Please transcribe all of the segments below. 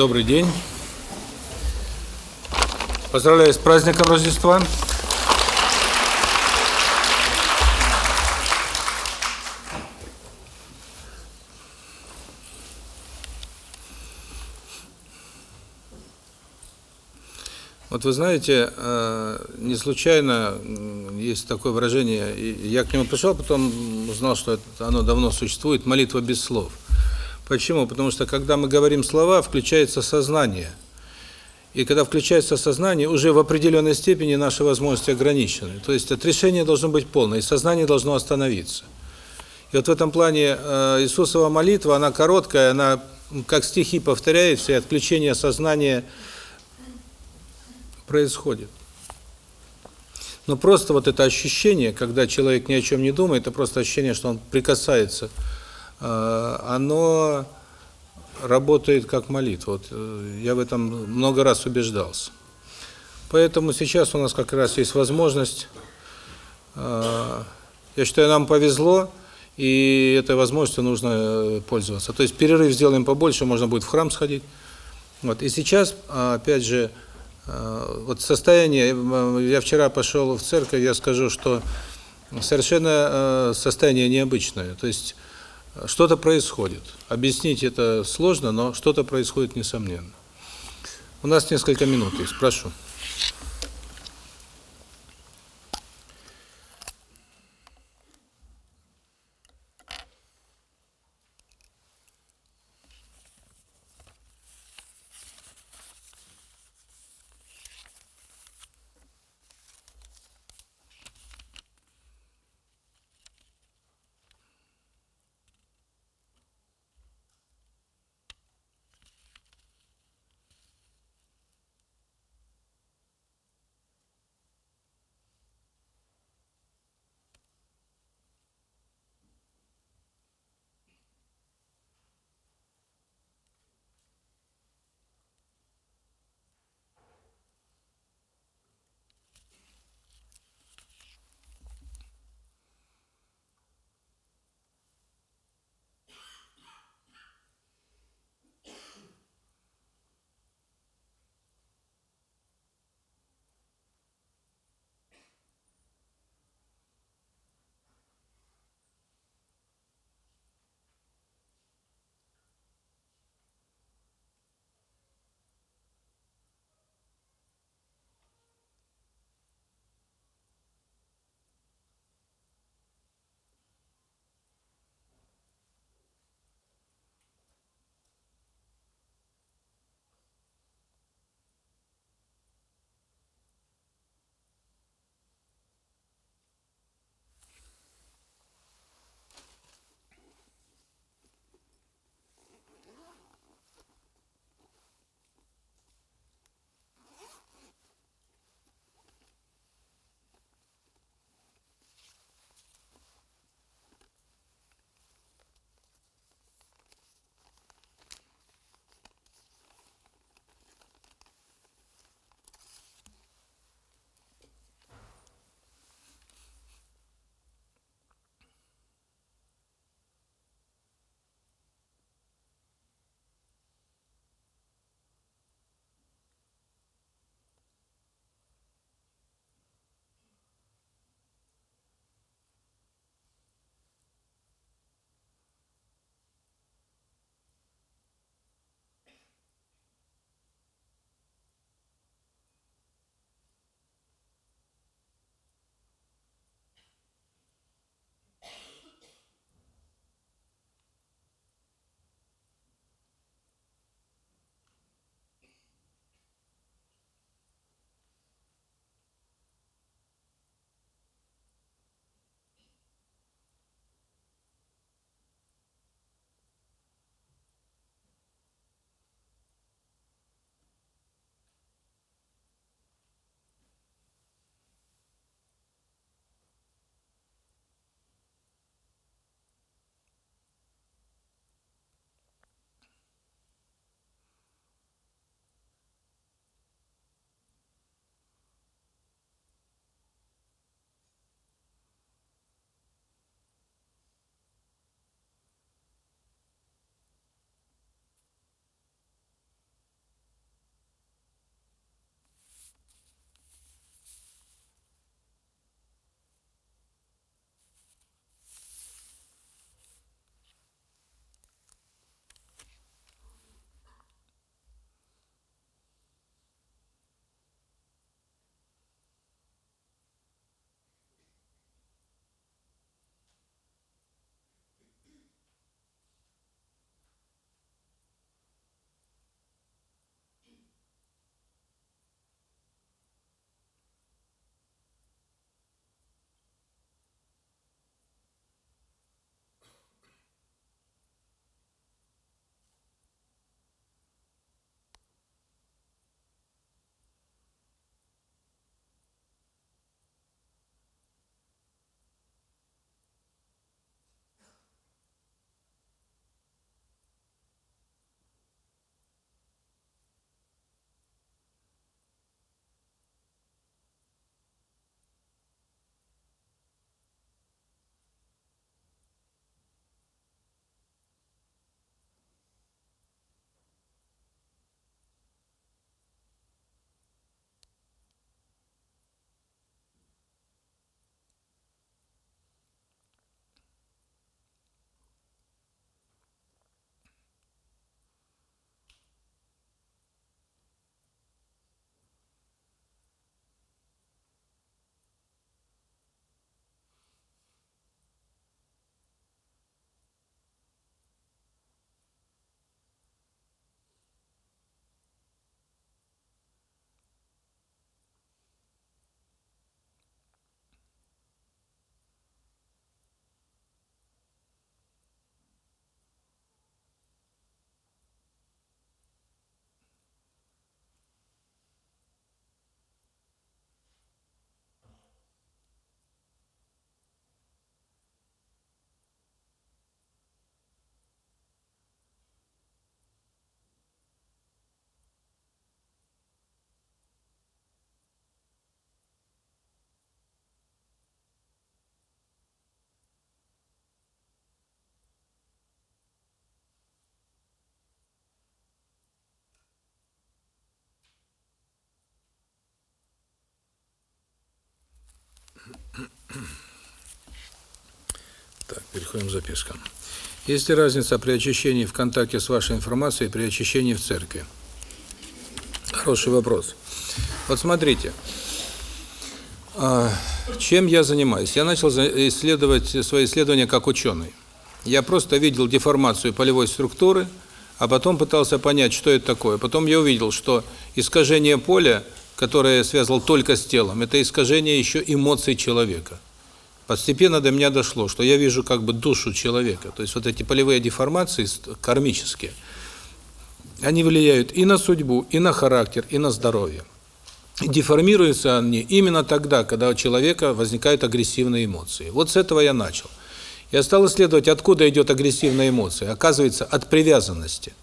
Добрый день. Поздравляю с праздником Рождества. Вот вы знаете, э, не случайно есть такое выражение, я к нему пришел, потом узнал, что оно давно существует, молитва без слов. Почему? Потому что когда мы говорим слова, включается сознание. И когда включается сознание, уже в определенной степени наши возможности ограничены. То есть отрешение должно быть полное, и сознание должно остановиться. И вот в этом плане э, Иисусова молитва, она короткая, она как стихи повторяется, и отключение сознания происходит. Но просто вот это ощущение, когда человек ни о чем не думает, это просто ощущение, что он прикасается, оно работает как молитва. Вот я в этом много раз убеждался. Поэтому сейчас у нас как раз есть возможность, я считаю, нам повезло, и этой возможностью нужно пользоваться. То есть перерыв сделаем побольше, можно будет в храм сходить. Вот. И сейчас, опять же, вот состояние, я вчера пошел в церковь, я скажу, что совершенно состояние необычное. То есть что-то происходит. Объяснить это сложно, но что-то происходит несомненно. У нас несколько минут есть, прошу. Так, переходим к запискам. Есть ли разница при очищении в контакте с вашей информацией и при очищении в церкви? Хороший вопрос. Вот смотрите, а, чем я занимаюсь? Я начал исследовать свои исследования как ученый. Я просто видел деформацию полевой структуры, а потом пытался понять, что это такое. Потом я увидел, что искажение поля, которое я связывал только с телом, это искажение еще эмоций человека. Постепенно до меня дошло, что я вижу как бы душу человека. То есть вот эти полевые деформации кармические, они влияют и на судьбу, и на характер, и на здоровье. И деформируются они именно тогда, когда у человека возникают агрессивные эмоции. Вот с этого я начал. Я стал исследовать, откуда идет агрессивная эмоция. Оказывается, от привязанности.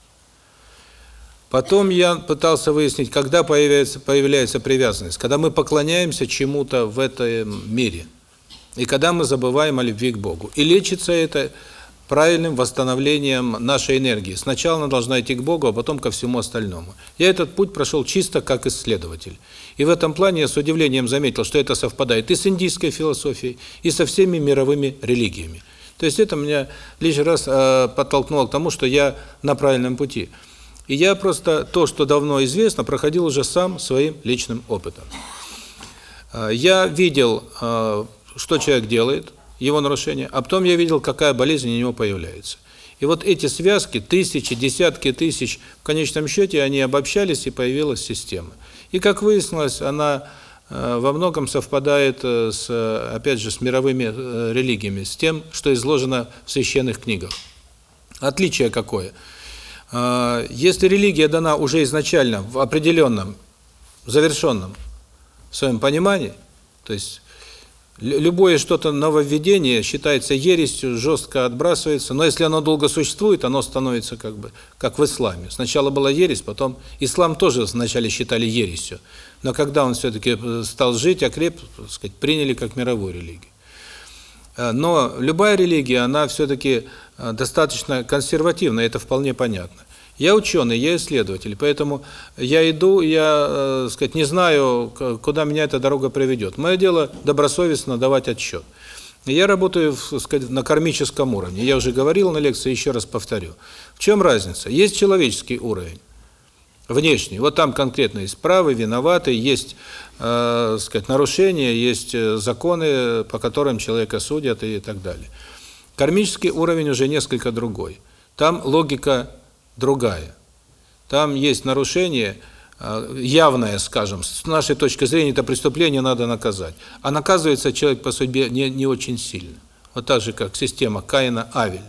Потом я пытался выяснить, когда появляется появляется привязанность. Когда мы поклоняемся чему-то в этом мире – и когда мы забываем о любви к Богу. И лечится это правильным восстановлением нашей энергии. Сначала она должна идти к Богу, а потом ко всему остальному. Я этот путь прошел чисто как исследователь. И в этом плане я с удивлением заметил, что это совпадает и с индийской философией, и со всеми мировыми религиями. То есть это меня лишний раз э, подтолкнуло к тому, что я на правильном пути. И я просто то, что давно известно, проходил уже сам своим личным опытом. Э, я видел э, что человек делает, его нарушение, а потом я видел, какая болезнь у него появляется. И вот эти связки, тысячи, десятки тысяч, в конечном счете они обобщались, и появилась система. И, как выяснилось, она э, во многом совпадает э, с, опять же, с мировыми э, религиями, с тем, что изложено в священных книгах. Отличие какое? Если религия дана уже изначально в определенном, завершенном своем понимании, то есть Любое что-то нововведение считается ересью, жестко отбрасывается, но если оно долго существует, оно становится как бы как в исламе. Сначала была ересь, потом ислам тоже вначале считали ересью, но когда он все-таки э, стал жить, окреп, так сказать, приняли как мировую религию. Э, но любая религия, она все-таки э, достаточно консервативна, это вполне понятно. Я ученый, я исследователь, поэтому я иду, я, э, сказать, не знаю, куда меня эта дорога приведет. Мое дело добросовестно давать отчет. Я работаю, сказать, на кармическом уровне. Я уже говорил на лекции, еще раз повторю. В чем разница? Есть человеческий уровень, внешний. Вот там конкретно есть правы, виноваты, есть, э, сказать, нарушения, есть э, законы, по которым человека судят и так далее. Кармический уровень уже несколько другой. Там логика другая. Там есть нарушение а, явное, скажем, с нашей точки зрения это преступление надо наказать. А наказывается человек по судьбе не не очень сильно. Вот так же как система Каина Авель.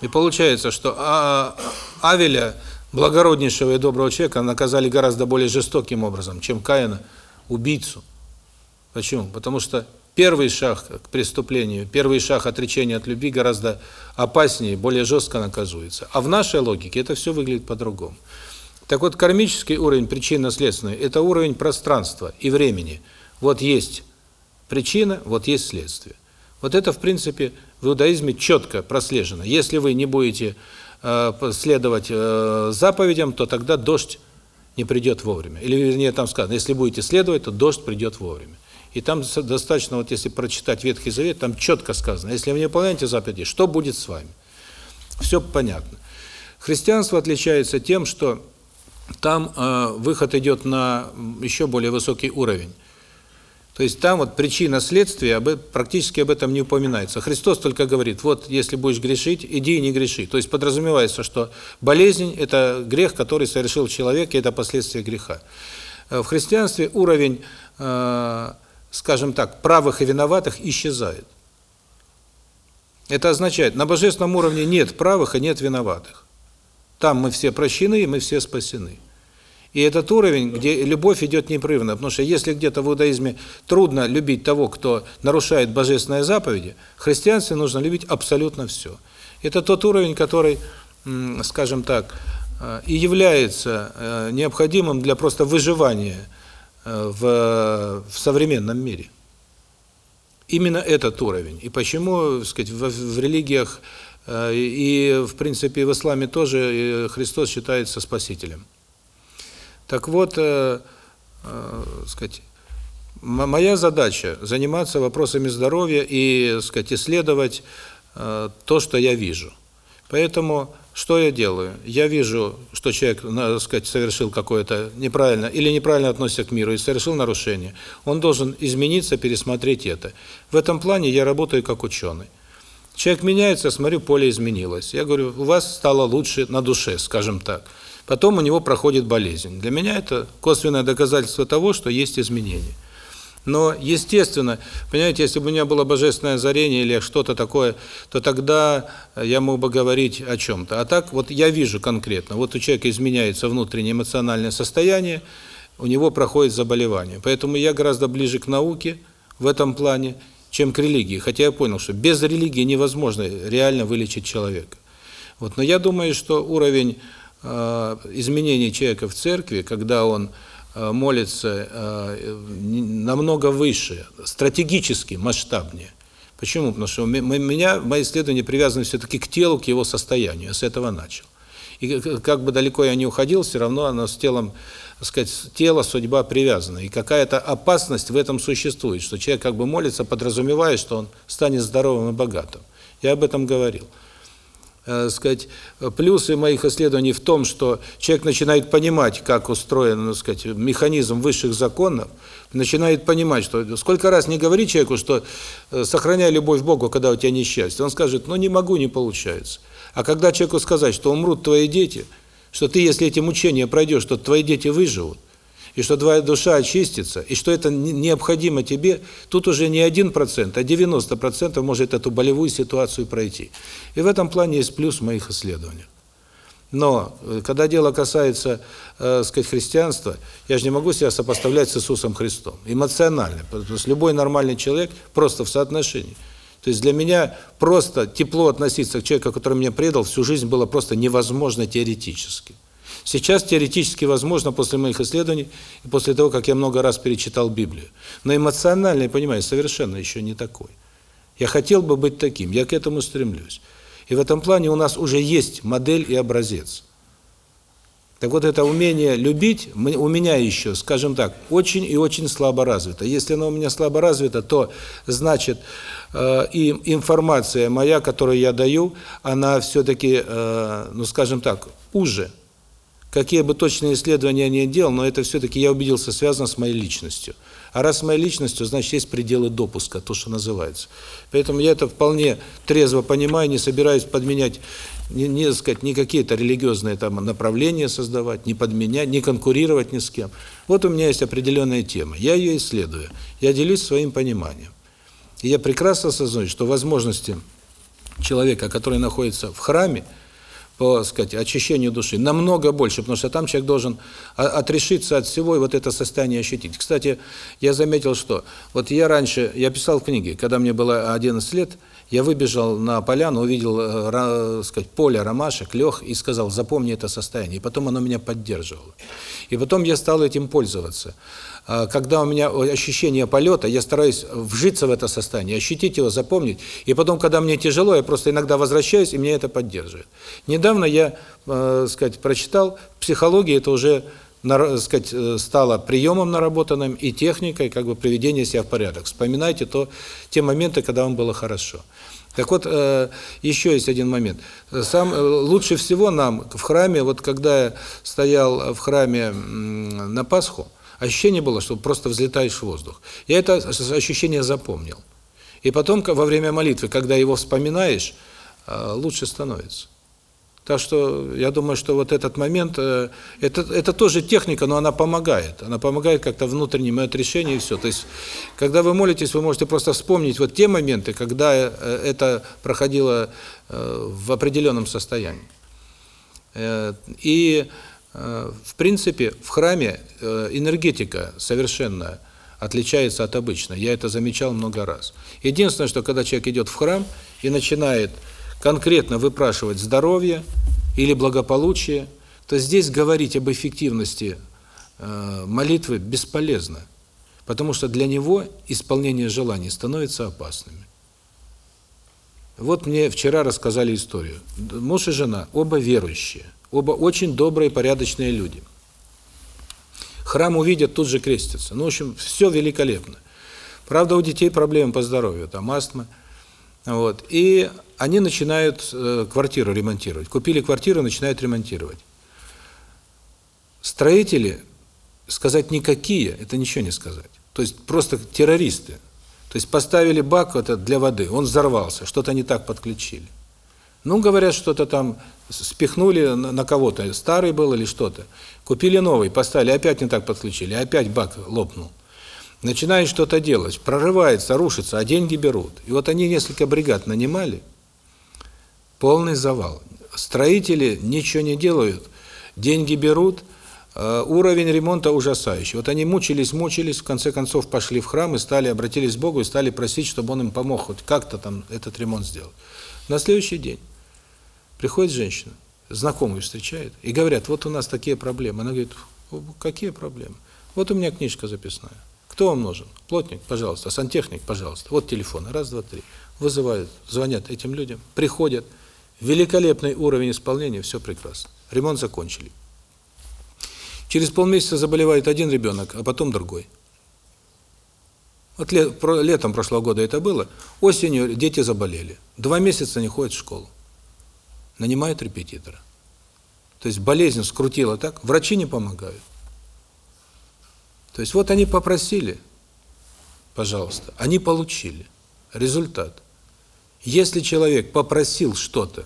И получается, что а, Авеля, благороднейшего и доброго человека, наказали гораздо более жестоким образом, чем Каина, убийцу. Почему? Потому что Первый шаг к преступлению, первый шаг отречения от любви гораздо опаснее, более жестко наказуется. А в нашей логике это все выглядит по-другому. Так вот, кармический уровень причинно-следственный – это уровень пространства и времени. Вот есть причина, вот есть следствие. Вот это, в принципе, в иудаизме четко прослежено. Если вы не будете следовать э, заповедям, то тогда дождь не придет вовремя. Или, вернее, там сказано, если будете следовать, то дождь придет вовремя. И там достаточно, вот если прочитать Ветхий Завет, там четко сказано, если вы не выполняете заповеди, что будет с вами? Все понятно. Христианство отличается тем, что там э, выход идет на еще более высокий уровень. То есть там вот причина следствия об, практически об этом не упоминается. Христос только говорит, вот если будешь грешить, иди и не греши. То есть подразумевается, что болезнь – это грех, который совершил человек, и это последствия греха. Э, в христианстве уровень э, скажем так, правых и виноватых исчезает. Это означает, на божественном уровне нет правых и нет виноватых. Там мы все прощены, и мы все спасены. И этот уровень, где любовь идет непрерывно, потому что если где-то в иудаизме трудно любить того, кто нарушает божественные заповеди, в христианстве нужно любить абсолютно все. Это тот уровень, который, скажем так, э, и является э, необходимым для просто выживания Э, в, в современном мире. Именно этот уровень. И почему, так сказать, в, в религиях и, в принципе, в исламе тоже Христос считается спасителем. Так вот, э, э, сказать, моя задача заниматься вопросами здоровья и, сказать, исследовать э, то, что я вижу. Поэтому что я делаю? Я вижу, что человек, надо сказать, совершил какое-то неправильно или неправильно относится к миру и совершил нарушение. Он должен измениться, пересмотреть это. В этом плане я работаю как ученый. Человек меняется, смотрю, поле изменилось. Я говорю, у вас стало лучше на душе, скажем так. Потом у него проходит болезнь. Для меня это косвенное доказательство того, что есть изменения. Но, естественно, понимаете, если бы у меня было божественное озарение или что-то такое, то тогда я мог бы говорить о чем-то. А так, вот я вижу конкретно, вот у человека изменяется внутреннее эмоциональное состояние, у него проходит заболевание. Поэтому я гораздо ближе к науке в этом плане, чем к религии. Хотя я понял, что без религии невозможно реально вылечить человека. Вот, но я думаю, что уровень изменений человека в церкви, когда он э, молится э, намного выше, стратегически масштабнее. Почему? Потому что меня мои исследования привязаны все-таки к телу, к его состоянию. Я с этого начал. И как бы далеко я не уходил, все равно оно с телом так сказать, тело, судьба привязана. И какая-то опасность в этом существует, что человек как бы молится, подразумевая, что он станет здоровым и богатым. Я об этом говорил. Э, сказать, плюсы моих исследований в том, что человек начинает понимать, как устроен, ну, сказать, механизм высших законов, начинает понимать, что сколько раз не говори человеку, что э, сохраняй любовь к Богу, когда у тебя несчастье, он скажет: "Ну не могу, не получается". А когда человеку сказать, что умрут твои дети, что ты, если эти мучения пройдешь, то твои дети выживут, и что твоя душа очистится, и что это необходимо тебе, тут уже не 1%, а 90% может эту болевую ситуацию пройти. И в этом плане есть плюс моих исследований. Но э, когда дело касается, э, сказать, христианства, я же не могу себя сопоставлять с Иисусом Христом. Эмоционально. Потому что любой нормальный человек просто в соотношении – то есть для меня просто тепло относиться к человеку, который меня предал, всю жизнь было просто невозможно теоретически. Сейчас теоретически возможно после моих исследований и после того, как я много раз перечитал Библию. Но эмоционально, я понимаю, совершенно еще не такой. Я хотел бы быть таким, я к этому стремлюсь. И в этом плане у нас уже есть модель и образец. Так вот, это умение любить у меня еще, скажем так, очень и очень слабо развито. Если оно у меня слабо развито, то, значит, э, и информация моя, которую я даю, она все-таки, э, ну, скажем так, уже. Какие бы точные исследования я ни делал, но это все-таки, я убедился, связано с моей личностью. А раз с моей личностью, значит, есть пределы допуска, то, что называется. Поэтому я это вполне трезво понимаю, не собираюсь подменять не, не сказать, не какие-то религиозные там направления создавать, не подменять, не конкурировать ни с кем. Вот у меня есть определенная тема, я ее исследую, я делюсь своим пониманием. И я прекрасно осознаю, что возможности человека, который находится в храме, по, сказать, очищению души намного больше, потому что там человек должен отрешиться от всего и вот это состояние ощутить. Кстати, я заметил, что вот я раньше, я писал в книге, когда мне было 11 лет, я выбежал на поляну, увидел, э, сказать, поле ромашек, лег и сказал, запомни это состояние. И потом оно меня поддерживало. И потом я стал этим пользоваться. А, когда у меня ощущение полета, я стараюсь вжиться в это состояние, ощутить его, запомнить. И потом, когда мне тяжело, я просто иногда возвращаюсь, и меня это поддерживает. Недавно я, э, сказать, прочитал, психология это уже сказать, э, стало приемом наработанным и техникой как бы приведения себя в порядок. Вспоминайте то те моменты, когда вам было хорошо. Так вот, э, еще есть один момент. Сам э, лучше всего нам в храме, вот когда я стоял в храме на Пасху, ощущение было, что просто взлетаешь в воздух. Я это ощущение запомнил. И потом во время молитвы, когда его вспоминаешь, лучше становится. Так что я думаю, что вот этот момент, э, это, это тоже техника, но она помогает. Она помогает как-то внутреннему отрешению и все. То есть, когда вы молитесь, вы можете просто вспомнить вот те моменты, когда э, это проходило э, в определенном состоянии. И, в принципе, в храме энергетика совершенно отличается от обычной. Я это замечал много раз. Единственное, что когда человек идет в храм и начинает конкретно выпрашивать здоровье или благополучие, то здесь говорить об эффективности э, молитвы бесполезно, потому что для него исполнение желаний становится опасными. Вот мне вчера рассказали историю. Муж и жена, оба верующие, оба очень добрые, порядочные люди. Храм увидят, тут же крестятся. Ну, в общем, все великолепно. Правда, у детей проблемы по здоровью, там астма. Вот. И они начинают э, квартиру ремонтировать. Купили квартиру, начинают ремонтировать. Строители, сказать никакие, это ничего не сказать. То есть просто террористы. То есть поставили бак этот для воды, он взорвался, что-то не так подключили. Ну, говорят, что-то там спихнули на кого-то, старый был или что-то. Купили новый, поставили, опять не так подключили, опять бак лопнул. Начинают что-то делать, прорывается, рушится, а деньги берут. И вот они несколько бригад нанимали, полный завал. Строители ничего не делают, деньги берут, э, уровень ремонта ужасающий. Вот они мучились, мучились, в конце концов пошли в храм и стали, обратились к Богу и стали просить, чтобы Он им помог хоть как-то там этот ремонт сделать. На следующий день приходит женщина, знакомую встречает, и говорят, вот у нас такие проблемы. Она говорит, какие проблемы? Вот у меня книжка записная. Кто вам нужен? Плотник, пожалуйста, сантехник, пожалуйста. Вот телефон, раз, два, три. Вызывают, звонят этим людям, приходят. Великолепный уровень исполнения, все прекрасно. Ремонт закончили. Через полмесяца заболевает один ребенок, а потом другой. Вот летом прошлого года это было. Осенью дети заболели. Два месяца не ходят в школу. Нанимают репетитора. То есть болезнь скрутила так, врачи не помогают. То есть вот они попросили, пожалуйста, они получили результат. Если человек попросил что-то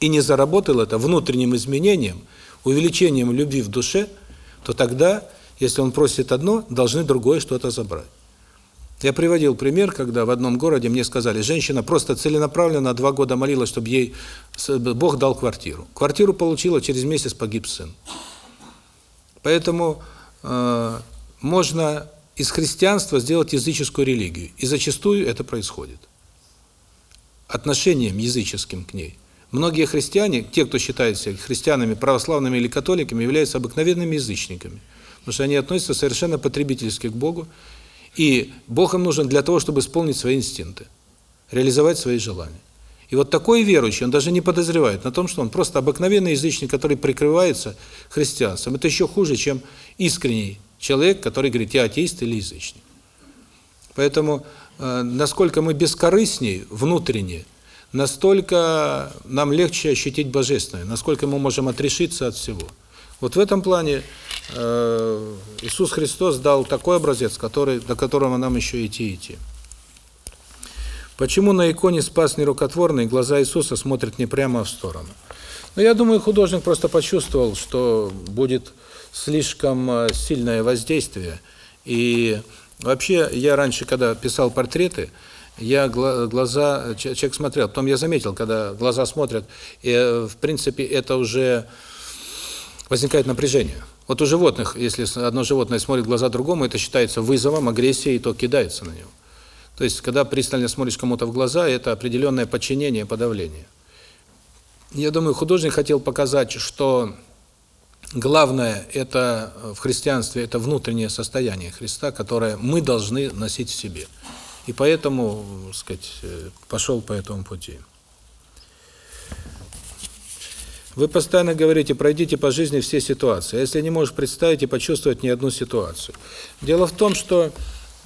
и не заработал это внутренним изменением, увеличением любви в душе, то тогда, если он просит одно, должны другое что-то забрать. Я приводил пример, когда в одном городе мне сказали, женщина просто целенаправленно два года молилась, чтобы ей Бог дал квартиру. Квартиру получила, через месяц погиб сын. Поэтому э, можно из христианства сделать языческую религию. И зачастую это происходит. Отношением языческим к ней. Многие христиане, те, кто считает себя христианами, православными или католиками, являются обыкновенными язычниками. Потому что они относятся совершенно потребительски к Богу. И Бог им нужен для того, чтобы исполнить свои инстинкты, реализовать свои желания. И вот такой верующий, он даже не подозревает на том, что он просто обыкновенный язычник, который прикрывается христианством. Это еще хуже, чем искренний человек, который говорит, я атеист или язычник. Поэтому, э, насколько мы бескорыстней внутренне, настолько нам легче ощутить Божественное, насколько мы можем отрешиться от всего. Вот в этом плане э, Иисус Христос дал такой образец, который, до которого нам еще идти идти. Почему на иконе спас нерукотворный, глаза Иисуса смотрят не прямо в сторону? Ну, я думаю, художник просто почувствовал, что будет слишком э, сильное воздействие. И вообще, я раньше, когда писал портреты, я глаза, человек смотрел, потом я заметил, когда глаза смотрят, и, э, в принципе, это уже возникает напряжение. Вот у животных, если одно животное смотрит в глаза другому, это считается вызовом, агрессией, то кидается на него. То есть, когда пристально смотришь кому-то в глаза, это определенное подчинение, подавление. Я думаю, художник хотел показать, что главное это в христианстве это внутреннее состояние Христа, которое мы должны носить в себе. И поэтому, так сказать, э, пошел по этому пути. Вы постоянно говорите, пройдите по жизни все ситуации. А если не можешь представить и почувствовать ни одну ситуацию. Дело в том, что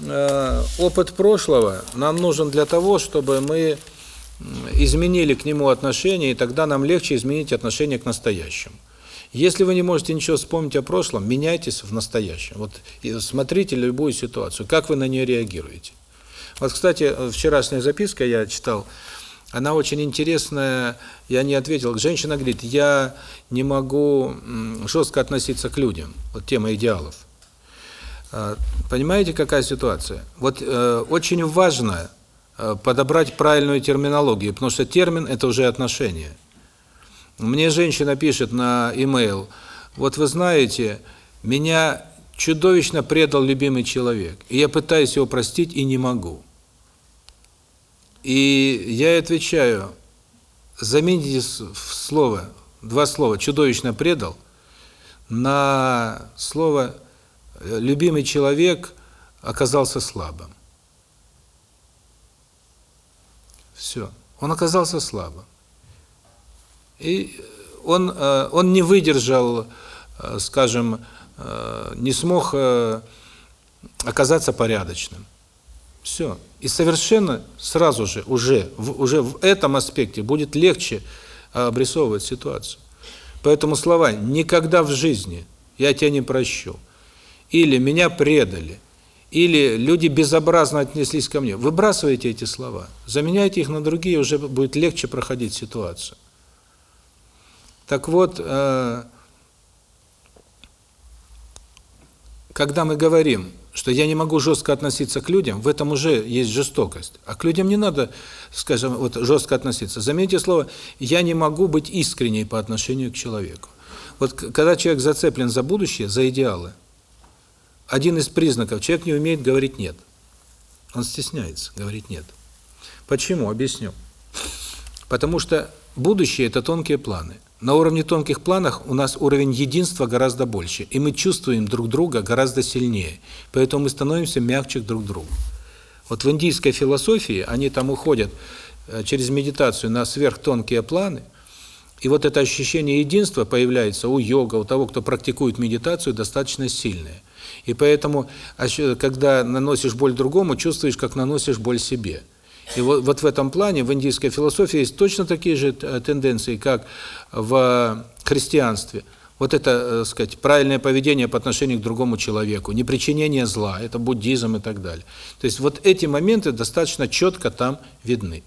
э, опыт прошлого нам нужен для того, чтобы мы изменили к нему отношение, и тогда нам легче изменить отношение к настоящему. Если вы не можете ничего вспомнить о прошлом, меняйтесь в настоящем. Вот смотрите любую ситуацию, как вы на нее реагируете. Вот, кстати, вчерашняя записка я читал, она очень интересная, я не ответил. Женщина говорит, я не могу жестко относиться к людям, вот тема идеалов. А, понимаете, какая ситуация? Вот э, очень важно э, подобрать правильную терминологию, потому что термин – это уже отношение. Мне женщина пишет на e-mail, вот вы знаете, меня чудовищно предал любимый человек, и я пытаюсь его простить и не могу. И я отвечаю, замените слово, два слова «чудовищно предал» на слово «любимый человек оказался слабым». Все. Он оказался слабым. И он, э, он не выдержал э, скажем, э, не смог э, оказаться порядочным. Все. И совершенно сразу же, уже в, уже в этом аспекте будет легче обрисовывать ситуацию. Поэтому слова «никогда в жизни я тебя не прощу» или «меня предали», или «люди безобразно отнеслись ко мне». Выбрасывайте эти слова, заменяйте их на другие, уже будет легче проходить ситуацию. Так вот, э, когда мы говорим, что я не могу жестко относиться к людям, в этом уже есть жестокость. А к людям не надо, скажем, вот жестко относиться. Заметьте слово «я не могу быть искренней по отношению к человеку». Вот когда человек зацеплен за будущее, за идеалы, один из признаков – человек не умеет говорить «нет». Он стесняется говорить «нет». Почему? Объясню. Потому что будущее – это тонкие планы – на уровне тонких планов у нас уровень единства гораздо больше, и мы чувствуем друг друга гораздо сильнее, поэтому мы становимся мягче друг к другу. Вот в индийской философии они там уходят э, через медитацию на сверхтонкие планы, и вот это ощущение единства появляется у йога, у того, кто практикует медитацию, достаточно сильное. И поэтому, когда наносишь боль другому, чувствуешь, как наносишь боль себе. И вот, вот в этом плане в индийской философии есть точно такие же э, тенденции, как в христианстве. Вот это, так э, сказать, правильное поведение по отношению к другому человеку, не причинение зла, это буддизм и так далее. То есть вот эти моменты достаточно четко там видны.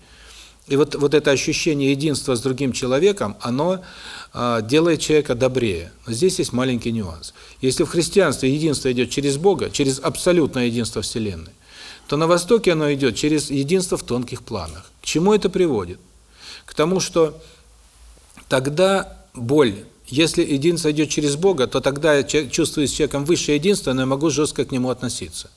И вот, вот это ощущение единства с другим человеком, оно э, делает человека добрее. Но здесь есть маленький нюанс. Если в христианстве единство идет через Бога, через абсолютное единство Вселенной, то на Востоке оно идет через единство в тонких планах. К чему это приводит? К тому, что тогда боль, если единство идет через Бога, то тогда я чувствую с человеком высшее единство, но я могу жестко к нему относиться.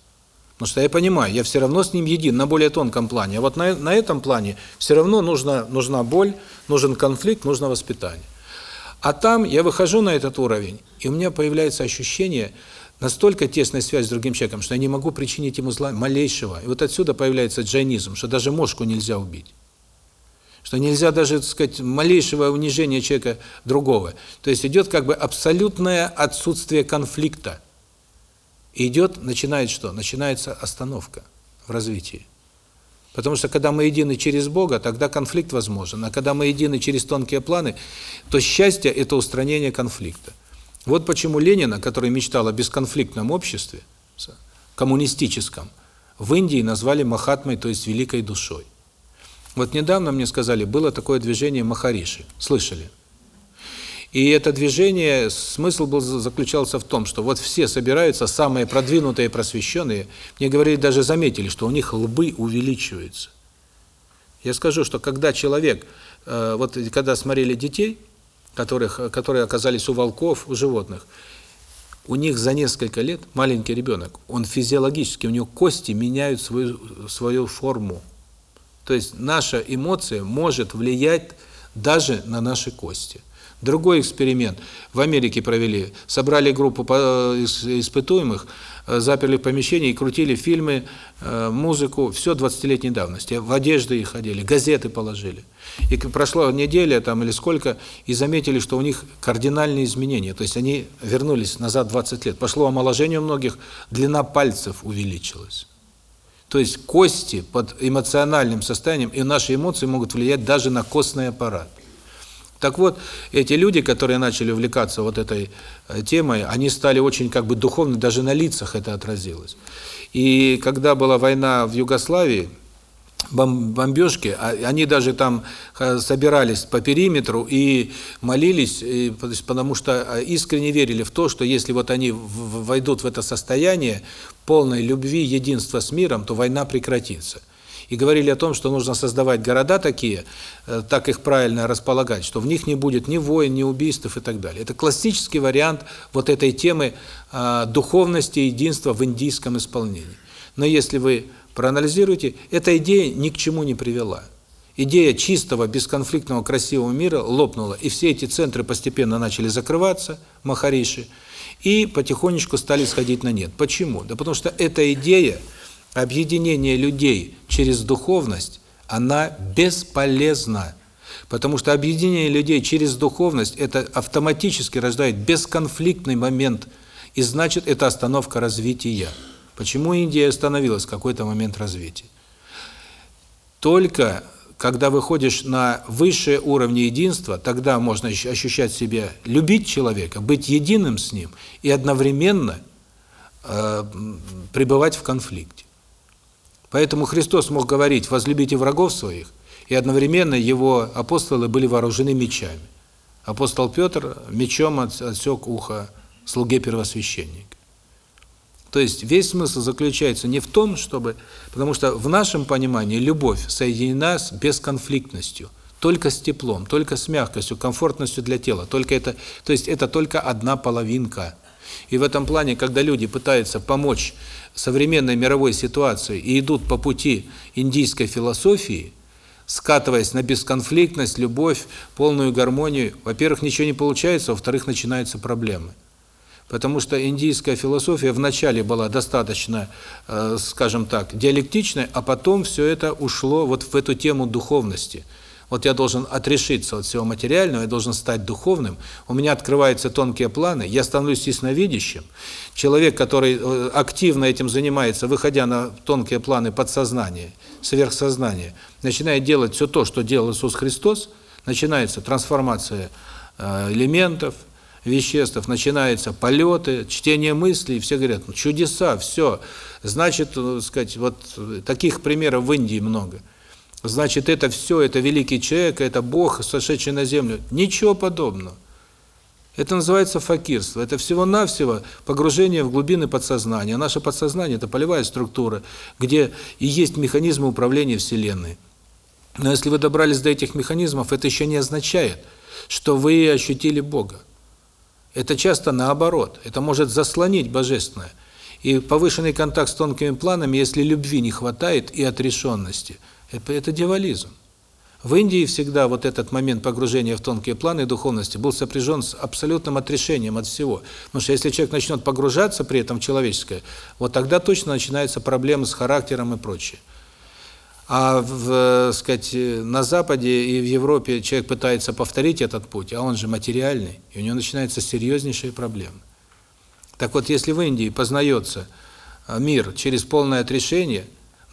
Потому что я понимаю, я все равно с ним един на более тонком плане. А вот на, на этом плане все равно нужна, нужна боль, нужен конфликт, нужно воспитание. А там я выхожу на этот уровень, и у меня появляется ощущение – настолько тесная связь с другим человеком, что я не могу причинить ему зла малейшего. И вот отсюда появляется джайнизм, что даже мошку нельзя убить. Что нельзя даже, так сказать, малейшего унижения человека другого. То есть идет как бы абсолютное отсутствие конфликта. И идет, начинает что? Начинается остановка в развитии. Потому что когда мы едины через Бога, тогда конфликт возможен. А когда мы едины через тонкие планы, то счастье – это устранение конфликта. Вот почему Ленина, который мечтал о бесконфликтном обществе, коммунистическом, в Индии назвали Махатмой, то есть великой душой. Вот недавно мне сказали, было такое движение Махариши. Слышали? И это движение, смысл был заключался в том, что вот все собираются, самые продвинутые просвещенные, мне говорили, даже заметили, что у них лбы увеличиваются. Я скажу, что когда человек, э, вот когда смотрели детей, которых, которые оказались у волков, у животных, у них за несколько лет маленький ребенок, он физиологически, у него кости меняют свою свою форму. То есть наша эмоция может влиять даже на наши кости. Другой эксперимент в Америке провели. Собрали группу испытуемых, э, заперли в помещении и крутили фильмы, э, музыку, все 20-летней давности. В одежды их одели, газеты положили. И прошла неделя там или сколько, и заметили, что у них кардинальные изменения. То есть они вернулись назад 20 лет. Пошло омоложение у многих, длина пальцев увеличилась. То есть кости под эмоциональным состоянием и наши эмоции могут влиять даже на костный аппарат. Так вот, эти люди, которые начали увлекаться вот этой э, темой, они стали очень как бы духовны, даже на лицах это отразилось. И когда была война в Югославии, бомбежки, а они даже там э, собирались по периметру и молились, потому что э, искренне верили в то, что если вот они войдут в это состояние полной любви, единства с миром, то война прекратится и говорили о том, что нужно создавать города такие, э, так их правильно располагать, что в них не будет ни войн, ни убийств и так далее. Это классический вариант вот этой темы э, духовности и единства в индийском исполнении. Но если вы проанализируете, эта идея ни к чему не привела. Идея чистого, бесконфликтного, красивого мира лопнула, и все эти центры постепенно начали закрываться, махариши, и потихонечку стали сходить на нет. Почему? Да потому что эта идея объединение людей через духовность, она бесполезна. Потому что объединение людей через духовность это автоматически рождает бесконфликтный момент, и значит это остановка развития. Почему Индия остановилась в какой-то момент развития? Только когда выходишь на высшие уровни единства, тогда можно ощущать себя, любить человека, быть единым с ним и одновременно э, пребывать в конфликте. Поэтому Христос мог говорить «возлюбите врагов своих», и одновременно его апостолы были вооружены мечами. Апостол Петр мечом отсек ухо слуге первосвященника. То есть весь смысл заключается не в том, чтобы... Потому что в нашем понимании любовь соединена с бесконфликтностью, только с теплом, только с мягкостью, комфортностью для тела. Только это, то есть это только одна половинка. И в этом плане, когда люди пытаются помочь современной мировой ситуации и идут по пути индийской философии, скатываясь на бесконфликтность, любовь, полную гармонию, во-первых, ничего не получается, во-вторых, начинаются проблемы. Потому что индийская философия вначале была достаточно, э, скажем так, диалектичной, а потом все это ушло вот в эту тему духовности. Вот я должен отрешиться от всего материального, я должен стать духовным. У меня открываются тонкие планы, я становлюсь ясновидящим. Человек, который э, активно этим занимается, выходя на тонкие планы подсознания, сверхсознания, начинает делать все то, что делал Иисус Христос, начинается трансформация э, элементов, веществ, начинаются полеты, чтение мыслей, все говорят, ну, чудеса, все. Значит, так сказать, вот таких примеров в Индии много. Значит, это все, это великий человек, это Бог, сошедший на землю. Ничего подобного. Это называется факирство. Это всего-навсего погружение в глубины подсознания. Наше подсознание – это полевая структура, где и есть механизмы управления Вселенной. Но если вы добрались до этих механизмов, это еще не означает, что вы ощутили Бога. Это часто наоборот. Это может заслонить божественное. И повышенный контакт с тонкими планами, если любви не хватает и отрешенности, это, это дьяволизм. В Индии всегда вот этот момент погружения в тонкие планы духовности был сопряжен с абсолютным отрешением от всего. Потому что если человек начнет погружаться при этом в человеческое, вот тогда точно начинаются проблемы с характером и прочее. А в, сказать, на Западе и в Европе человек пытается повторить этот путь, а он же материальный, и у него начинаются серьезнейшие проблемы. Так вот, если в Индии познается а, мир через полное отрешение,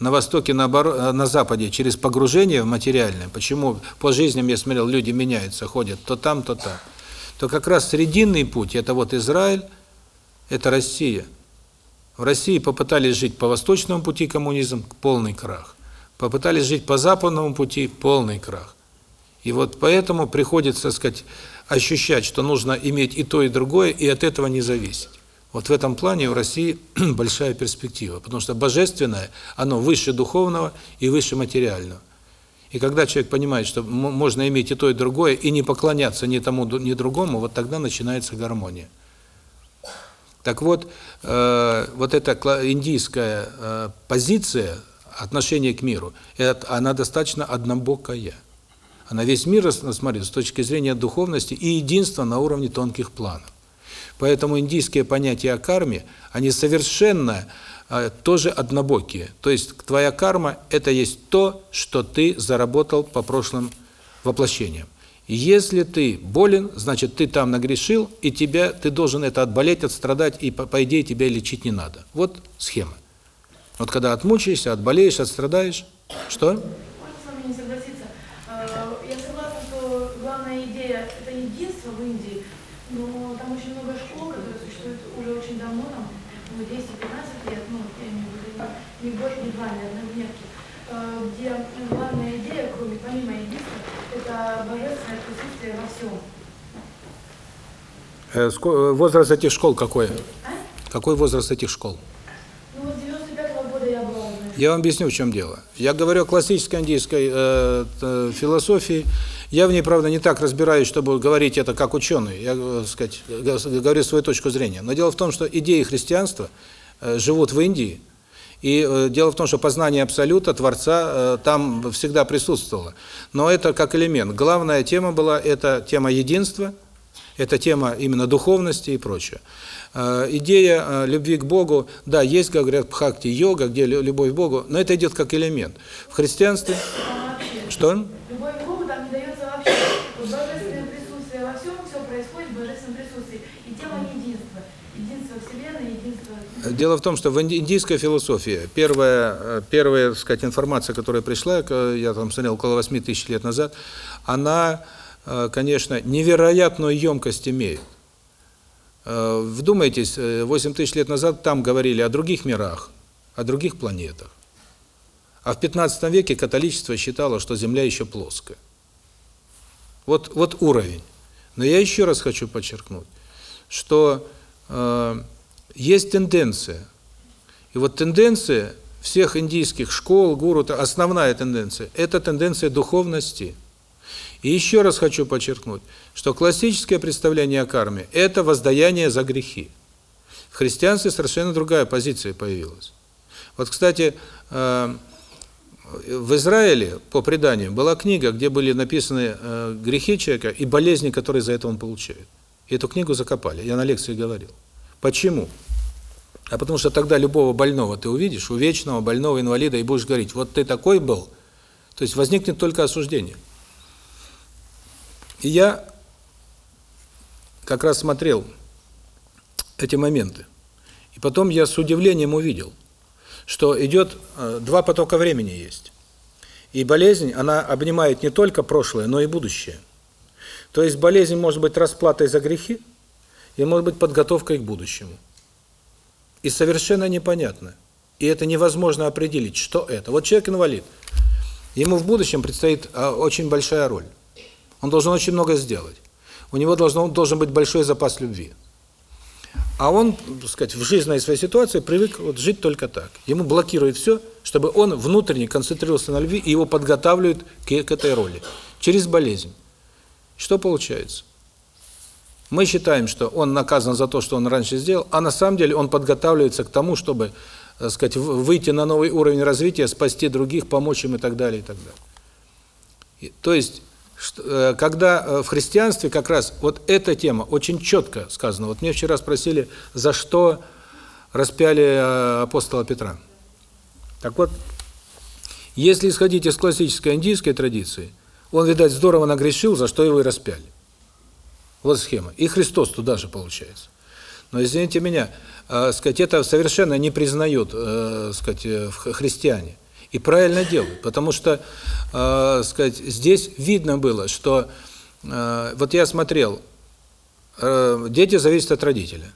на Востоке, наоборот, а, на Западе через погружение в материальное, почему по жизням я смотрел, люди меняются, ходят то там, то там, то как раз срединный путь, это вот Израиль, это Россия. В России попытались жить по восточному пути коммунизм, полный крах. Попытались жить по западному пути – полный крах. И вот поэтому приходится, сказать, ощущать, что нужно иметь и то, и другое, и от этого не зависеть. Вот в этом плане у России большая перспектива, потому что божественное, оно выше духовного и выше материального. И когда человек понимает, что можно иметь и то, и другое, и не поклоняться ни тому, ни другому, вот тогда начинается гармония. Так вот, э, вот эта индийская э, позиция – отношение к миру, это, она достаточно однобокая. Она весь мир рассматривает с точки зрения духовности и единства на уровне тонких планов. Поэтому индийские понятия о карме, они совершенно э, тоже однобокие. То есть твоя карма – это есть то, что ты заработал по прошлым воплощениям. Если ты болен, значит, ты там нагрешил, и тебя ты должен это отболеть, отстрадать, и, по, по идее, тебя лечить не надо. Вот схема. Вот когда отмучаешься, отболеешь, отстрадаешь, что? Можно с вами не согласиться. А, я согласна, что главная идея – это единство в Индии, но там очень много школ, которые существуют уже очень давно, там, ну, 10-15 лет, ну, я имею в виду, не больше, не два, не однодневки, а, где главная идея, кроме, помимо единства, это божественное присутствие во всем. Э, э, возраст этих школ какой? А? Какой возраст этих школ? Я вам объясню, в чем дело. Я говорю о классической индийской э, э, философии. Я в ней, правда, не так разбираюсь, чтобы говорить это как ученый. Я, э, сказать, говорю свою точку зрения. Но дело в том, что идеи христианства э, живут в Индии. И э, дело в том, что познание Абсолюта, Творца, э, там всегда присутствовало. Но это как элемент. Главная тема была, это тема единства, это тема именно духовности и прочее. Э, идея любви к Богу, да, есть, как говорят, бхакти, йога, где любовь к Богу, но это идет как элемент. В христианстве... Что? Любовь к Богу там не дается вообще. божественное присутствие во всем, все происходит в божественном присутствии. И тема единства. Единство Вселенной, единство... Дело в том, что в индийской философии первая, э, первая так сказать, информация, которая пришла, я там смотрел около 8 тысяч лет назад, она, э, конечно, невероятную емкость имеет. Э, вдумайтесь, 8 тысяч лет назад там говорили о других мирах, о других планетах. А в 15 веке католичество считало, что Земля еще плоская. Вот, вот уровень. Но я еще раз хочу подчеркнуть, что э, есть тенденция. И вот тенденция всех индийских школ, гуру, основная тенденция – это тенденция духовности. И еще раз хочу подчеркнуть, что классическое представление о карме – это воздаяние за грехи. В христианстве совершенно другая позиция появилась. Вот, кстати, э, в Израиле, по преданиям, была книга, где были написаны э, грехи человека и болезни, которые за это он получает. И эту книгу закопали. Я на лекции говорил. Почему? А потому что тогда любого больного ты увидишь, у вечного больного инвалида, и будешь говорить, вот ты такой был. То есть возникнет только осуждение. И я как раз смотрел эти моменты. И потом я с удивлением увидел – что идет э, два потока времени есть. И болезнь, она обнимает не только прошлое, но и будущее. То есть болезнь может быть расплатой за грехи, и может быть подготовкой к будущему. И совершенно непонятно. И это невозможно определить, что это. Вот человек инвалид. Ему в будущем предстоит а, очень большая роль. Он должен очень много сделать. У него должен, должен быть большой запас любви. А он, так сказать, в жизненной своей ситуации привык вот жить только так. Ему блокирует все, чтобы он внутренне концентрировался на любви, и его подготавливают к, к этой роли. Через болезнь. Что получается? Мы считаем, что он наказан за то, что он раньше сделал, а на самом деле он подготавливается к тому, чтобы, так сказать, выйти на новый уровень развития, спасти других, помочь им и так далее, и так далее. То есть Э, когда э, в христианстве как раз вот эта тема очень четко сказана. Вот мне вчера спросили, за что распяли э, апостола Петра. Так вот, если исходить из классической индийской традиции, он, видать, здорово нагрешил, за что его и распяли. Вот схема. И Христос туда же получается. Но извините меня, э, сказать, это совершенно не признают, э, сказать, христиане. И правильно делают, потому что, э, сказать, здесь видно было, что э, вот я смотрел, э, дети зависят от родителя.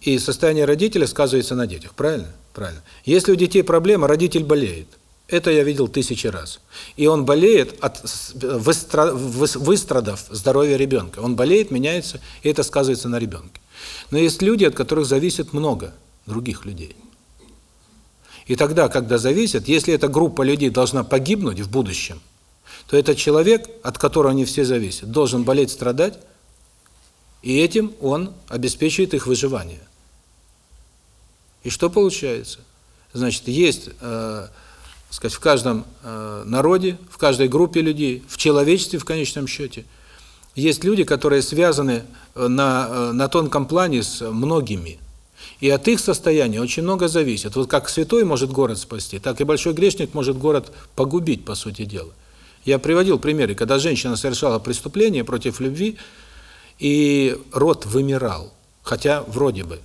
И состояние родителя сказывается на детях, правильно? Правильно. Если у детей проблема, родитель болеет. Это я видел тысячи раз. И он болеет, от выстрадав здоровье ребенка. Он болеет, меняется, и это сказывается на ребенке. Но есть люди, от которых зависит много других людей. И тогда, когда зависит, если эта группа людей должна погибнуть в будущем, то этот человек, от которого они все зависят, должен болеть, страдать, и этим он обеспечивает их выживание. И что получается? Значит, есть, э, сказать, в каждом э, народе, в каждой группе людей, в человечестве в конечном счете, есть люди, которые связаны э, на, э, на тонком плане с многими. И от их состояния очень много зависит. Вот как святой может город спасти, так и большой грешник может город погубить, по сути дела. Я приводил примеры, когда женщина совершала преступление против любви, и род вымирал, хотя вроде бы.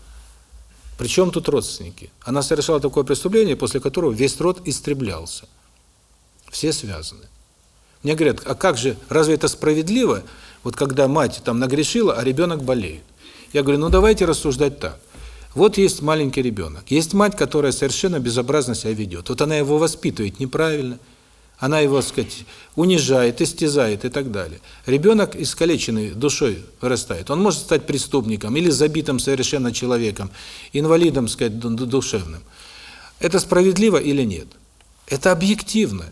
Причем тут родственники? Она совершала такое преступление, после которого весь род истреблялся. Все связаны. Мне говорят, а как же, разве это справедливо, вот когда мать там нагрешила, а ребенок болеет? Я говорю, ну давайте рассуждать так. Вот есть маленький ребенок, есть мать, которая совершенно безобразно себя ведет. Вот она его воспитывает неправильно, она его, так сказать, унижает, истязает и так далее. Ребенок искалеченный душой вырастает. Он может стать преступником или забитым совершенно человеком, инвалидом, так сказать, душевным. Это справедливо или нет? Это объективно.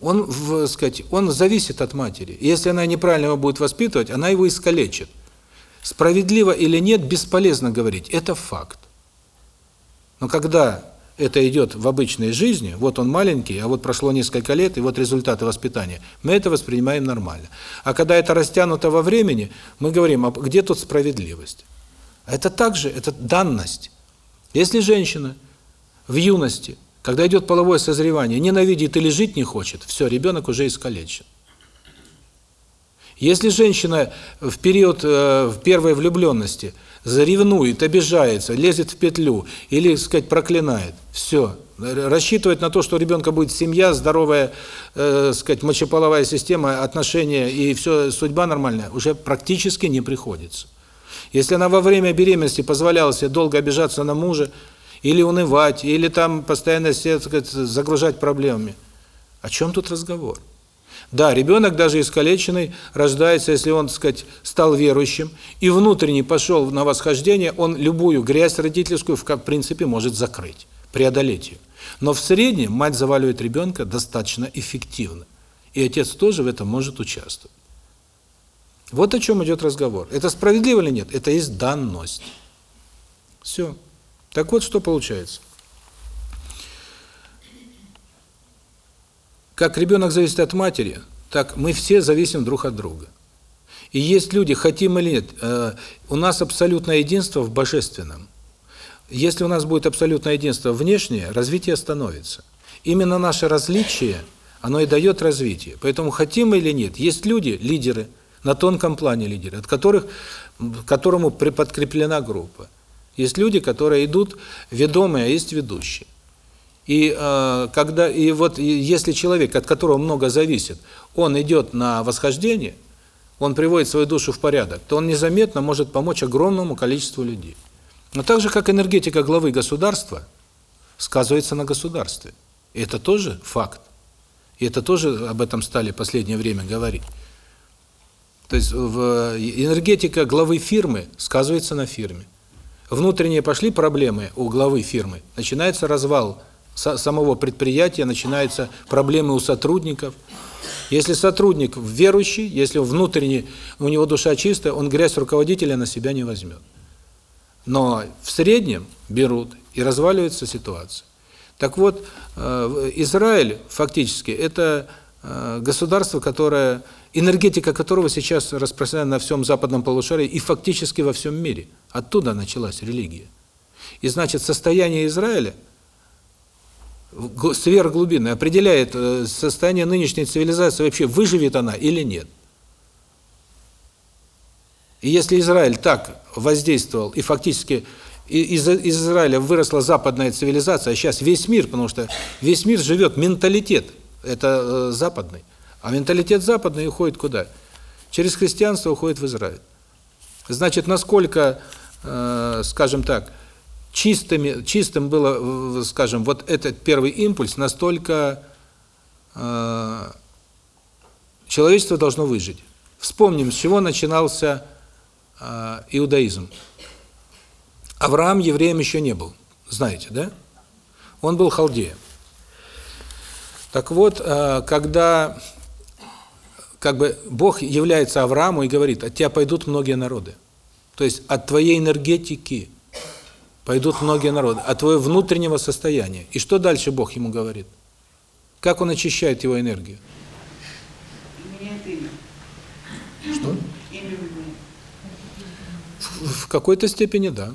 Он, так сказать, он зависит от матери. Если она неправильно его будет воспитывать, она его искалечит. Справедливо или нет, бесполезно говорить, это факт. Но когда это идет в обычной жизни, вот он маленький, а вот прошло несколько лет, и вот результаты воспитания, мы это воспринимаем нормально. А когда это растянуто во времени, мы говорим, а где тут справедливость? Это также, это данность. Если женщина в юности, когда идет половое созревание, ненавидит или жить не хочет, все, ребенок уже искалечен. Если женщина в период э, в первой влюбленности заревнует, обижается, лезет в петлю или, сказать, проклинает, все, рассчитывать на то, что у ребенка будет семья, здоровая, э, сказать, мочеполовая система, отношения и все, судьба нормальная, уже практически не приходится. Если она во время беременности позволяла себе долго обижаться на мужа, или унывать, или там постоянно себя, сказать, загружать проблемами, о чем тут разговор? Да, ребенок даже искалеченный рождается, если он, так сказать, стал верующим и внутренне пошел на восхождение, он любую грязь родительскую в принципе может закрыть, преодолеть ее. Но в среднем мать заваливает ребенка достаточно эффективно. И отец тоже в этом может участвовать. Вот о чем идет разговор. Это справедливо или нет? Это есть данность. Все. Так вот, что получается. Как ребенок зависит от матери, так мы все зависим друг от друга. И есть люди, хотим или нет, э, у нас абсолютное единство в божественном. Если у нас будет абсолютное единство внешнее, развитие остановится. Именно наше различие, оно и дает развитие. Поэтому хотим или нет, есть люди, лидеры, на тонком плане лидеры, от которых, которому подкреплена группа. Есть люди, которые идут ведомые, а есть ведущие. И э, когда и вот если человек, от которого много зависит, он идет на восхождение, он приводит свою душу в порядок, то он незаметно может помочь огромному количеству людей. Но так же, как энергетика главы государства сказывается на государстве. И это тоже факт. И это тоже об этом стали последнее время говорить. То есть в энергетика главы фирмы сказывается на фирме. Внутренние пошли проблемы у главы фирмы, начинается развал самого предприятия, начинаются проблемы у сотрудников. Если сотрудник верующий, если внутренне у него душа чистая, он грязь руководителя на себя не возьмет. Но в среднем берут и разваливается ситуация. Так вот, э, Израиль фактически это э, государство, которое энергетика которого сейчас распространена на всем западном полушарии и фактически во всем мире. Оттуда началась религия. И значит, состояние Израиля сверхглубинное определяет э, состояние нынешней цивилизации, вообще выживет она или нет. И если Израиль так воздействовал, и фактически из, из Израиля выросла западная цивилизация, а сейчас весь мир, потому что весь мир живет, менталитет, это э, западный. А менталитет западный уходит куда? Через христианство уходит в Израиль. Значит, насколько, э, скажем так, чистыми, чистым было, скажем, вот этот первый импульс, настолько э, человечество должно выжить. Вспомним, с чего начинался э, иудаизм. Авраам евреем еще не был, знаете, да? Он был халдеем. Так вот, э, когда как бы Бог является Аврааму и говорит, от тебя пойдут многие народы. То есть от твоей энергетики пойдут многие народы, от твоего внутреннего состояния. И что дальше Бог ему говорит? Как он очищает его энергию? Меняет имя. Что? Имя В, в какой-то степени да.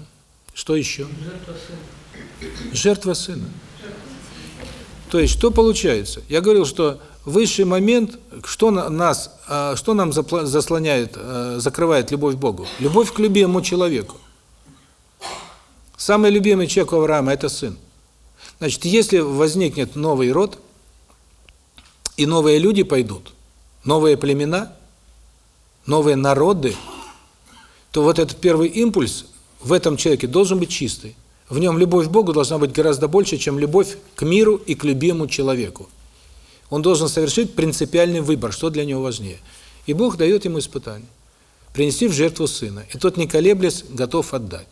Что еще? Жертва сына. Жертва сына. То есть что получается? Я говорил, что высший момент, что нас, а, что нам заслоняет, а, закрывает любовь к Богу? Любовь к любимому человеку. Самый любимый человек у Авраама – это сын. Значит, если возникнет новый род, и новые люди пойдут, новые племена, новые народы, то вот этот первый импульс в этом человеке должен быть чистый. В нем любовь к Богу должна быть гораздо больше, чем любовь к миру и к любимому человеку. Он должен совершить принципиальный выбор, что для него важнее. И Бог дает ему испытание. Принести в жертву сына. И тот, не колеблясь, готов отдать.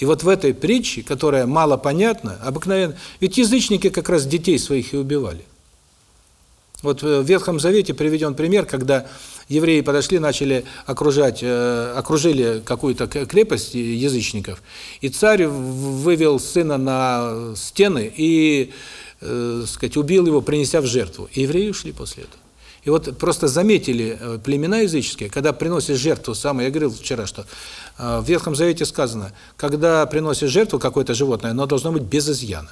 И вот в этой притче, которая мало понятна, обыкновенно... Ведь язычники как раз детей своих и убивали. Вот в Ветхом Завете приведен пример, когда евреи подошли, начали окружать, э, окружили какую-то крепость язычников, и царь вывел сына на стены и э, сказать, убил его, принеся в жертву. И евреи ушли после этого. И вот просто заметили э, племена языческие, когда приносят жертву, самое, я говорил вчера, что э, в Ветхом Завете сказано, когда приносишь жертву какое-то животное, оно должно быть без изъяна.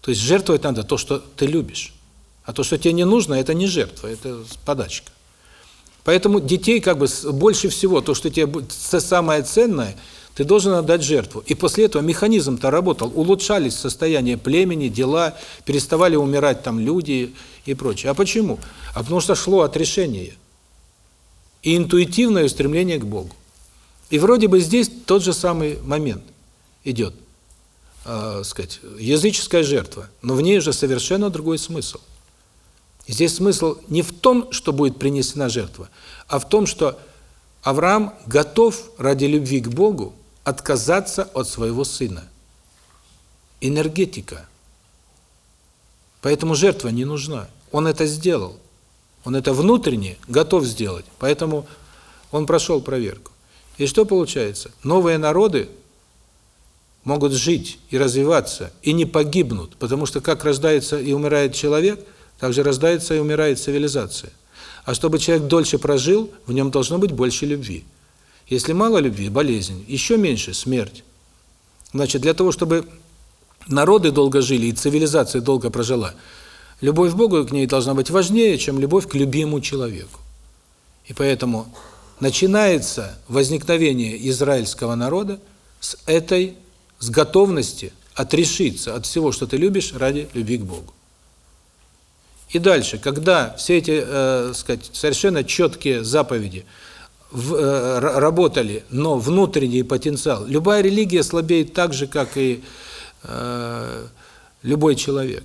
То есть жертвовать надо то, что ты любишь. А то, что тебе не нужно, это не жертва, это подачка. Поэтому детей как бы больше всего, то, что тебе самое ценное, ты должен отдать жертву. И после этого механизм-то работал, улучшались состояние племени, дела, переставали умирать там люди и прочее. А почему? А потому что шло отрешение и интуитивное устремление к Богу. И вроде бы здесь тот же самый момент идет, э, сказать, языческая жертва, но в ней уже совершенно другой смысл. Здесь смысл не в том, что будет принесена жертва, а в том, что Авраам готов ради любви к Богу отказаться от своего сына. Энергетика. Поэтому жертва не нужна. Он это сделал. Он это внутренне готов сделать. Поэтому он прошел проверку. И что получается? Новые народы могут жить и развиваться, и не погибнут, потому что как рождается и умирает человек, так же рождается и умирает цивилизация. А чтобы человек дольше прожил, в нем должно быть больше любви. Если мало любви – болезнь, еще меньше – смерть. Значит, для того, чтобы народы долго жили и цивилизация долго прожила, любовь к Богу к ней должна быть важнее, чем любовь к любимому человеку. И поэтому начинается возникновение израильского народа с этой, с готовности отрешиться от всего, что ты любишь, ради любви к Богу. И дальше, когда все эти, э, сказать, совершенно четкие заповеди в, э, работали, но внутренний потенциал, любая религия слабеет так же, как и э, любой человек.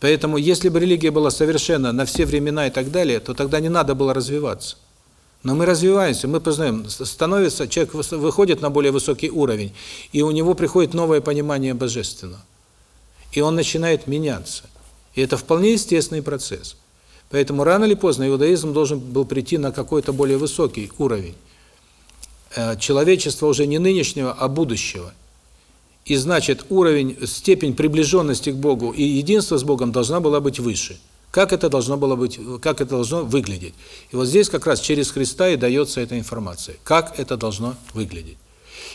Поэтому, если бы религия была совершенно на все времена и так далее, то тогда не надо было развиваться. Но мы развиваемся, мы познаем, становится, человек выходит на более высокий уровень, и у него приходит новое понимание божественного. И он начинает меняться. И это вполне естественный процесс. Поэтому рано или поздно иудаизм должен был прийти на какой-то более высокий уровень. Э, человечество уже не нынешнего, а будущего. И значит, уровень, степень приближенности к Богу и единства с Богом должна была быть выше. Как это должно было быть, как это должно выглядеть? И вот здесь как раз через Христа и дается эта информация. Как это должно выглядеть?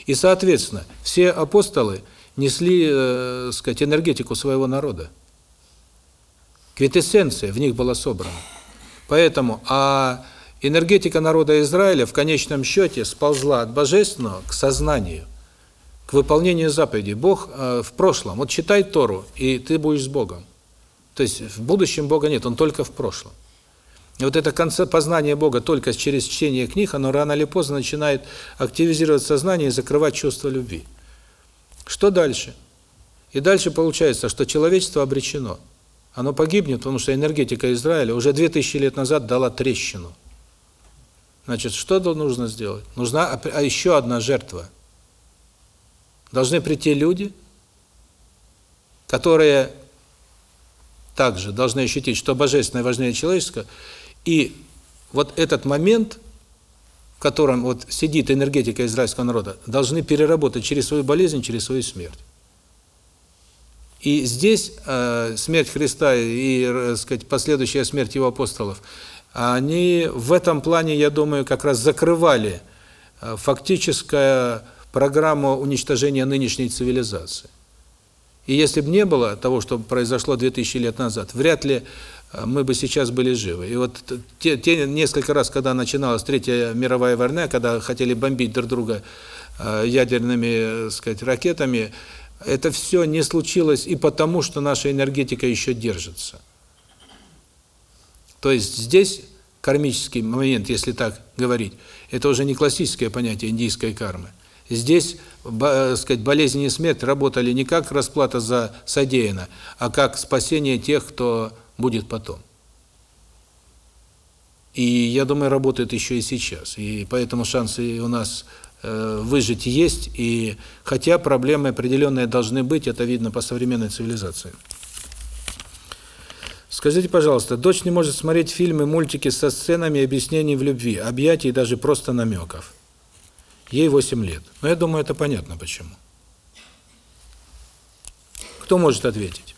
И, соответственно, все апостолы несли, э, сказать, энергетику своего народа. Квитэссенция в них была собрана. Поэтому, а энергетика народа Израиля в конечном счете сползла от божественного к сознанию к выполнению заповедей. Бог э, в прошлом. Вот читай Тору, и ты будешь с Богом. То есть в будущем Бога нет, Он только в прошлом. И вот это познания Бога только через чтение книг, оно рано или поздно начинает активизировать сознание и закрывать чувство любви. Что дальше? И дальше получается, что человечество обречено. Оно погибнет, потому что энергетика Израиля уже 2000 лет назад дала трещину. Значит, что нужно сделать? Нужна а еще одна жертва – должны прийти люди, которые также должны ощутить, что божественное важнее человеческого, и вот этот момент, в котором вот сидит энергетика израильского народа, должны переработать через свою болезнь, через свою смерть. И здесь э, смерть Христа и, э, сказать, последующая смерть его апостолов, они в этом плане, я думаю, как раз закрывали э, фактическое программу уничтожения нынешней цивилизации. И если бы не было того, что произошло 2000 лет назад, вряд ли э, мы бы сейчас были живы. И вот те, те несколько раз, когда начиналась Третья мировая война, когда хотели бомбить друг друга э, ядерными, так сказать, ракетами, это все не случилось и потому, что наша энергетика еще держится. То есть здесь кармический момент, если так говорить, это уже не классическое понятие индийской кармы. Здесь, э, сказать, болезнь и смерть работали не как расплата за содеянное, а как спасение тех, кто будет потом. И я думаю, работает еще и сейчас. И поэтому шансы у нас э, выжить есть, и хотя проблемы определенные должны быть, это видно по современной цивилизации. Скажите, пожалуйста, дочь не может смотреть фильмы, мультики со сценами объяснений в любви, объятий и даже просто намеков. Ей 8 лет. Но я думаю, это понятно почему. Кто может ответить?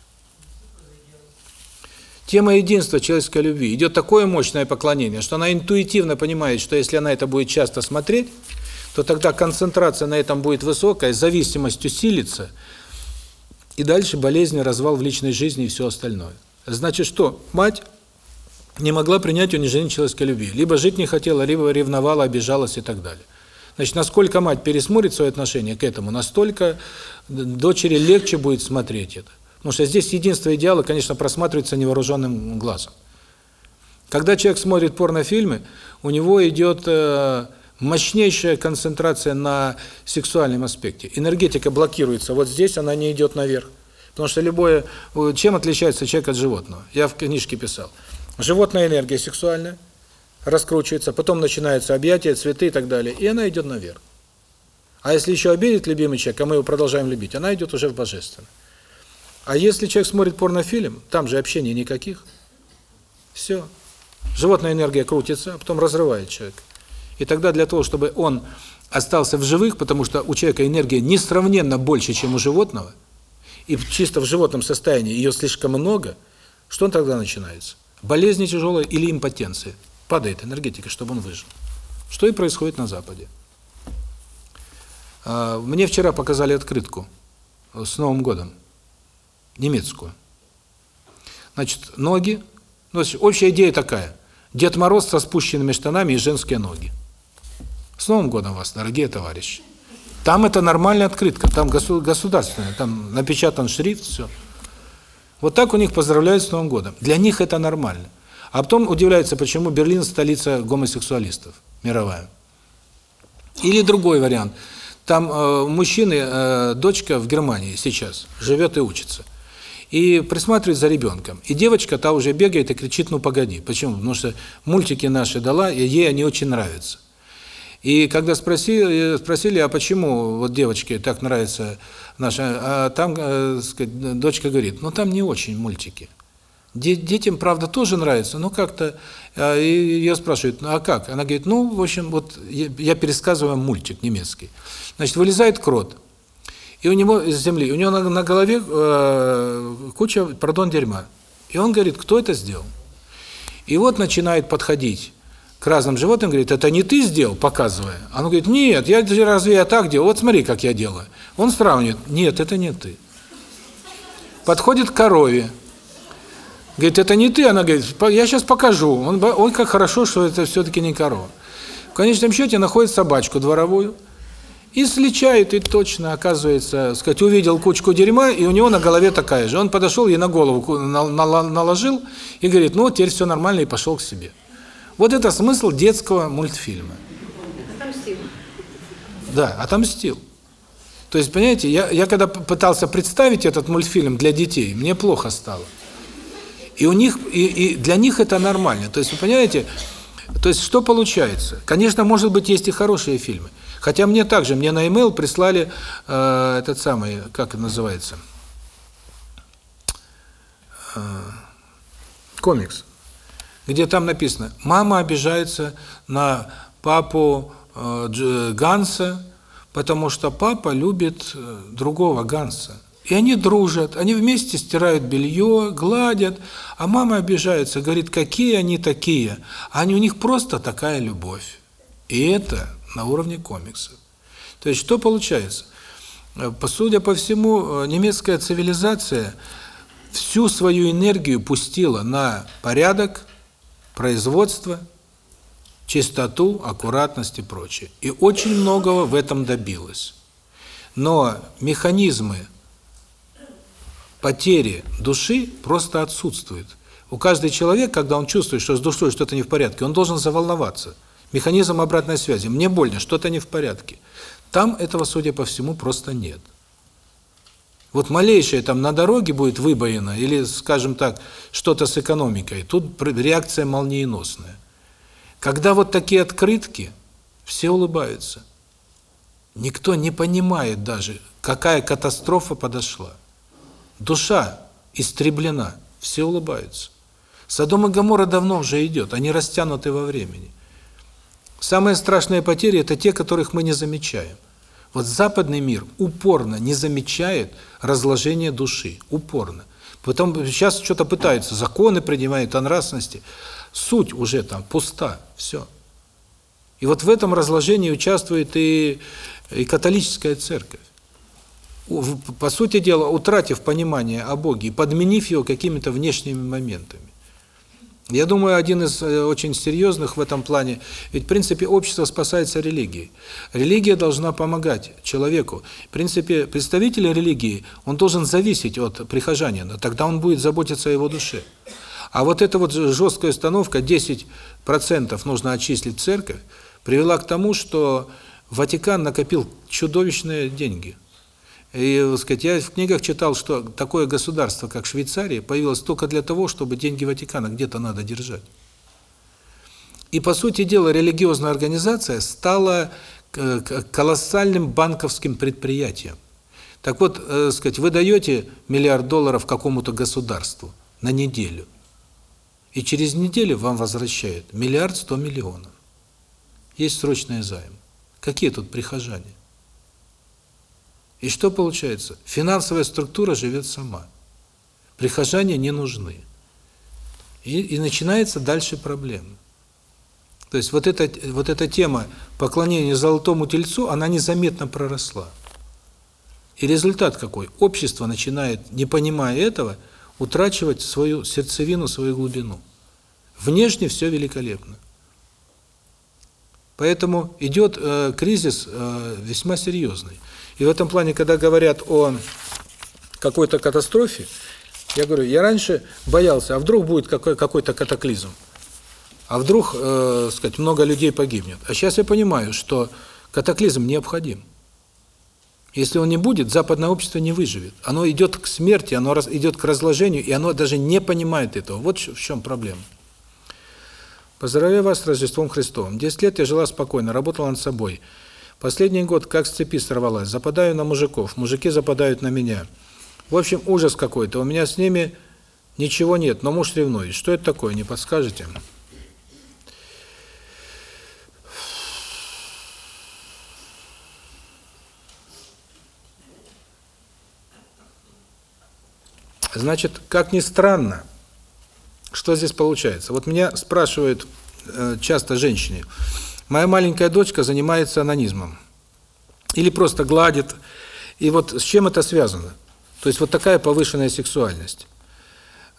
Тема единства человеческой любви. Идет такое мощное поклонение, что она интуитивно понимает, что если она это будет часто смотреть, то тогда концентрация на этом будет высокая, зависимость усилится, и дальше болезнь, развал в личной жизни и все остальное. Значит, что? Мать не могла принять унижение человеческой любви. Либо жить не хотела, либо ревновала, обижалась и так далее. Значит, насколько мать пересмотрит свое отношение к этому, настолько дочери легче будет смотреть это. Потому что здесь единство идеала, конечно, просматривается невооруженным глазом. Когда человек смотрит порнофильмы, у него идет э, мощнейшая концентрация на сексуальном аспекте. Энергетика блокируется. Вот здесь она не идет наверх. Потому что любое... Чем отличается человек от животного? Я в книжке писал. Животная энергия сексуальная раскручивается, потом начинается объятие, цветы и так далее, и она идет наверх. А если еще обидит любимый человек, а мы его продолжаем любить, она идет уже в божественное. А если человек смотрит порнофильм, там же общения никаких, все. Животная энергия крутится, а потом разрывает человека. И тогда для того, чтобы он остался в живых, потому что у человека энергия несравненно больше, чем у животного, и чисто в животном состоянии ее слишком много, что он тогда начинается? болезни тяжелые или импотенция. Падает энергетика, чтобы он выжил. Что и происходит на Западе. А, мне вчера показали открытку с Новым годом, немецкую. Значит, ноги, ну, общая идея такая, Дед Мороз со спущенными штанами и женские ноги. С Новым годом вас, дорогие товарищи. Там это нормальная открытка, там государственная, там напечатан шрифт, все. Вот так у них поздравляют с Новым годом. Для них это нормально. А потом удивляются, почему Берлин столица гомосексуалистов, мировая. Или другой вариант. Там э, мужчины, э, дочка в Германии сейчас живет и учится. И присматривает за ребенком. И девочка та уже бегает и кричит, ну погоди. Почему? Потому что мультики наши дала, и ей они очень нравятся. И когда спросили, спросили, а почему вот девочке так нравится наша, а там э, сказать, дочка говорит, ну там не очень мультики. Детям, правда, тоже нравится, но как-то... А, и ее спрашивают, ну а как? Она говорит, ну, в общем, вот я, я пересказываю мультик немецкий. Значит, вылезает крот, и у него из земли, у него на, на голове э, куча, пардон, дерьма. И он говорит, кто это сделал? И вот начинает подходить к разным животным, говорит, это не ты сделал, показывая. А он говорит, нет, я разве я так делаю? Вот смотри, как я делаю. Он сравнивает, нет, это не ты. Подходит к корове, говорит, это не ты, она говорит, я сейчас покажу. Он, ой, как хорошо, что это все-таки не корова. В конечном счете находит собачку дворовую, и сличает, и точно, оказывается, сказать, увидел кучку дерьма, и у него на голове такая же. Он подошел, ей на голову наложил, и говорит, ну, теперь все нормально, и пошел к себе. Вот это смысл детского мультфильма. Отомстил. Да, отомстил. То есть, понимаете, я, я когда пытался представить этот мультфильм для детей, мне плохо стало. И у них, и, и для них это нормально. То есть, вы понимаете, то есть, что получается? Конечно, может быть, есть и хорошие фильмы. Хотя мне также, мне на e-mail прислали э, этот самый, как это называется, э, комикс где там написано, мама обижается на папу э, Ганса, потому что папа любит э, другого Ганса. И они дружат, они вместе стирают белье, гладят, а мама обижается, говорит, какие они такие, а они, у них просто такая любовь. И это на уровне комиксов. То есть что получается? Э, судя по всему, немецкая цивилизация всю свою энергию пустила на порядок, производство, чистоту, аккуратность и прочее. И очень многого в этом добилась. Но механизмы потери души просто отсутствуют. У каждого человека, когда он чувствует, что с душой что-то не в порядке, он должен заволноваться. Механизм обратной связи. Мне больно, что-то не в порядке. Там этого, судя по всему, просто нет. Вот малейшее там на дороге будет выбоина или, скажем так, что-то с экономикой, тут реакция молниеносная. Когда вот такие открытки, все улыбаются. Никто не понимает даже, какая катастрофа подошла. Душа истреблена, все улыбаются. Содом и Гоморра давно уже идет, они растянуты во времени. Самые страшные потери – это те, которых мы не замечаем. Вот западный мир упорно не замечает разложения души, упорно. Потом сейчас что-то пытаются, законы принимают о нравственности. Суть уже там пуста, все. И вот в этом разложении участвует и, и католическая церковь. По сути дела, утратив понимание о Боге подменив его какими-то внешними моментами. Я думаю, один из э, очень серьезных в этом плане, ведь в принципе общество спасается религией. Религия должна помогать человеку. В принципе, представитель религии, он должен зависеть от прихожанина, тогда он будет заботиться о его душе. А вот эта вот жесткая установка, 10% нужно отчислить церковь, привела к тому, что Ватикан накопил чудовищные деньги. И, так сказать, я в книгах читал, что такое государство, как Швейцария, появилось только для того, чтобы деньги Ватикана где-то надо держать. И, по сути дела, религиозная организация стала э, колоссальным банковским предприятием. Так вот, э, сказать, вы даете миллиард долларов какому-то государству на неделю, и через неделю вам возвращают миллиард сто миллионов. Есть срочный займ. Какие тут прихожане? И что получается? Финансовая структура живет сама. Прихожане не нужны. И, и начинается дальше проблема. То есть вот эта, вот эта тема поклонения золотому тельцу, она незаметно проросла. И результат какой? Общество начинает, не понимая этого, утрачивать свою сердцевину, свою глубину. Внешне все великолепно. Поэтому идет э, кризис э, весьма серьезный. И в этом плане, когда говорят о какой-то катастрофе, я говорю, я раньше боялся, а вдруг будет какой какой-то катаклизм, а вдруг, э, сказать, много людей погибнет. А сейчас я понимаю, что катаклизм необходим. Если он не будет, западное общество не выживет. Оно идет к смерти, оно идет к разложению, и оно даже не понимает этого. Вот в чем проблема. Поздравляю вас с Рождеством Христовым. Десять лет я жила спокойно, работала над собой. Последний год как с цепи сорвалась. Западаю на мужиков, мужики западают на меня. В общем, ужас какой-то. У меня с ними ничего нет, но муж ревнует. Что это такое, не подскажете? Значит, как ни странно, что здесь получается? Вот меня спрашивают э, часто женщины, Моя маленькая дочка занимается анонизмом. Или просто гладит. И вот с чем это связано? То есть вот такая повышенная сексуальность.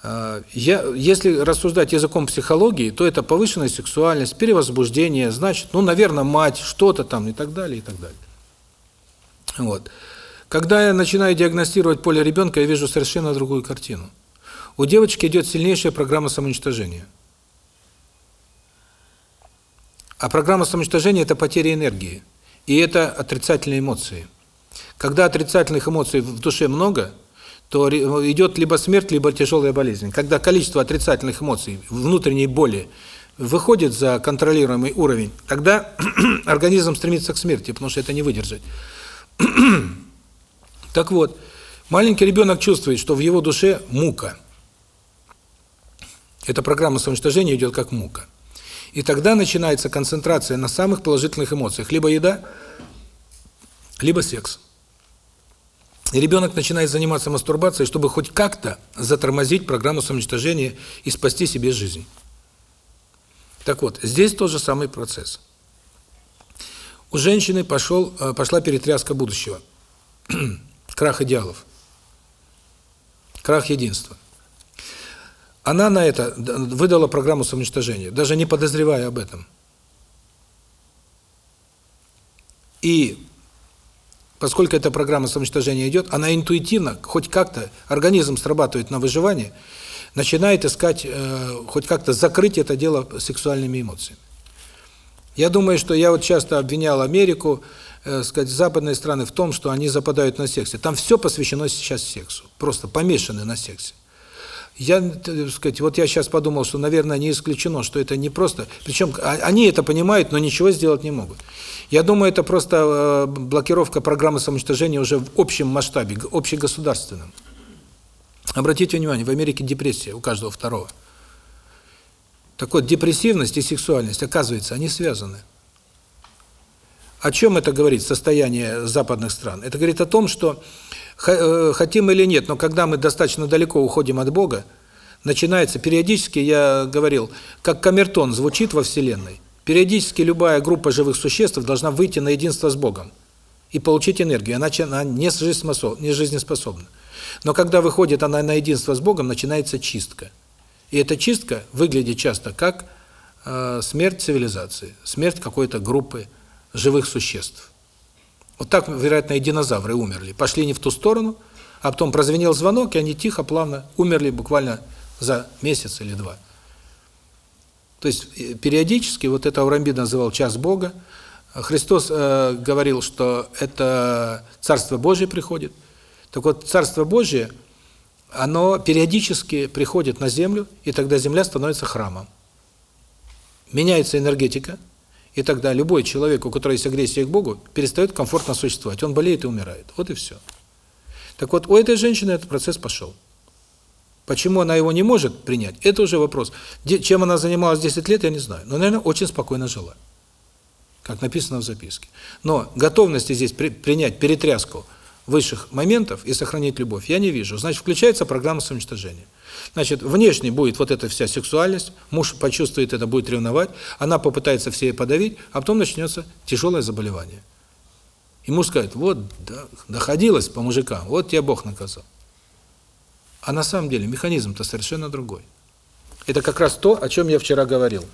А, я, если рассуждать языком психологии, то это повышенная сексуальность, перевозбуждение, значит, ну, наверное, мать, что-то там и так далее, и так далее. Вот. Когда я начинаю диагностировать поле ребенка, я вижу совершенно другую картину. У девочки идет сильнейшая программа самоуничтожения. А программа самоуничтожения – это потеря энергии. И это отрицательные эмоции. Когда отрицательных эмоций в душе много, то идет либо смерть, либо тяжелая болезнь. Когда количество отрицательных эмоций, внутренней боли, выходит за контролируемый уровень, тогда организм стремится к смерти, потому что это не выдержать. так вот, маленький ребенок чувствует, что в его душе мука. Эта программа самоуничтожения идет как мука. И тогда начинается концентрация на самых положительных эмоциях. Либо еда, либо секс. И ребенок начинает заниматься мастурбацией, чтобы хоть как-то затормозить программу самоуничтожения и спасти себе жизнь. Так вот, здесь тот же самый процесс. У женщины пошел, э, пошла перетряска будущего. Крах идеалов. Крах единства. Она на это выдала программу самоуничтожения, даже не подозревая об этом. И поскольку эта программа самоуничтожения идет, она интуитивно, хоть как-то, организм срабатывает на выживание, начинает искать, э, хоть как-то закрыть это дело сексуальными эмоциями. Я думаю, что я вот часто обвинял Америку, э, сказать, западные страны в том, что они западают на сексе. Там все посвящено сейчас сексу, просто помешаны на сексе. Я, так сказать, вот я сейчас подумал, что, наверное, не исключено, что это не просто... Причем а, они это понимают, но ничего сделать не могут. Я думаю, это просто э, блокировка программы самоуничтожения уже в общем масштабе, общегосударственном. Обратите внимание, в Америке депрессия у каждого второго. Так вот, депрессивность и сексуальность, оказывается, они связаны. О чем это говорит, состояние западных стран? Это говорит о том, что Э, хотим или нет, но когда мы достаточно далеко уходим от Бога, начинается периодически, я говорил, как камертон звучит во Вселенной, периодически любая группа живых существ должна выйти на единство с Богом и получить энергию, иначе она. Не жизнеспособна. Но когда выходит она на единство с Богом, начинается чистка. И эта чистка выглядит часто как э, смерть цивилизации, смерть какой-то группы живых существ. Вот так, вероятно, и динозавры умерли. Пошли не в ту сторону, а потом прозвенел звонок, и они тихо, плавно умерли буквально за месяц или два. То есть э, периодически, вот это Аурамбид называл час Бога, Христос э, говорил, что это Царство Божие приходит. Так вот, Царство Божие, оно периодически приходит на землю, и тогда земля становится храмом. Меняется энергетика, и тогда любой человек, у которого есть агрессия к Богу, перестает комфортно существовать. Он болеет и умирает. Вот и все. Так вот, у этой женщины этот процесс пошел. Почему она его не может принять, это уже вопрос. Чем она занималась 10 лет, я не знаю. Но, наверное, очень спокойно жила. Как написано в записке. Но готовности здесь при, принять перетряску высших моментов и сохранить любовь я не вижу. Значит, включается программа самоуничтожения. Значит, внешне будет вот эта вся сексуальность, муж почувствует это, будет ревновать, она попытается все подавить, а потом начнется тяжелое заболевание. И муж скажет, вот, да, доходилось по мужикам, вот тебя Бог наказал. А на самом деле механизм-то совершенно другой. Это как раз то, о чем я вчера говорил.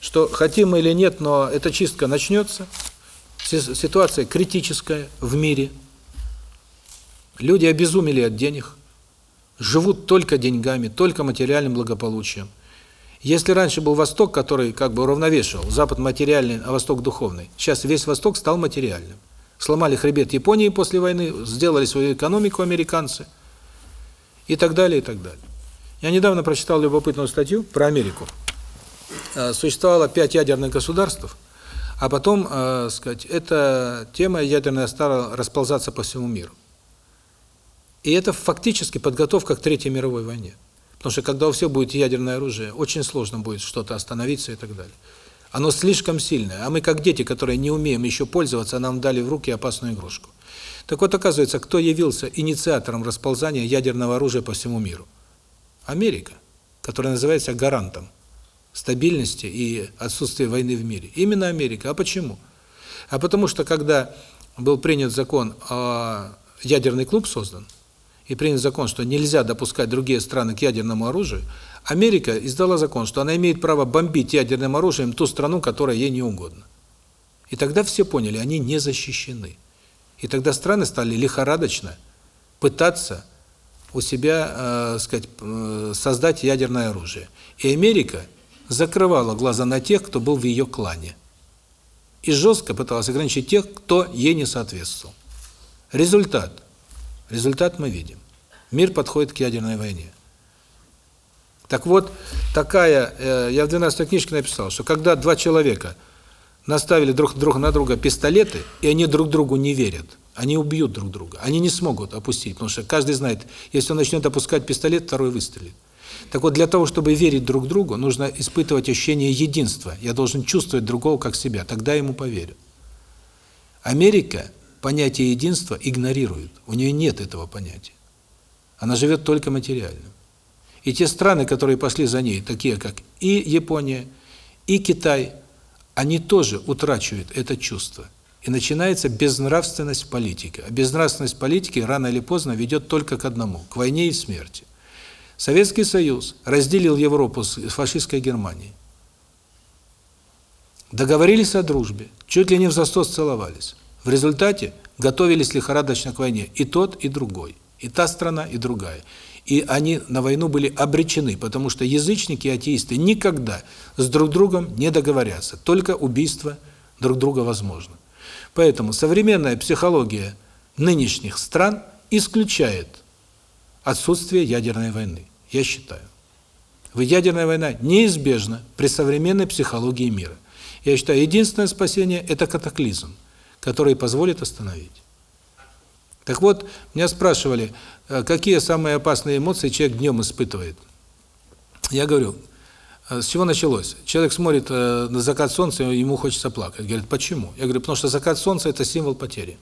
Что хотим мы или нет, но эта чистка начнется, ситуация критическая в мире, люди обезумели от денег, живут только деньгами, только материальным благополучием. Если раньше был Восток, который как бы уравновешивал, Запад материальный, а Восток духовный, сейчас весь Восток стал материальным. Сломали хребет Японии после войны, сделали свою экономику американцы – и так далее, и так далее. Я недавно прочитал любопытную статью про Америку. Э, существовало пять ядерных государств, а потом, э, сказать, эта тема ядерная стала расползаться по всему миру. И это фактически подготовка к Третьей мировой войне. Потому что когда у всех будет ядерное оружие, очень сложно будет что-то остановиться и так далее. Оно слишком сильное, а мы как дети, которые не умеем еще пользоваться, нам дали в руки опасную игрушку. Так вот, оказывается, кто явился инициатором расползания ядерного оружия по всему миру? Америка, которая называется гарантом стабильности и отсутствия войны в мире. Именно Америка. А почему? А потому что, когда был принят закон, ядерный клуб создан, и принят закон, что нельзя допускать другие страны к ядерному оружию, Америка издала закон, что она имеет право бомбить ядерным оружием ту страну, которая ей не угодна. И тогда все поняли, они не защищены. И тогда страны стали лихорадочно пытаться у себя, э, сказать, э, создать ядерное оружие. И Америка закрывала глаза на тех, кто был в ее клане. И жестко пыталась ограничить тех, кто ей не соответствовал. Результат. Результат мы видим. Мир подходит к ядерной войне. Так вот, такая, э, я в 12 книжке написал, что когда два человека – наставили друг друг на друга пистолеты, и они друг другу не верят. Они убьют друг друга. Они не смогут опустить, потому что каждый знает, если он начнет опускать пистолет, второй выстрелит. Так вот, для того, чтобы верить друг другу, нужно испытывать ощущение единства. Я должен чувствовать другого как себя, тогда ему поверю. Америка понятие единства игнорирует. У нее нет этого понятия. Она живет только материальным. И те страны, которые пошли за ней, такие как и Япония, и Китай – они тоже утрачивают это чувство. И начинается безнравственность политики. А безнравственность политики рано или поздно ведет только к одному – к войне и смерти. Советский Союз разделил Европу с фашистской Германией. Договорились о дружбе, чуть ли не в засос целовались. В результате готовились лихорадочно к войне и тот, и другой. И та страна, и другая и они на войну были обречены, потому что язычники и атеисты никогда с друг другом не договорятся, только убийство друг друга возможно. Поэтому современная психология нынешних стран исключает отсутствие ядерной войны, я считаю. Ядерная война неизбежна при современной психологии мира. Я считаю, единственное спасение – это катаклизм, который позволит остановить. Так вот, меня спрашивали, э, какие самые опасные эмоции человек днем испытывает. Я говорю, э, с чего началось? Человек смотрит э, на закат солнца, ему хочется плакать. Говорит, почему? Я говорю, потому что закат солнца – это символ потери.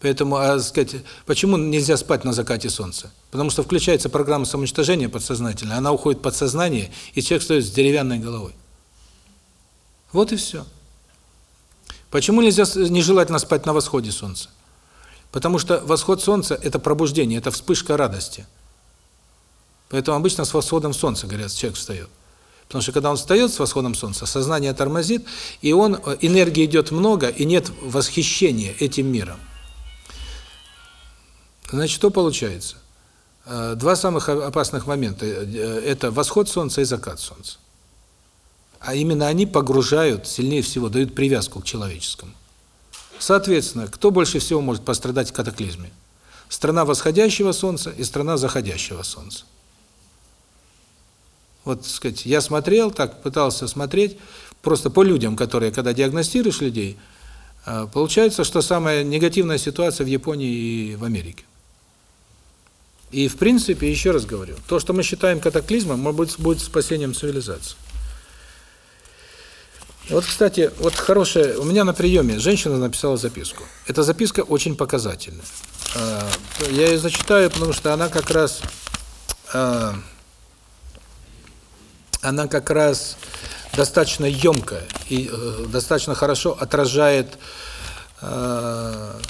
Поэтому, а сказать, почему нельзя спать на закате солнца? Потому что включается программа самоуничтожения подсознательно, она уходит в подсознание, и человек стоит с деревянной головой. Вот и все. Почему нельзя нежелательно спать на восходе солнца? Потому что восход солнца – это пробуждение, это вспышка радости. Поэтому обычно с восходом солнца, говорят, человек встает. Потому что когда он встает с восходом солнца, сознание тормозит, и он э, энергии идет много, и нет восхищения этим миром. Значит, что получается? Э, два самых опасных момента э, это восход солнца и закат солнца. А именно они погружают сильнее всего, дают привязку к человеческому. Соответственно, кто больше всего может пострадать в катаклизме? Страна восходящего солнца и страна заходящего солнца. Вот, так сказать, я смотрел, так пытался смотреть, просто по людям, которые, когда диагностируешь людей, э, получается, что самая негативная ситуация в Японии и в Америке. И, в принципе, еще раз говорю, то, что мы считаем катаклизмом, может быть, будет спасением цивилизации. Вот, кстати, вот хорошая, у меня на приеме женщина написала записку. Эта записка очень показательная. Э, я ее зачитаю, потому что она как раз э, она как раз достаточно емкая и э, достаточно хорошо отражает э,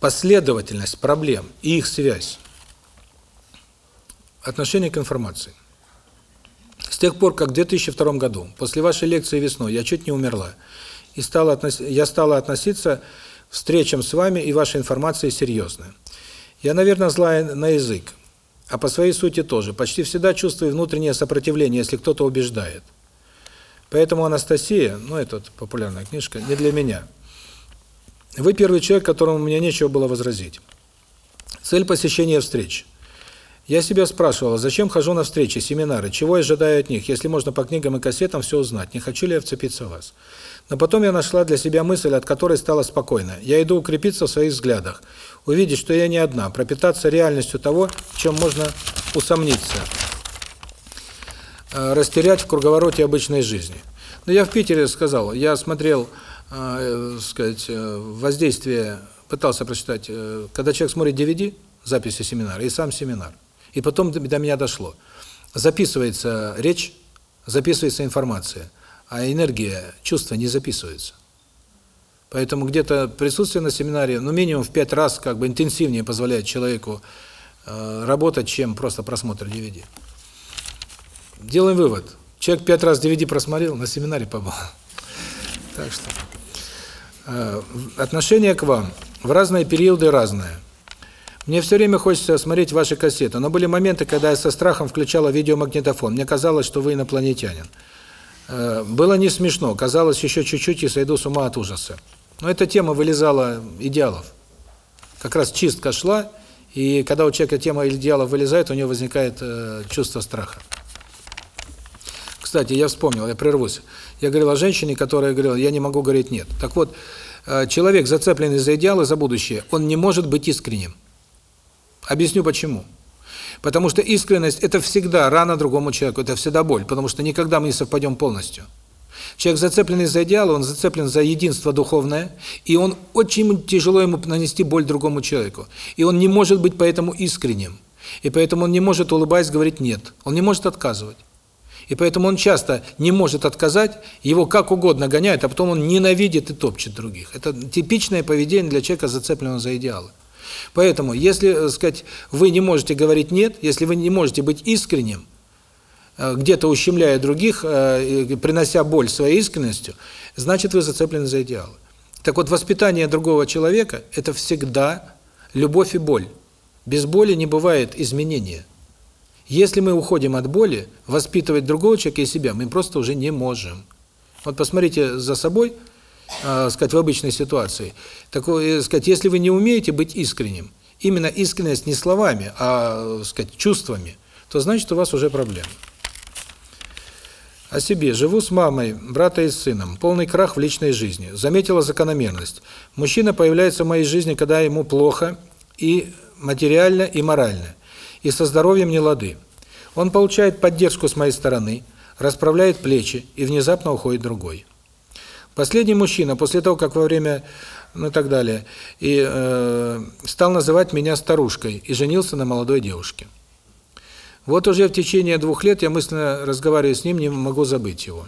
последовательность проблем и их связь. Отношение к информации. Тех пор, как в 2002 году, после вашей лекции весной, я чуть не умерла, и стала относ... я стала относиться к встречам с вами и вашей информацией серьезно. Я, наверное, злая на язык, а по своей сути тоже. Почти всегда чувствую внутреннее сопротивление, если кто-то убеждает. Поэтому Анастасия, ну это вот популярная книжка, не для меня. Вы первый человек, которому меня нечего было возразить. Цель посещения встреч. Я себя спрашивала, зачем хожу на встречи, семинары, чего я ожидаю от них, если можно по книгам и кассетам все узнать, не хочу ли я вцепиться в вас. Но потом я нашла для себя мысль, от которой стало спокойно. Я иду укрепиться в своих взглядах, увидеть, что я не одна, пропитаться реальностью того, в чем можно усомниться, э, растерять в круговороте обычной жизни. Но я в Питере сказал, я смотрел, э, сказать, э, воздействие, пытался прочитать, когда человек смотрит DVD, записи семинара, и сам семинар. И потом до меня дошло. Записывается речь, записывается информация, а энергия, чувства не записываются. Поэтому где-то присутствие на семинаре, ну, минимум в пять раз как бы интенсивнее позволяет человеку э, работать, чем просто просмотр DVD. Делаем вывод. Человек пять раз DVD просмотрел, на семинаре побыл. Так что э, отношение к вам в разные периоды разное. Мне все время хочется смотреть ваши кассеты, но были моменты, когда я со страхом включала видеомагнитофон. Мне казалось, что вы инопланетянин. Э, было не смешно, казалось, еще чуть-чуть и сойду с ума от ужаса. Но эта тема вылезала идеалов. Как раз чистка шла, и когда у человека тема идеалов вылезает, у него возникает э, чувство страха. Кстати, я вспомнил, я прервусь. Я говорил о женщине, которая говорила, я не могу говорить «нет». Так вот, э, человек, зацепленный за идеалы, за будущее, он не может быть искренним. Объясню почему. Потому что искренность – это всегда рана другому человеку, это всегда боль, потому что никогда мы не совпадем полностью. Человек, зацепленный за идеал, он зацеплен за единство духовное, и он очень тяжело ему нанести боль другому человеку. И он не может быть поэтому искренним. И поэтому он не может, улыбаясь, говорить «нет». Он не может отказывать. И поэтому он часто не может отказать, его как угодно гоняют, а потом он ненавидит и топчет других. Это типичное поведение для человека, зацепленного за идеалы. Поэтому, если, так сказать, вы не можете говорить «нет», если вы не можете быть искренним, Э, где-то ущемляя других, э, принося боль своей искренностью, значит, вы зацеплены за идеалы. Так вот, воспитание другого человека – это всегда любовь и боль. Без боли не бывает изменения. Если мы уходим от боли, воспитывать другого человека и себя мы просто уже не можем. Вот посмотрите за собой, э, сказать, в обычной ситуации. Так, э, сказать, если вы не умеете быть искренним, именно искренность не словами, а, сказать, чувствами, то значит, у вас уже проблемы. О себе. Живу с мамой, брата и сыном. Полный крах в личной жизни. Заметила закономерность. Мужчина появляется в моей жизни, когда ему плохо и материально, и морально. И со здоровьем не лады. Он получает поддержку с моей стороны, расправляет плечи, и внезапно уходит другой. Последний мужчина, после того, как во время, ну и так далее, и э, стал называть меня старушкой, и женился на молодой девушке. Вот уже в течение двух лет я мысленно разговариваю с ним, не могу забыть его.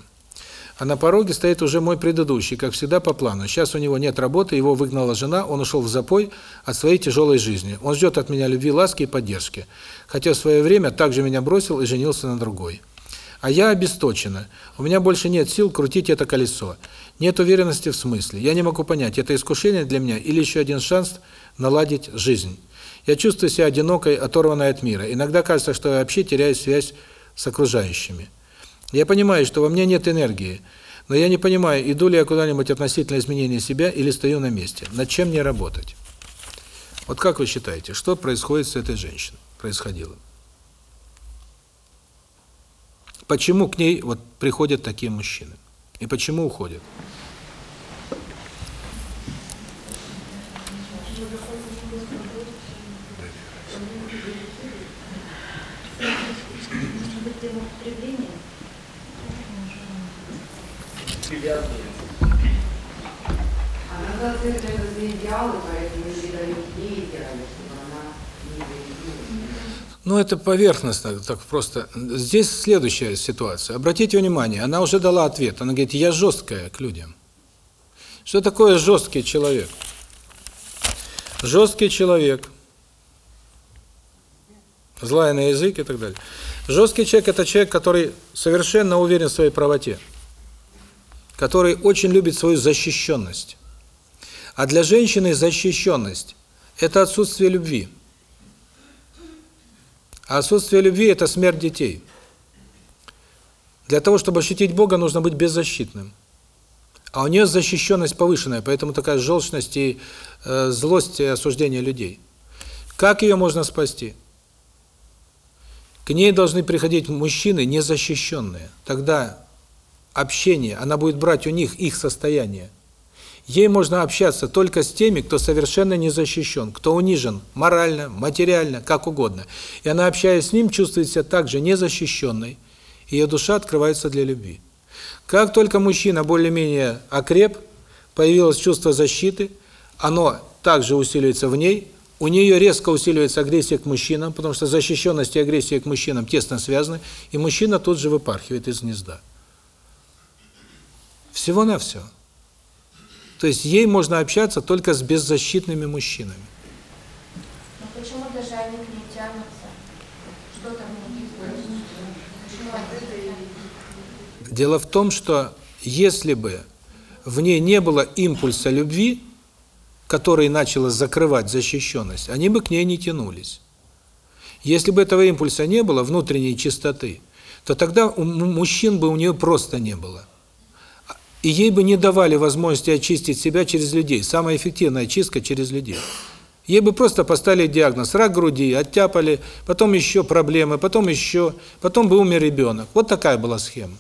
А на пороге стоит уже мой предыдущий, как всегда, по плану. Сейчас у него нет работы, его выгнала жена, он ушел в запой от своей тяжелой жизни. Он ждет от меня любви, ласки и поддержки. Хотя в свое время также меня бросил и женился на другой. А я обесточена. У меня больше нет сил крутить это колесо. Нет уверенности в смысле. Я не могу понять, это искушение для меня или еще один шанс наладить жизнь. Я чувствую себя одинокой, оторванной от мира. Иногда кажется, что я вообще теряю связь с окружающими. Я понимаю, что во мне нет энергии, но я не понимаю, иду ли я куда-нибудь относительно изменения себя или стою на месте. Над чем мне работать? Вот как вы считаете, что происходит с этой женщиной? Происходило. Почему к ней вот приходят такие мужчины? И почему уходят? Она зацеплена за идеалы, поэтому люди дают ей идеалы. Ну, это поверхностно, так просто. Здесь следующая ситуация. Обратите внимание, она уже дала ответ. Она говорит, я жесткая к людям. Что такое жесткий человек? Жесткий человек, злая на язык и так далее. Жесткий человек – это человек, который совершенно уверен в своей правоте, который очень любит свою защищенность. А для женщины защищенность – это отсутствие любви. А отсутствие любви – это смерть детей. Для того, чтобы ощутить Бога, нужно быть беззащитным. А у нее защищенность повышенная, поэтому такая желчность и э, злость и осуждение людей. Как ее можно спасти? К ней должны приходить мужчины незащищенные. Тогда общение, она будет брать у них их состояние. Ей можно общаться только с теми, кто совершенно не защищен, кто унижен морально, материально, как угодно. И она, общаясь с ним, чувствует себя также незащищенной. Ее душа открывается для любви. Как только мужчина более-менее окреп, появилось чувство защиты, оно также усиливается в ней, у нее резко усиливается агрессия к мужчинам, потому что защищенность и агрессия к мужчинам тесно связаны, и мужчина тут же выпархивает из гнезда. Всего-навсего. То есть ей можно общаться только с беззащитными мужчинами. Но почему даже они к ней тянутся? Что там у них Дело в том, что если бы в ней не было импульса любви, который начал закрывать защищенность, они бы к ней не тянулись. Если бы этого импульса не было, внутренней чистоты, то тогда у мужчин бы у нее просто не было. И ей бы не давали возможности очистить себя через людей. Самая эффективная чистка через людей. Ей бы просто поставили диагноз рак груди, оттяпали, потом еще проблемы, потом еще, потом бы умер ребенок. Вот такая была схема.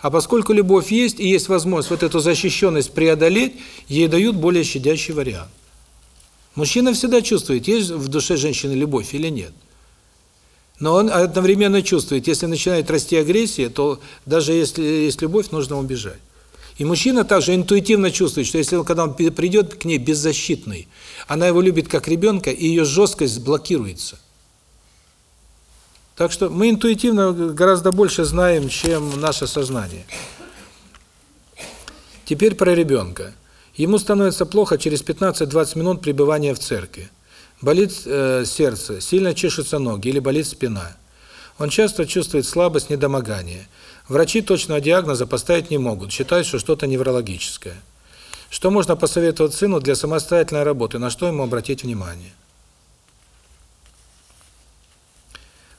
А поскольку любовь есть и есть возможность вот эту защищенность преодолеть, ей дают более щадящий вариант. Мужчина всегда чувствует, есть в душе женщины любовь или нет. Но он одновременно чувствует, если начинает расти агрессия, то даже если есть любовь, нужно убежать. И мужчина также интуитивно чувствует, что если он, когда он придет к ней беззащитный, она его любит как ребенка, и ее жесткость блокируется. Так что мы интуитивно гораздо больше знаем, чем наше сознание. Теперь про ребенка. Ему становится плохо через 15-20 минут пребывания в церкви. Болит э, сердце, сильно чешутся ноги или болит спина. Он часто чувствует слабость, недомогание. Врачи точного диагноза поставить не могут, считают, что что-то неврологическое. Что можно посоветовать сыну для самостоятельной работы, на что ему обратить внимание?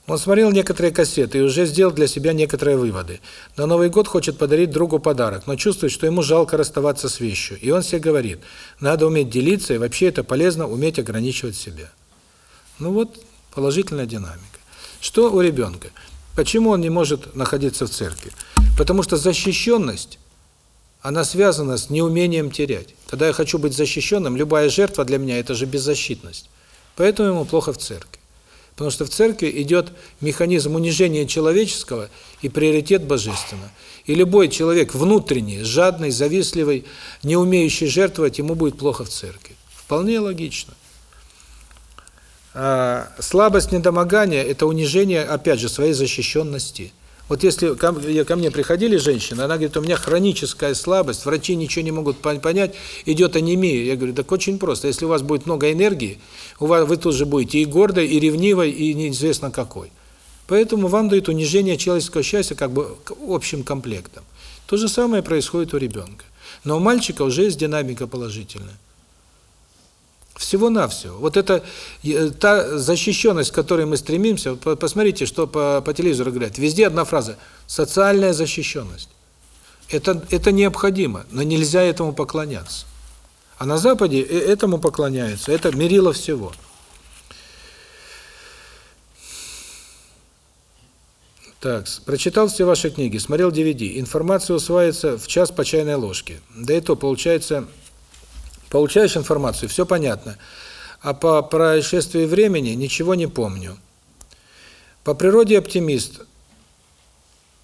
Он смотрел некоторые кассеты и уже сделал для себя некоторые выводы. На Новый год хочет подарить другу подарок, но чувствует, что ему жалко расставаться с вещью. И он себе говорит, надо уметь делиться, и вообще это полезно, уметь ограничивать себя. Ну вот, положительная динамика. Что у ребенка? Почему он не может находиться в церкви? Потому что защищенность, она связана с неумением терять. Когда я хочу быть защищенным, любая жертва для меня – это же беззащитность. Поэтому ему плохо в церкви. Потому что в церкви идет механизм унижения человеческого и приоритет божественного. И любой человек внутренний, жадный, завистливый, не умеющий жертвовать, ему будет плохо в церкви. Вполне логично. А слабость недомогания – это унижение, опять же, своей защищенности. Вот если ко, мне приходили женщины, она говорит, у меня хроническая слабость, врачи ничего не могут пон- понять, идет анемия. Я говорю, так очень просто. Если у вас будет много энергии, у вас, вы тут же будете и гордой, и ревнивой, и неизвестно какой. Поэтому вам дают унижение человеческого счастья как бы общим комплектом. То же самое происходит у ребенка. Но у мальчика уже есть динамика положительная. Всего-навсего. Вот это э, та защищенность, к которой мы стремимся, посмотрите, что по, по телевизору говорят. Везде одна фраза – социальная защищенность. Это, это необходимо, но нельзя этому поклоняться. А на Западе э- этому поклоняются, это мерило всего. Так, прочитал все ваши книги, смотрел DVD. Информация усваивается в час по чайной ложке. Да и то, получается, получаешь информацию, все понятно. А по происшествии времени ничего не помню. По природе оптимист,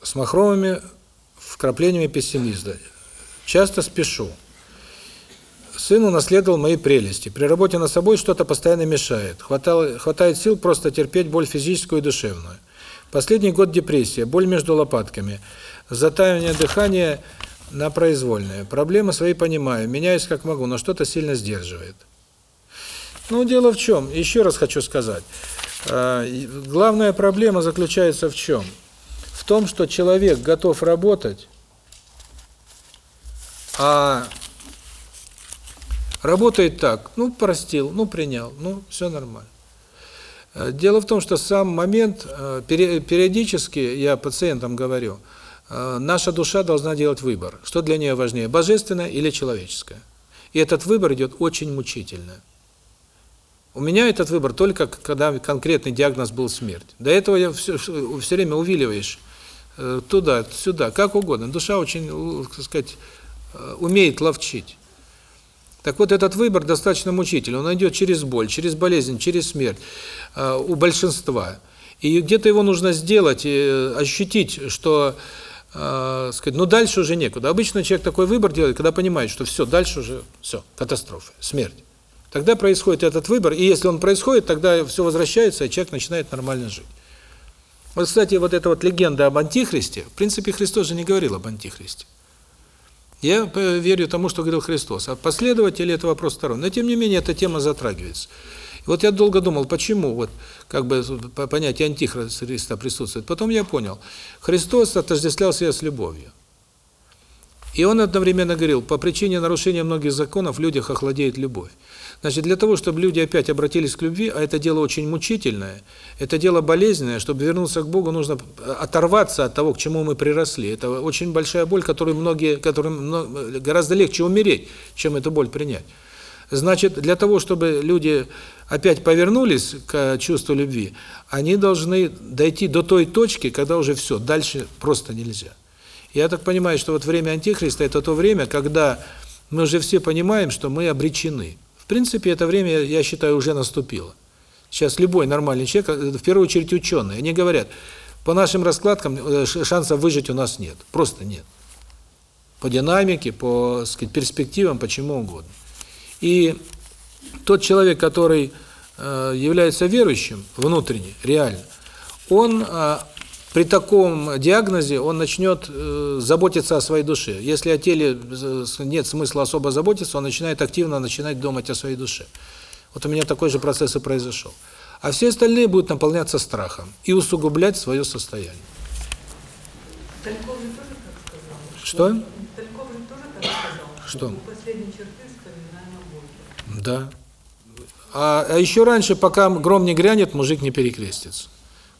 с махровыми вкраплениями пессимиста. Часто спешу. Сын унаследовал мои прелести. При работе над собой что-то постоянно мешает. Хватало, хватает сил просто терпеть боль физическую и душевную. Последний год депрессия, боль между лопатками, затаивание дыхания на произвольное. Проблемы свои понимаю, меняюсь как могу, но что-то сильно сдерживает. Ну, дело в чем? Еще раз хочу сказать. А, Главная проблема заключается в чем? В том, что человек готов работать, а работает так, ну, простил, ну, принял, ну, все нормально. Э, Дело в том, что сам момент, пере- периодически, я пациентам говорю, наша душа должна делать выбор, что для нее важнее, божественное или человеческое. И этот выбор идет очень мучительно. У меня этот выбор только когда конкретный диагноз был смерть. До этого я все, все время увиливаешь э, туда, сюда, как угодно. Душа очень, так сказать, э, умеет ловчить. Так вот, этот выбор достаточно мучительный. Он идет через боль, через болезнь, через смерть э, у большинства. И где-то его нужно сделать, э, ощутить, что, э, сказать, ну дальше уже некуда. Обычно человек такой выбор делает, когда понимает, что все, дальше уже все, катастрофа, смерть. Тогда происходит этот выбор, и если он происходит, тогда все возвращается, и человек начинает нормально жить. Вот, кстати, вот эта вот легенда об Антихристе, в принципе, Христос же не говорил об Антихристе. Я э, верю тому, что говорил Христос. А последователи – это вопрос второй. Но, тем не менее, эта тема затрагивается. И вот я долго думал, почему вот как бы по- понятие антихриста присутствует. Потом я понял. Христос отождествлял себя с любовью. И он одновременно говорил, по причине нарушения многих законов в людях охладеет любовь. Значит, для того, чтобы люди опять обратились к любви, а это дело очень мучительное, это дело болезненное, чтобы вернуться к Богу, нужно оторваться от того, к чему мы приросли. Это очень большая боль, которую многие, которым гораздо легче умереть, чем эту боль принять. Значит, для того, чтобы люди опять повернулись к чувству любви, они должны дойти до той точки, когда уже все, дальше просто нельзя. Я так понимаю, что вот время Антихриста – это то время, когда мы уже все понимаем, что мы обречены. В принципе, это время, я считаю, уже наступило. Сейчас любой нормальный человек, в первую очередь ученые, они говорят, по нашим раскладкам э, шансов выжить у нас нет. Просто нет. По динамике, по сказать, перспективам, почему угодно. И тот человек, который является верующим внутренне, реально, он э, при таком диагнозе он начнет э, заботиться о своей душе. Если о теле э, нет смысла особо заботиться, он начинает активно начинать думать о своей душе. Вот у меня такой же процесс и произошел. А все остальные будут наполняться страхом и усугублять свое состояние. Тальков же тоже так сказал. Что? Тальков же тоже так сказал. Что? Последней черты вспоминаем о Боге. Да. А, а еще раньше, пока гром не грянет, мужик не перекрестится.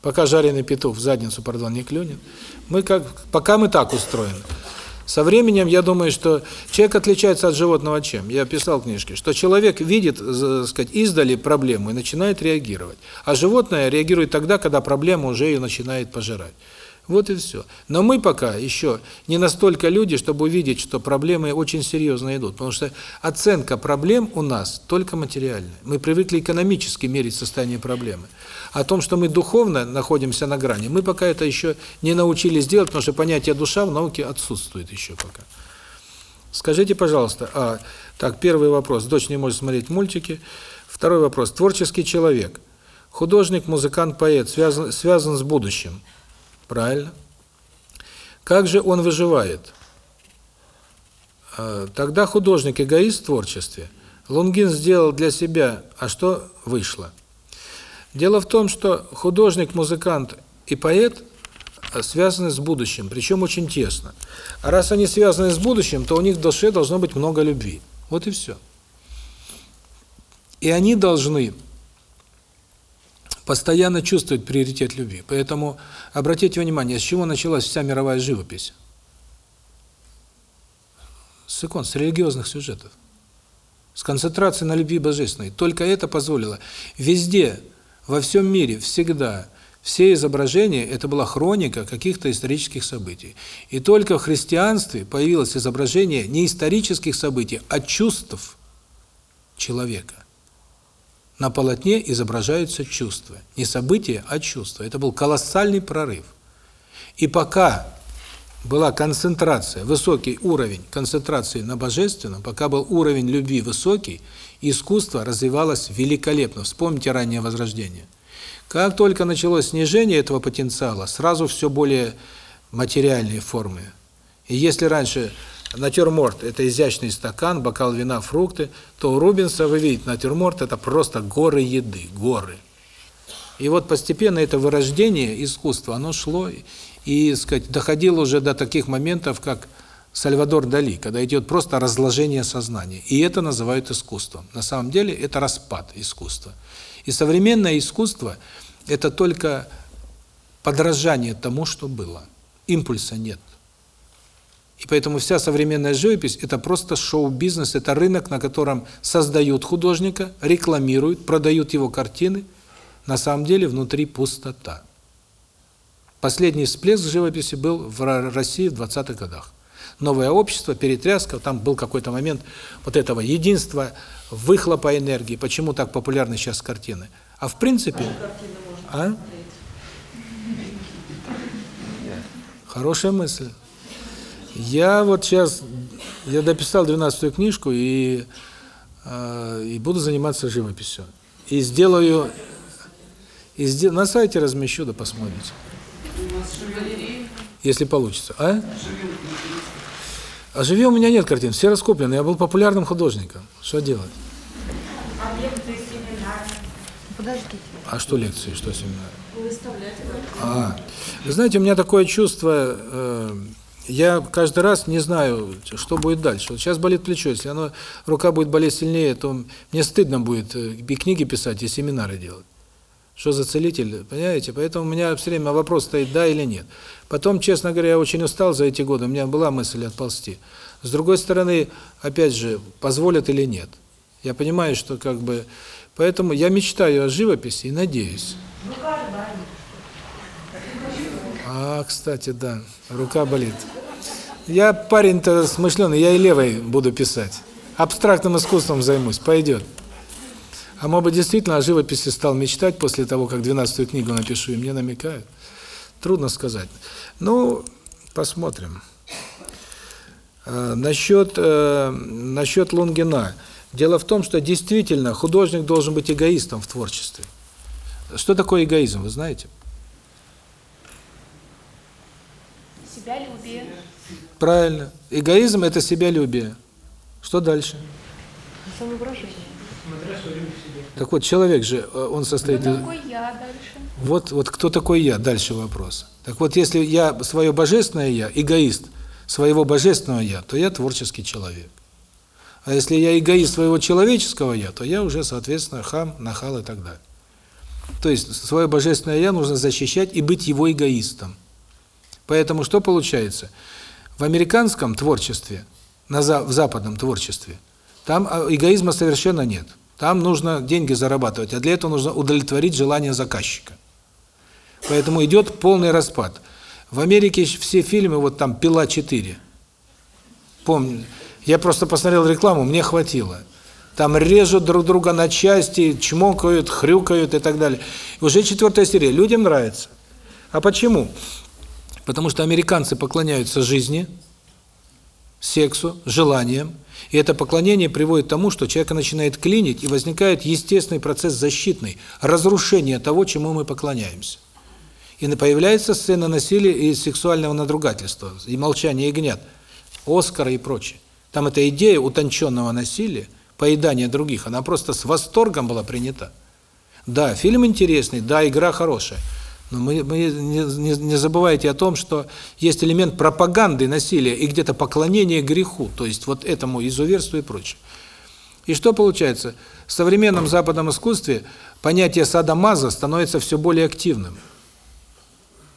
Пока жареный петух в задницу, пардон, не клюнет. Мы как, пока мы так устроены. Со временем, я думаю, что человек отличается от животного чем? Я писал в книжке, что человек видит, так сказать, издали проблему и начинает реагировать. А животное реагирует тогда, когда проблема уже ее начинает пожирать. Вот и все. Но мы пока еще не настолько люди, чтобы увидеть, что проблемы очень серьезно идут. Потому что оценка проблем у нас только материальная. Мы привыкли экономически мерить состояние проблемы. О том, что мы духовно находимся на грани, мы пока это еще не научились делать, потому что понятие душа в науке отсутствует еще пока. Скажите, пожалуйста, а, так, первый вопрос. Дочь не может смотреть мультики. Второй вопрос. Творческий человек. Художник, музыкант, поэт. Связан, связан с будущим. Правильно. Как же он выживает? А, Тогда художник-эгоист в творчестве. Лунгин сделал для себя, а что вышло? Дело в том, что художник, музыкант и поэт а, связаны с будущим, причем очень тесно. А раз они связаны с будущим, то у них в душе должно быть много любви. Вот и все. И они должны постоянно чувствовать приоритет любви. Поэтому обратите внимание, с чего началась вся мировая живопись? С икон, с религиозных сюжетов. С концентрацией на любви божественной. Только это позволило. Везде, во всем мире, всегда, все изображения – это была хроника каких-то исторических событий. И только в христианстве появилось изображение не исторических событий, а чувств человека. На полотне изображаются чувства. Не события, а чувства. Это был колоссальный прорыв. И пока была концентрация, высокий уровень концентрации на божественном, пока был уровень любви высокий, искусство развивалось великолепно. Вспомните раннее Возрождение. Как только началось снижение этого потенциала, сразу все более материальные формы. И если раньше натюрморт – это изящный стакан, бокал вина, фрукты, то у Рубенса, вы видите, натюрморт – это просто горы еды, горы. И вот постепенно это вырождение искусства, оно шло и, сказать, доходило уже до таких моментов, как Сальвадор Дали, когда идет просто разложение сознания. И это называют искусством. На самом деле это распад искусства. И современное искусство – это только подражание тому, что было. Импульса нет. И поэтому вся современная живопись – это просто шоу-бизнес, это рынок, на котором создают художника, рекламируют, продают его картины. На самом деле внутри пустота. Последний всплеск живописи был в России в 20-х годах. Новое общество, перетряска, там был какой-то момент вот этого единства, выхлопа энергии. Почему так популярны сейчас картины? А в принципе... А? Хорошая мысль. Я вот сейчас, я дописал 12-ю книжку и, э, и буду заниматься живописью. И сделаю, и сдел, на сайте размещу, да посмотрите. Если получится. А? А живем у меня нет картин, все раскуплены. Я был популярным художником. Что делать? А? Подождите. А что лекции, что семинары? Выставлять А, вы знаете, у меня такое чувство, э, я каждый раз не знаю, что будет дальше. Вот сейчас болит плечо, если оно, рука будет болеть сильнее, то мне стыдно будет э, и книги писать, и семинары делать. Что за целитель, понимаете? Поэтому у меня все время вопрос стоит, да или нет. Потом, честно говоря, я очень устал за эти годы, у меня была мысль отползти. С другой стороны, опять же, позволят или нет. Я понимаю, что как бы... Поэтому я мечтаю о живописи и надеюсь. А, кстати, да, рука болит. Я парень-то смышленый, я и левой буду писать. Абстрактным искусством займусь, пойдет. А может быть, действительно о живописи стал мечтать после того, как 12-ю книгу напишу, и мне намекают. Трудно сказать. Ну, посмотрим. А, насчет, э, насчет Лунгина. Дело в том, что действительно художник должен быть эгоистом в творчестве. Что такое эгоизм, вы знаете? Себялюбие. Правильно. Эгоизм – это себялюбие. Что дальше? Самовыражение. Так вот, человек же, э, он состоит... Кто из- такой я дальше? Вот, вот кто такой я? Дальше вопрос. Так вот, если я свое божественное я, эгоист своего божественного я, то я творческий человек. А если я эгоист своего человеческого я, то я уже, соответственно, хам, нахал и так далее. То есть свое божественное я нужно защищать и быть его эгоистом. Поэтому что получается? В американском творчестве, на в западном творчестве, там а, эгоизма совершенно нет. Там нужно деньги зарабатывать, а для этого нужно удовлетворить желание заказчика. Поэтому идет полный распад. В Америке все фильмы, вот там «Пила 4», помню, я просто посмотрел рекламу, мне хватило. Там режут друг друга на части, чмокают, хрюкают и так далее. Уже четвертая серия. Людям нравится. А почему? Потому что американцы поклоняются жизни, сексу, желаниям. И это поклонение приводит к тому, что человека начинает клинить, и возникает естественный процесс защитный, разрушение того, чему мы поклоняемся. И появляется сцена насилия и сексуального надругательства, и молчания ягнят, Оскара и прочее. Там эта идея утонченного насилия, поедания других, она просто с восторгом была принята. Да, фильм интересный, да, игра хорошая. Но мы, мы не, не, забывайте о том, что есть элемент пропаганды насилия и где-то поклонения греху, то есть вот этому изуверству и прочее. И что получается? В современном западном искусстве понятие садомаза становится все более активным.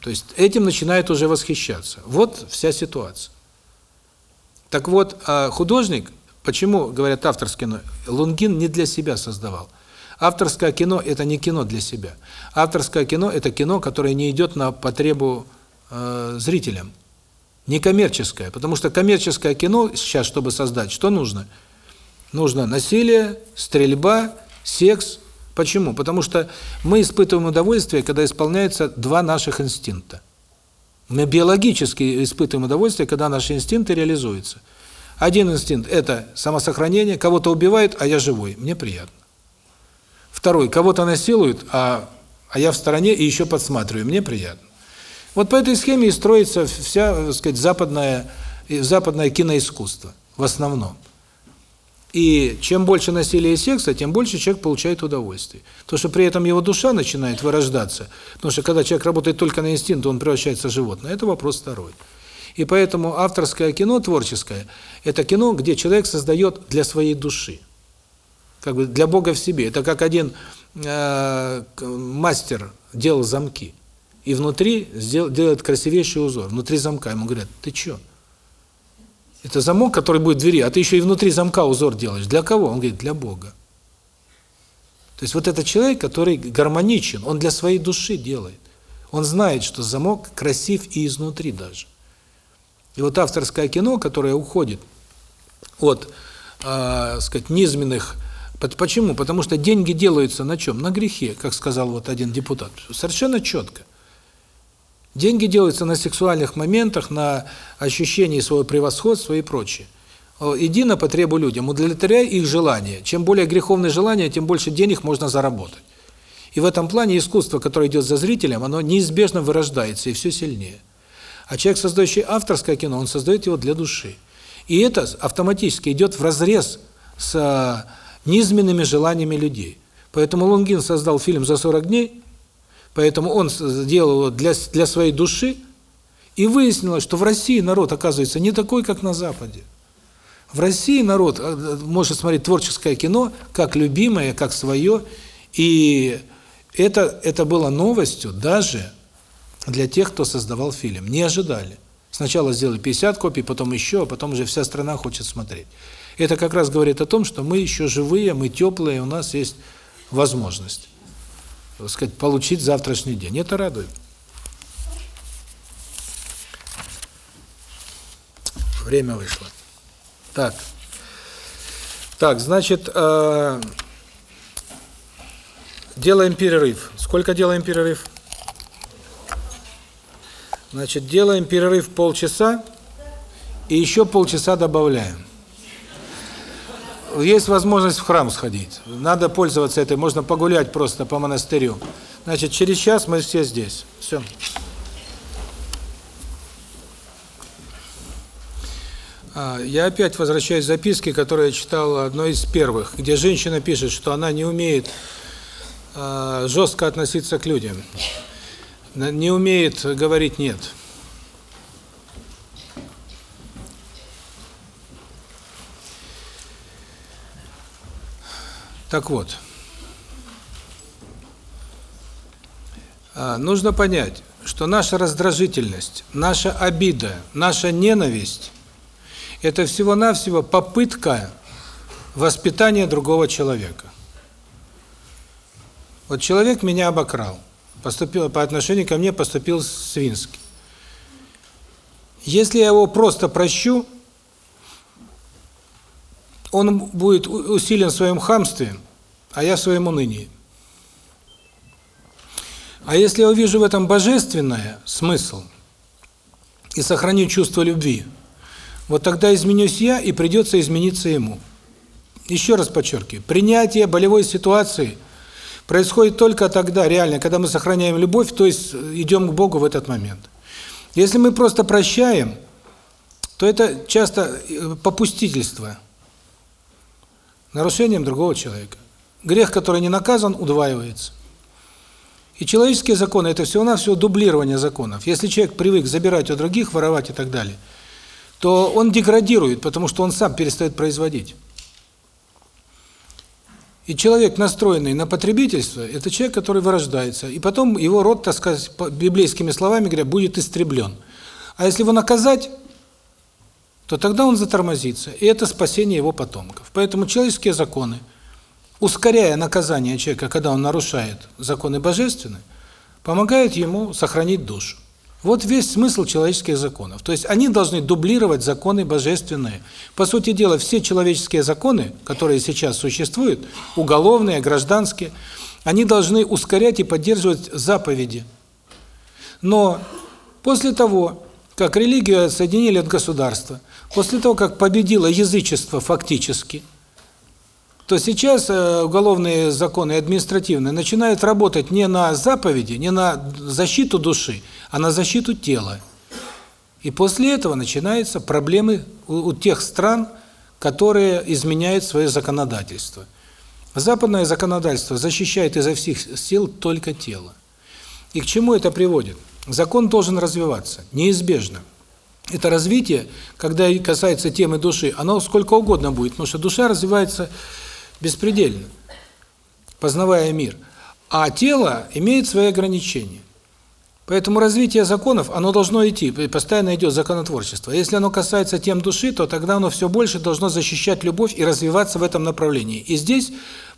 То есть этим начинает уже восхищаться. Вот вся ситуация. Так вот, а художник, почему, говорят, авторское кино, Лунгин не для себя создавал. Авторское кино – это не кино для себя. Авторское кино – это кино, которое не идет на потребу э, зрителям. Не коммерческое, потому что коммерческое кино сейчас, чтобы создать, что нужно? Нужно насилие, стрельба, секс. Почему? Потому что мы испытываем удовольствие, когда исполняются два наших инстинкта. Мы биологически испытываем удовольствие, когда наши инстинкты реализуются. Один инстинкт – это самосохранение, кого-то убивают, а я живой, мне приятно. Второй, кого-то насилуют, а, а я в стороне и еще подсматриваю, мне приятно. Вот по этой схеме и строится вся, так сказать, западное, западное киноискусство в основном. И чем больше насилия и секса, тем больше человек получает удовольствие. То, что при этом его душа начинает вырождаться, потому что когда человек работает только на инстинкт, он превращается в животное, это вопрос второй. И поэтому авторское кино, творческое, это кино, где человек создает для своей души как бы для Бога в себе. Это как один э, мастер делал замки, и внутри сделал, делает красивейший узор, внутри замка. Ему говорят, ты что? Это замок, который будет в двери, а ты еще и внутри замка узор делаешь. Для кого? Он говорит, для Бога. То есть вот этот человек, который гармоничен, он для своей души делает. Он знает, что замок красив и изнутри даже. И вот авторское кино, которое уходит от, э, сказать, низменных Почему? Потому что деньги делаются на чем? На грехе, как сказал вот один депутат. Совершенно четко. Деньги делаются на сексуальных моментах, на ощущении своего превосходства и прочее. Иди на потребу людям, удовлетворяй их желания. Чем более греховные желания, тем больше денег можно заработать. И в этом плане искусство, которое идет за зрителем, оно неизбежно вырождается и все сильнее. А человек, создающий авторское кино, он создает его для души. И это автоматически идет вразрез с низменными желаниями людей. Поэтому Лунгин создал фильм «За 40 дней», поэтому он сделал для, для своей души, и выяснилось, что в России народ, оказывается, не такой, как на Западе. В России народ э, может смотреть творческое кино как любимое, как свое, и это, это было новостью даже для тех, кто создавал фильм. Не ожидали. Сначала сделали 50 копий, потом еще, а потом уже вся страна хочет смотреть. Это как раз говорит о том, что мы еще живые, мы теплые, у нас есть возможность, так сказать, получить завтрашний день. Это радует. Время вышло. Так. Так, значит, э, делаем перерыв. Сколько делаем перерыв? Значит, делаем перерыв полчаса и еще полчаса добавляем есть возможность в храм сходить. Надо пользоваться этой, можно погулять просто по монастырю. Значит, через час мы все здесь. Все. А, я опять возвращаюсь к записке, которую я читал одной из первых, где женщина пишет, что она не умеет а, жестко относиться к людям, не умеет говорить «нет». Так вот, а, нужно понять, что наша раздражительность, наша обида, наша ненависть – это всего-навсего попытка воспитания другого человека. Вот человек меня обокрал, поступил по отношению ко мне поступил свински. Если я его просто прощу, он будет усилен в своем хамстве, а я в своем унынии. А если я увижу в этом божественное смысл и сохраню чувство любви, вот тогда изменюсь я и придется измениться ему. Еще раз подчеркиваю, принятие болевой ситуации происходит только тогда, реально, когда мы сохраняем любовь, то есть идем к Богу в этот момент. Если мы просто прощаем, то это часто э, попустительство, нарушением другого человека. Грех, который не наказан, удваивается. И человеческие законы – это всего-навсего дублирование законов. Если человек привык забирать у других, воровать и так далее, то он деградирует, потому что он сам перестает производить. И человек, настроенный на потребительство, это человек, который вырождается. И потом его род, так сказать, библейскими словами говоря, будет истреблен. А если его наказать, то тогда он затормозится. И это спасение его потомков. Поэтому человеческие законы, ускоряя наказание человека, когда он нарушает законы божественные, помогают ему сохранить душу. Вот весь смысл человеческих законов. То есть они должны дублировать законы божественные. По сути дела, все человеческие законы, которые сейчас существуют, уголовные, гражданские, они должны ускорять и поддерживать заповеди. Но после того, как религию отсоединили от государства, после того, как победило язычество фактически – то сейчас э, уголовные законы административные начинают работать не на заповеди, не на защиту души, а на защиту тела. И после этого начинаются проблемы у, тех стран, которые изменяют свое законодательство. Западное законодательство защищает изо всех сил только тело. И к чему это приводит? Закон должен развиваться, неизбежно. Это развитие, когда касается темы души, оно сколько угодно будет, потому что душа развивается беспредельно, познавая мир. А тело имеет свои ограничения. Поэтому развитие законов, оно должно идти, постоянно идет законотворчество. Если оно касается тем души, то тогда оно все больше должно защищать любовь и развиваться в этом направлении. И здесь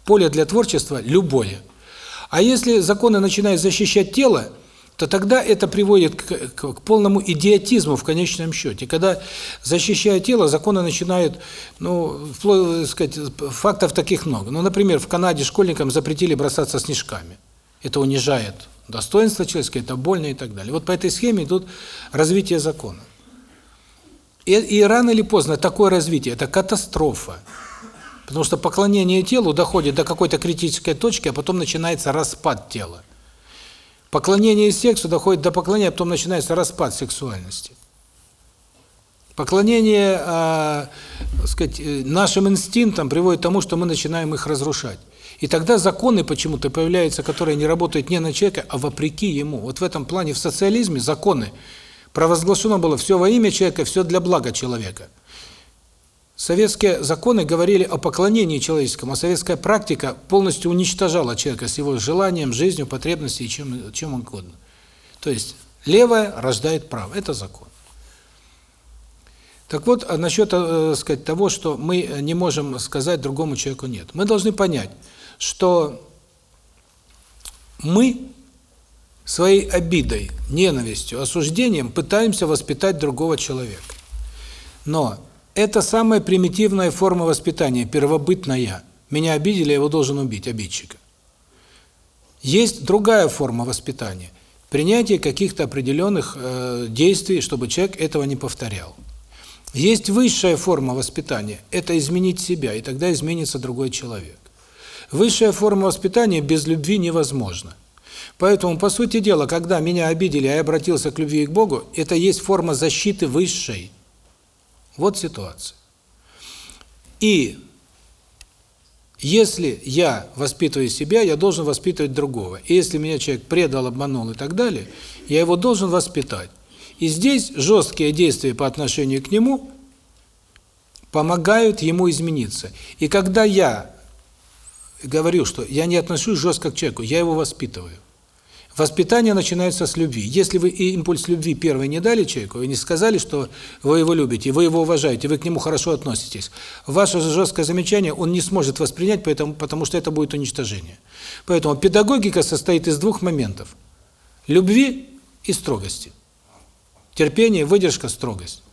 поле для творчества любое. А если законы начинают защищать тело, то тогда это приводит к, к, к полному идиотизму в конечном счете. Когда, защищая тело, законы начинают, ну, вплоть, сказать, фактов таких много. Ну, например, в Канаде школьникам запретили бросаться снежками. Это унижает достоинство человеческое, это больно и так далее. Вот по этой схеме идут развитие закона. И, и рано или поздно такое развитие – это катастрофа. Потому что поклонение телу доходит до какой-то критической точки, а потом начинается распад тела. Поклонение сексу доходит до поклонения, а потом начинается распад сексуальности. Поклонение, э, сказать, нашим инстинктам приводит к тому, что мы начинаем их разрушать. И тогда законы почему-то появляются, которые не работают не на человека, а вопреки ему. Вот в этом плане в социализме законы провозглашено было все во имя человека, все для блага человека. Советские законы говорили о поклонении человеческому, а советская практика полностью уничтожала человека с его желанием, жизнью, потребностью и чем, чем угодно. То есть левое рождает право. Это закон. Так вот, а насчет, э, сказать, того, что мы не можем сказать другому человеку нет. Мы должны понять, что мы своей обидой, ненавистью, осуждением пытаемся воспитать другого человека. Но это самая примитивная форма воспитания, первобытная. Меня обидели, я его должен убить, обидчика. Есть другая форма воспитания. Принятие каких-то определенных э, действий, чтобы человек этого не повторял. Есть высшая форма воспитания – это изменить себя, и тогда изменится другой человек. Высшая форма воспитания без любви невозможна. Поэтому, по сути дела, когда меня обидели, а я обратился к любви и к Богу, это есть форма защиты высшей. Вот ситуация. И если я воспитываю себя, я должен воспитывать другого. И если меня человек предал, обманул и так далее, я его должен воспитать. И здесь жесткие действия по отношению к нему помогают ему измениться. И когда я говорю, что я не отношусь жестко к человеку, я его воспитываю. Воспитание начинается с любви. Если вы импульс любви первый не дали человеку, вы не сказали, что вы его любите, вы его уважаете, вы к нему хорошо относитесь, ваше жесткое замечание он не сможет воспринять, поэтому, потому что это будет уничтожение. Поэтому педагогика состоит из двух моментов. Любви и строгости. Терпение, выдержка, строгость.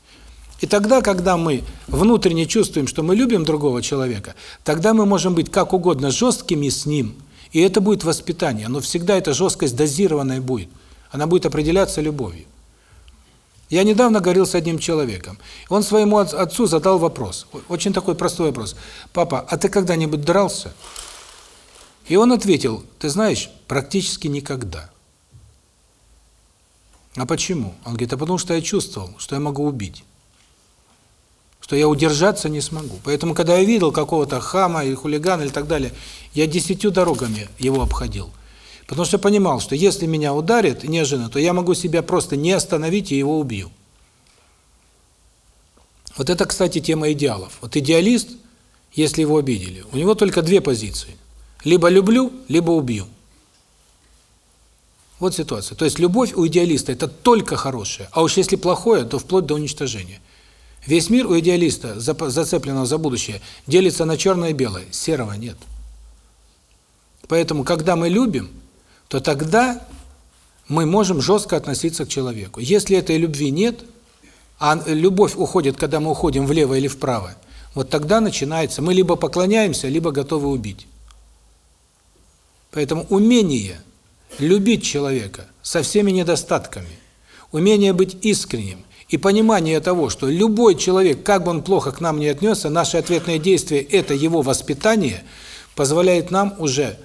И тогда, когда мы внутренне чувствуем, что мы любим другого человека, тогда мы можем быть как угодно жесткими с ним – и это будет воспитание, но всегда эта жесткость дозированная будет. Она будет определяться любовью. Я недавно говорил с одним человеком. Он своему отцу задал вопрос, очень такой простой вопрос. «Папа, а ты когда-нибудь дрался?» И он ответил, ты знаешь, практически никогда. А почему? Он говорит, а потому что я чувствовал, что я могу убить. Что я удержаться не смогу. Поэтому, когда я видел какого-то хама или хулигана или так далее, я десятью дорогами его обходил. Потому что понимал, что если меня ударят неожиданно, то я могу себя просто не остановить и его убью. Вот это, кстати, тема идеалов. Вот идеалист, если его обидели, у него только две позиции. Либо люблю, либо убью. Вот ситуация. То есть любовь у идеалиста – это только хорошее, а уж если плохое, то вплоть до уничтожения. Весь мир у идеалиста, зацепленного за будущее, делится на черное и белое, серого нет. Поэтому, когда мы любим, то тогда мы можем жестко относиться к человеку. Если этой любви нет, а любовь уходит, когда мы уходим влево или вправо, вот тогда начинается, мы либо поклоняемся, либо готовы убить. Поэтому умение любить человека со всеми недостатками, умение быть искренним и понимание того, что любой человек, как бы он плохо к нам не отнесся, наши ответные действия – это его воспитание, позволяет нам уже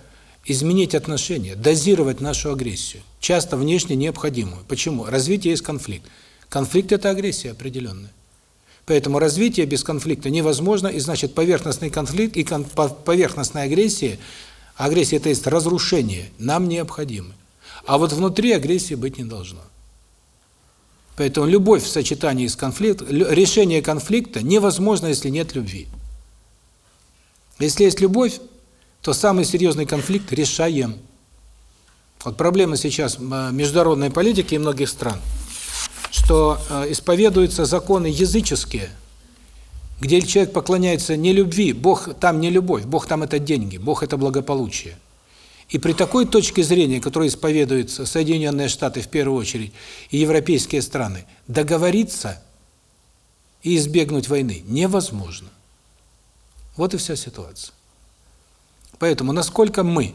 изменить отношения, дозировать нашу агрессию, часто внешне необходимую. Почему? Развитие есть конфликт. Конфликт – это агрессия определенная. Поэтому развитие без конфликта невозможно, и значит поверхностный конфликт и поверхностная агрессия – Агрессия – это есть разрушение, нам необходимы. А вот внутри агрессии быть не должно. Поэтому любовь в сочетании с конфликтом, решение конфликта невозможно, если нет любви. Если есть любовь, то самый серьезный конфликт решаем. Вот проблема сейчас международной политики и многих стран, что э, исповедуются законы языческие – где человек поклоняется не любви, Бог там не любовь, Бог там это деньги, Бог это благополучие. И при такой точке зрения, которую исповедуются Соединенные Штаты в первую очередь и европейские страны, договориться и избегнуть войны невозможно. Вот и вся ситуация. Поэтому насколько мы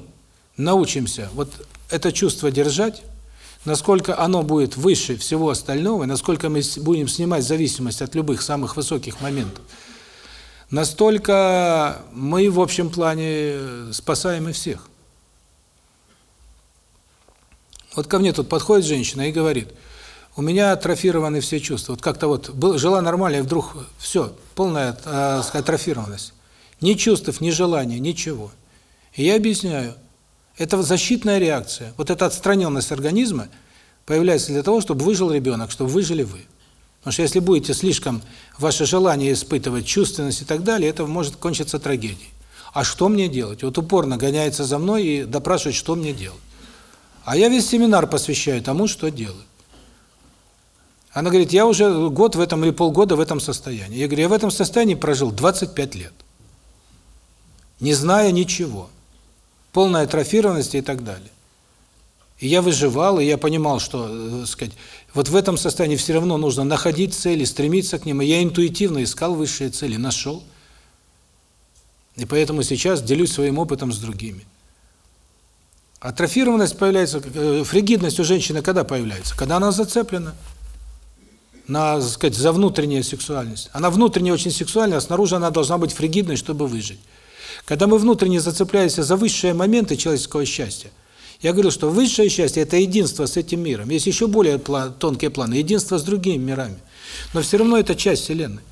научимся вот это чувство держать, насколько оно будет выше всего остального, насколько мы будем снимать зависимость от любых самых высоких моментов, настолько мы в общем плане спасаем и всех. Вот ко мне тут подходит женщина и говорит, у меня атрофированы все чувства. Вот как-то вот жила нормально, и вдруг все, полная э, атрофированность. Ни чувств, ни желания, ничего. И я объясняю, это защитная реакция. Вот эта отстраненность организма появляется для того, чтобы выжил ребенок, чтобы выжили вы. Потому что если будете слишком ваше желание испытывать, чувственность и так далее, это может кончиться трагедией. А что мне делать? Вот упорно гоняется за мной и допрашивает, что мне делать. А я весь семинар посвящаю тому, что делать. Она говорит, я уже год в этом или полгода в этом состоянии. Я говорю, я в этом состоянии прожил 25 лет. Не зная ничего полная атрофированность и так далее. И я выживал, и я понимал, что, э, так сказать, вот в этом состоянии все равно нужно находить цели, стремиться к ним. И я интуитивно искал высшие цели, нашел. И поэтому сейчас делюсь своим опытом с другими. Атрофированность появляется, э, фригидность у женщины когда появляется? Когда она зацеплена на, сказать, за внутреннюю сексуальность. Она внутренне очень сексуальная, а снаружи она должна быть фригидной, чтобы выжить. Когда мы внутренне зацепляемся за высшие моменты человеческого счастья, я говорю, что высшее счастье – это единство с этим миром. Есть еще более план, тонкие планы – единство с другими мирами. Но все равно это часть Вселенной.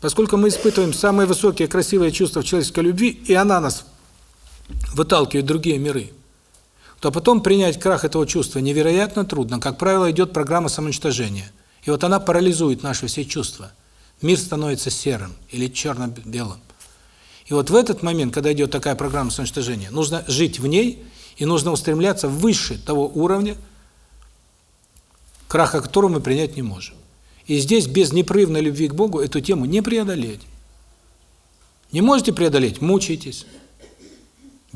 Поскольку мы испытываем самые высокие красивые чувства человеческой любви, и она нас выталкивает другие миры, то потом принять крах этого чувства невероятно трудно. Как правило, идет программа самоуничтожения. И вот она парализует наши все чувства – мир становится серым или черно-белым. И вот в этот момент, когда идет такая программа самоуничтожения, нужно жить в ней и нужно устремляться выше того уровня, краха которого мы принять не можем. И здесь без непрерывной любви к Богу эту тему не преодолеть. Не можете преодолеть – мучайтесь.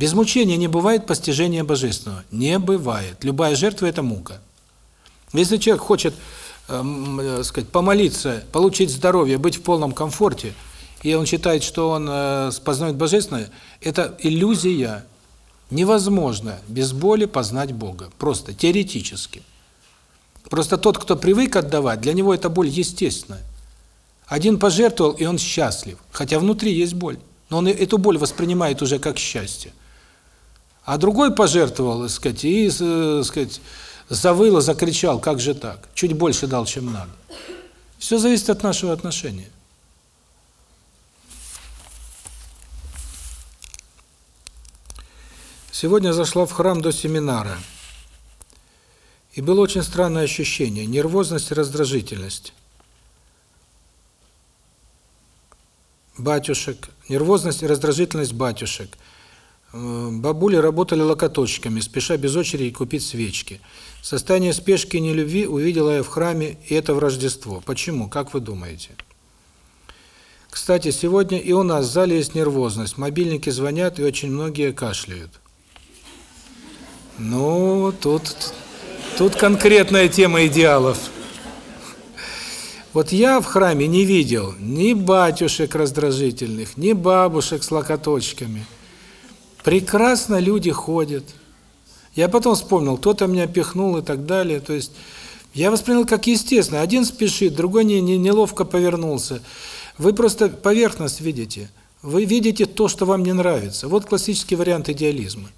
Без мучения не бывает постижения Божественного. Не бывает. Любая жертва – это мука. Если человек хочет э, сказать, помолиться, получить здоровье, быть в полном комфорте, и он считает, что он э, познает Божественное, это иллюзия. Невозможно без боли познать Бога, просто теоретически. Просто тот, кто привык отдавать, для него эта боль естественная. Один пожертвовал, и он счастлив, хотя внутри есть боль. Но он эту боль воспринимает уже как счастье. А другой пожертвовал, так сказать, и, так сказать, завыл, закричал, как же так? Чуть больше дал, чем надо. Все зависит от нашего отношения. Сегодня зашла в храм до семинара. И было очень странное ощущение, нервозность и раздражительность. Батюшек, нервозность и раздражительность батюшек. Бабули работали локоточками, спеша без очереди купить свечки. Состояние спешки и нелюбви увидела я в храме, и это в Рождество. Почему? Как вы думаете? Кстати, сегодня и у нас в зале есть нервозность. Мобильники звонят, и очень многие кашляют. Ну, тут тут конкретная тема идеалов. Вот я в храме не видел ни батюшек раздражительных, ни бабушек с локоточками. Прекрасно люди ходят. Я потом вспомнил, кто-то меня пихнул и так далее. То есть я воспринял как естественно. Один спешит, другой не, не неловко повернулся. Вы просто поверхность видите. Вы видите то, что вам не нравится. Вот классический вариант идеализма.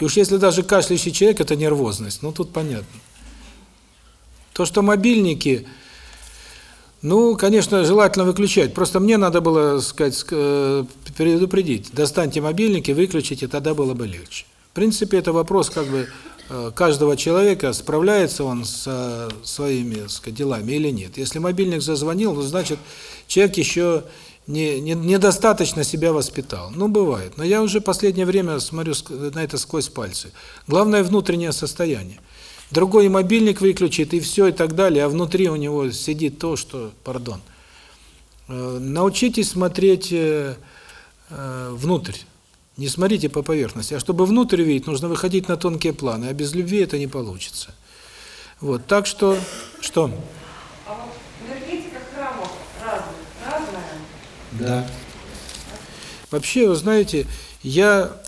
И уж если даже кашляющий человек – это нервозность, ну тут понятно. То, что мобильники, ну, конечно, желательно выключать. Просто мне надо было, сказать, э, предупредить. Достаньте мобильники, выключите, тогда было бы легче. В принципе, это вопрос как бы э, каждого человека, справляется он со своими, сказать, делами или нет. Если мобильник зазвонил, ну, значит, человек еще не, не недостаточно себя воспитал. Ну, бывает. Но я уже последнее время смотрю на это сквозь пальцы. Главное внутреннее состояние. Другой мобильник выключит, и все, и так далее, а внутри у него сидит то, что, пардон. Э, научитесь смотреть э, э, внутрь. Не смотрите по поверхности. А чтобы внутрь видеть, нужно выходить на тонкие планы, а без любви это не получится. Вот, так что, что? А вот энергетика храмов разная, разная. Да. Вообще, вы знаете, я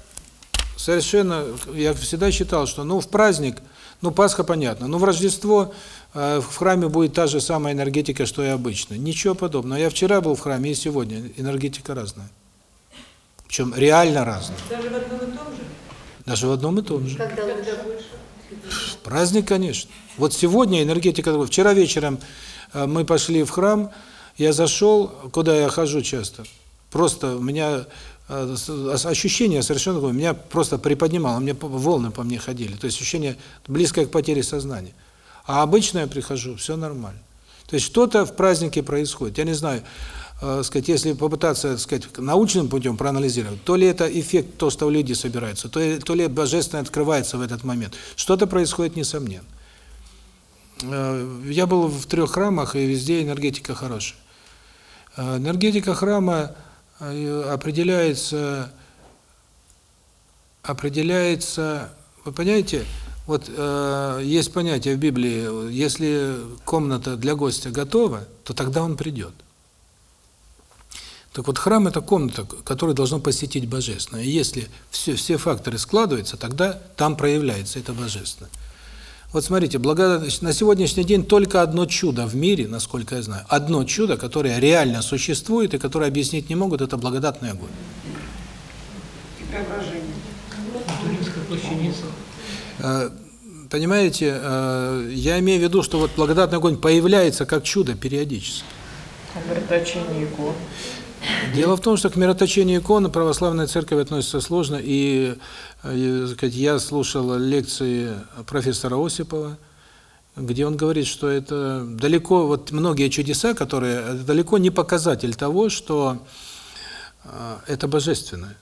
совершенно, я всегда считал, что, ну, в праздник, ну, Пасха понятно, но в Рождество э, в храме будет та же самая энергетика, что и обычно. Ничего подобного. Я вчера был в храме, и сегодня энергетика разная. Причем реально разная. Даже в одном и том же? Даже в одном и том же. Когда лучше? больше? Праздник, конечно. Вот сегодня энергетика... другая. Вчера вечером э, мы пошли в храм, я зашел, куда я хожу часто. Просто у меня ощущение совершенно другое. Меня просто приподнимало, мне волны по мне ходили. То есть ощущение близкое к потере сознания. А обычно я прихожу, все нормально. То есть что-то в празднике происходит. Я не знаю, э, сказать, если попытаться, сказать, научным путем проанализировать, то ли это эффект, то, что люди собираются, то, ли- то ли божественное открывается в этот момент. Что-то происходит несомненно. Э, Я был в трех храмах, и везде энергетика хорошая. Э, Энергетика храма э, определяется, определяется, вы понимаете, вот э, есть понятие в Библии, если комната для гостя готова, то тогда он придет. Так вот, храм – это комната, которую должно посетить Божественное. И если все, все факторы складываются, тогда там проявляется это Божественное. Вот смотрите, на сегодняшний день только одно чудо в мире, насколько я знаю, одно чудо, которое реально существует и которое объяснить не могут, это благодатный огонь. Э, Понимаете, э, я имею в виду, что вот благодатный огонь появляется как чудо периодически. Мироточение икон. Дело в том, что к мироточению иконы православная церковь относится сложно, и, э, так сказать, я слушал лекции профессора Осипова, где он говорит, что это далеко, вот многие чудеса, которые, это далеко не показатель того, что э, это божественное.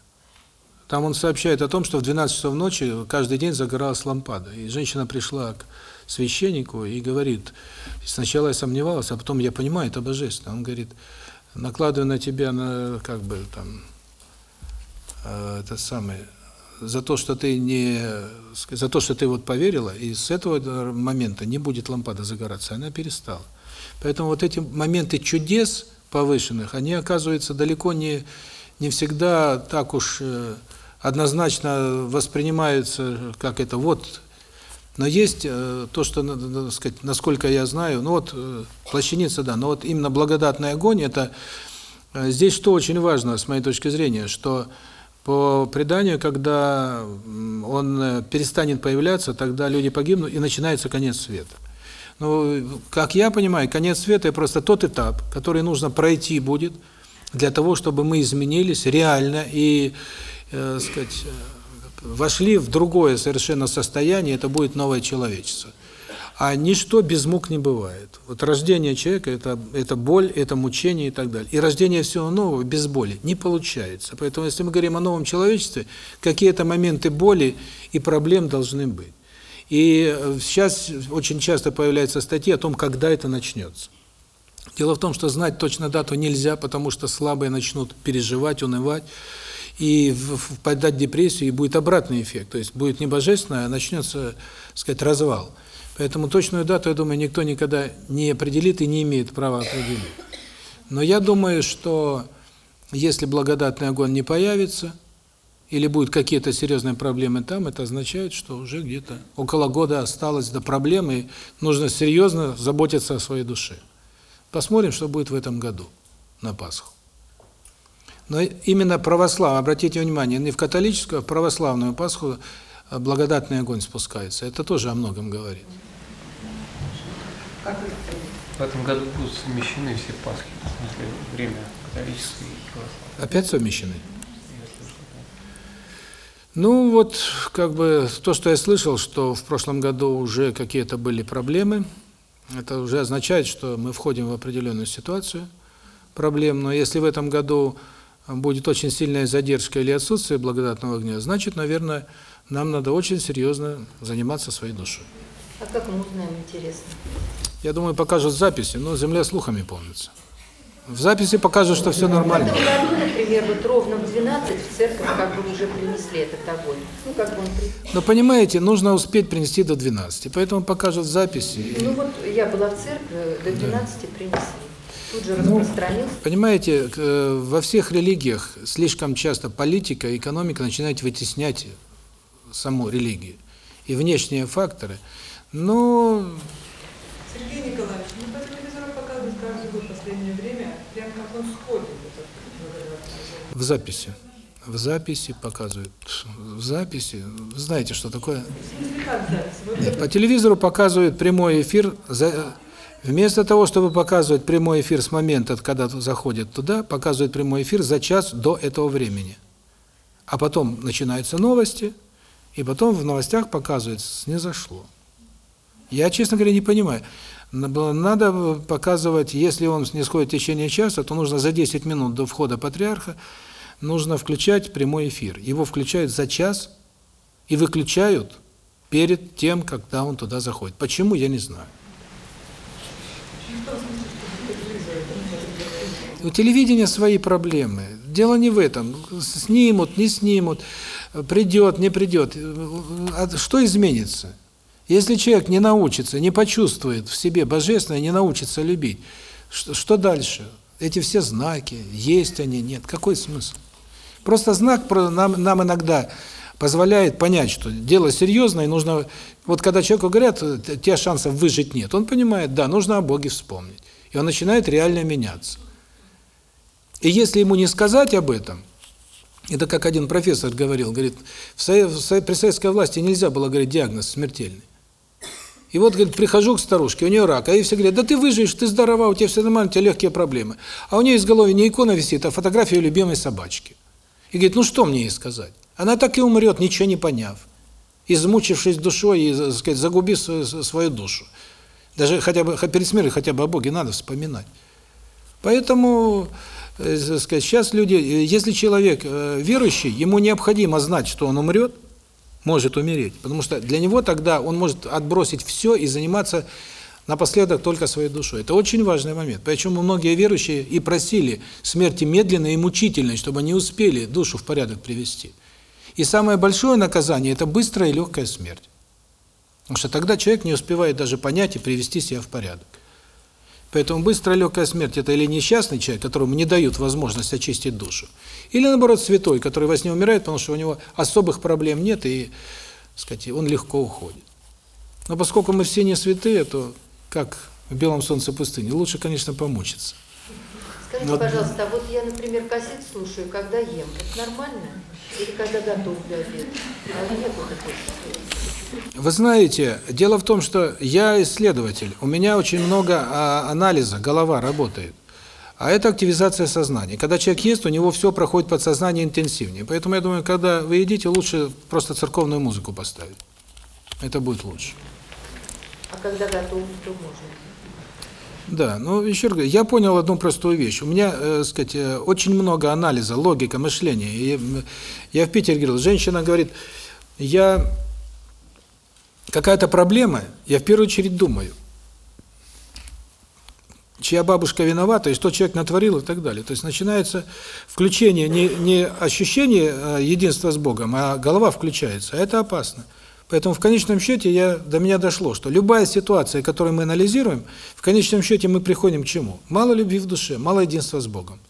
Там он сообщает о том, что в 12 часов ночи каждый день загоралась лампада. И женщина пришла к священнику и говорит, сначала я сомневалась, а потом я понимаю, это божественно. Он говорит, накладываю на тебя, на, как бы, там, э, это самое, за то, что ты не, за то, что ты вот поверила, и с этого момента не будет лампада загораться, она перестала. Поэтому вот эти моменты чудес повышенных, они оказываются далеко не не всегда так уж э, однозначно воспринимаются, как это вот. Но есть э, то, что, надо сказать, насколько я знаю, ну вот э, плащаница, да, но вот именно благодатный огонь – это Э, Здесь что очень важно, с моей точки зрения, что по преданию, когда он перестанет появляться, тогда люди погибнут, и начинается конец света. Ну, как я понимаю, конец света – просто тот этап, который нужно пройти будет для того, чтобы мы изменились реально и, э, сказать, вошли в другое совершенно состояние, это будет новое человечество. А ничто без мук не бывает. Вот рождение человека это это боль, это мучение и так далее. И рождение всего нового без боли не получается. Поэтому если мы говорим о новом человечестве, какие-то моменты боли и проблем должны быть. И э, сейчас очень часто появляются статьи о том, когда это начнется. Дело в том, что знать точно дату нельзя, потому что слабые начнут переживать, унывать и впадать в депрессию, и будет обратный эффект. То есть будет не божественное, а начнется, сказать, развал. Поэтому точную дату, я думаю, никто никогда не определит и не имеет права определить. Но я думаю, что если благодатный огонь не появится, или будут какие-то серьезные проблемы там, это означает, что уже где-то около года осталось до проблемы, и нужно серьезно заботиться о своей душе. Посмотрим, что будет в этом году на Пасху. Но именно православ, обратите внимание, не в католическую, а в православную Пасху э, благодатный огонь спускается. Это тоже о многом говорит. Как В этом году будут совмещены все Пасхи, в смысле время католическое и православное. Опять совмещены? Ну вот, как бы то, что я слышал, что в прошлом году уже какие-то были проблемы, это уже означает, что мы входим в определенную ситуацию проблем. Но если в этом году будет очень сильная задержка или отсутствие благодатного огня, значит, наверное, нам надо очень серьезно заниматься своей душой. А как мы узнаем, интересно? Я думаю, покажут записи, но земля слухами полнится. В записи покажут, что все нормально. Например, вот ровно в 12 в церковь как бы уже принесли этот огонь. Ну, как бы он при- Но понимаете, нужно успеть принести до 12, поэтому покажут записи. Ну вот я была в церкви, до 12 принесли. Тут же Ну, распространился. Понимаете, к- э, во всех религиях слишком часто политика, экономика начинают вытеснять саму религию. И внешние факторы. Но Сергей Николаевич, ну по телевизору показывают каждый год в последнее время, прям как он сходит, в записи. В записи показывают. В записи. Вы знаете, что такое? Нет, по телевизору показывают прямой эфир. За... Вместо того, чтобы показывать прямой эфир с момента, когда заходят туда, показывают прямой эфир за час до этого времени. А потом начинаются новости, и потом в новостях показывается, снизошло. Я, честно говоря, не понимаю. Надо показывать, если он снисходит в течение часа, то нужно за 10 минут до входа патриарха, нужно включать прямой эфир. Его включают за час и выключают перед тем, когда он туда заходит. Почему, я не знаю. У телевидения свои проблемы. Дело не в этом. Снимут, не снимут, придет, не придет. А что изменится? Если человек не научится, не почувствует в себе божественное, не научится любить, что, что дальше? Эти все знаки, есть они, нет. Какой смысл? Просто знак нам, нам иногда позволяет понять, что дело серьезное, и нужно... Вот когда человеку говорят, т- тебя шансов выжить нет, он понимает, да, нужно о Боге вспомнить. И он начинает реально меняться. И если ему не сказать об этом, это как один профессор говорил, говорит, в со- со- при советской власти нельзя было говорить диагноз смертельный. И вот, говорит, прихожу к старушке, у нее рак, а ей все говорят, да ты выживешь, ты здорова, у тебя все нормально, у тебя легкие проблемы. А у нее из головы не икона висит, а фотография любимой собачки. И говорит, ну что мне ей сказать? Она так и умрет, ничего не поняв, измучившись душой и, так сказать, загубив свою, свою душу. Даже хотя бы перед смертью хотя бы о Боге надо вспоминать. Поэтому, сказать, сейчас люди, э, если человек э, верующий, ему необходимо знать, что он умрет, может умереть, потому что для него тогда он может отбросить все и заниматься напоследок только своей душой. Это очень важный момент. Почему многие верующие и просили смерти медленной и мучительной, чтобы они успели душу в порядок привести. И самое большое наказание – это быстрая и легкая смерть. Потому что тогда человек не успевает даже понять и привести себя в порядок. Поэтому быстрая легкая смерть – это или несчастный человек, которому не дают возможность очистить душу, или, наоборот, святой, который во сне умирает, потому что у него особых проблем нет, и, сказать, он легко уходит. Но поскольку мы все не святые, то, как в белом солнце пустыни, лучше, конечно, помучиться. Скажите, Вот. пожалуйста, а вот я, например, кассет слушаю, когда ем. Это нормально? Или когда готов для обеда? А нет вот такой. Вы знаете, дело в том, что я исследователь, у меня очень много а, анализа, голова работает. А это активизация сознания. Когда человек ест, у него все проходит подсознание интенсивнее. Поэтому я думаю, когда вы едите, лучше просто церковную музыку поставить. Это будет лучше. А когда готов, то можно. Да, ну еще раз я понял одну простую вещь. У меня, э, сказать, э, очень много анализа, логика, мышления. И, я в Питере говорил, женщина говорит, я какая-то проблема, я в первую очередь думаю, чья бабушка виновата, и что человек натворил и так далее. То есть начинается включение не, не ощущение э, единства с Богом, а голова включается. А это опасно. Поэтому в конечном счете я, до меня дошло, что любая ситуация, которую мы анализируем, в конечном счете мы приходим к чему? Мало любви в душе, мало единства с Богом.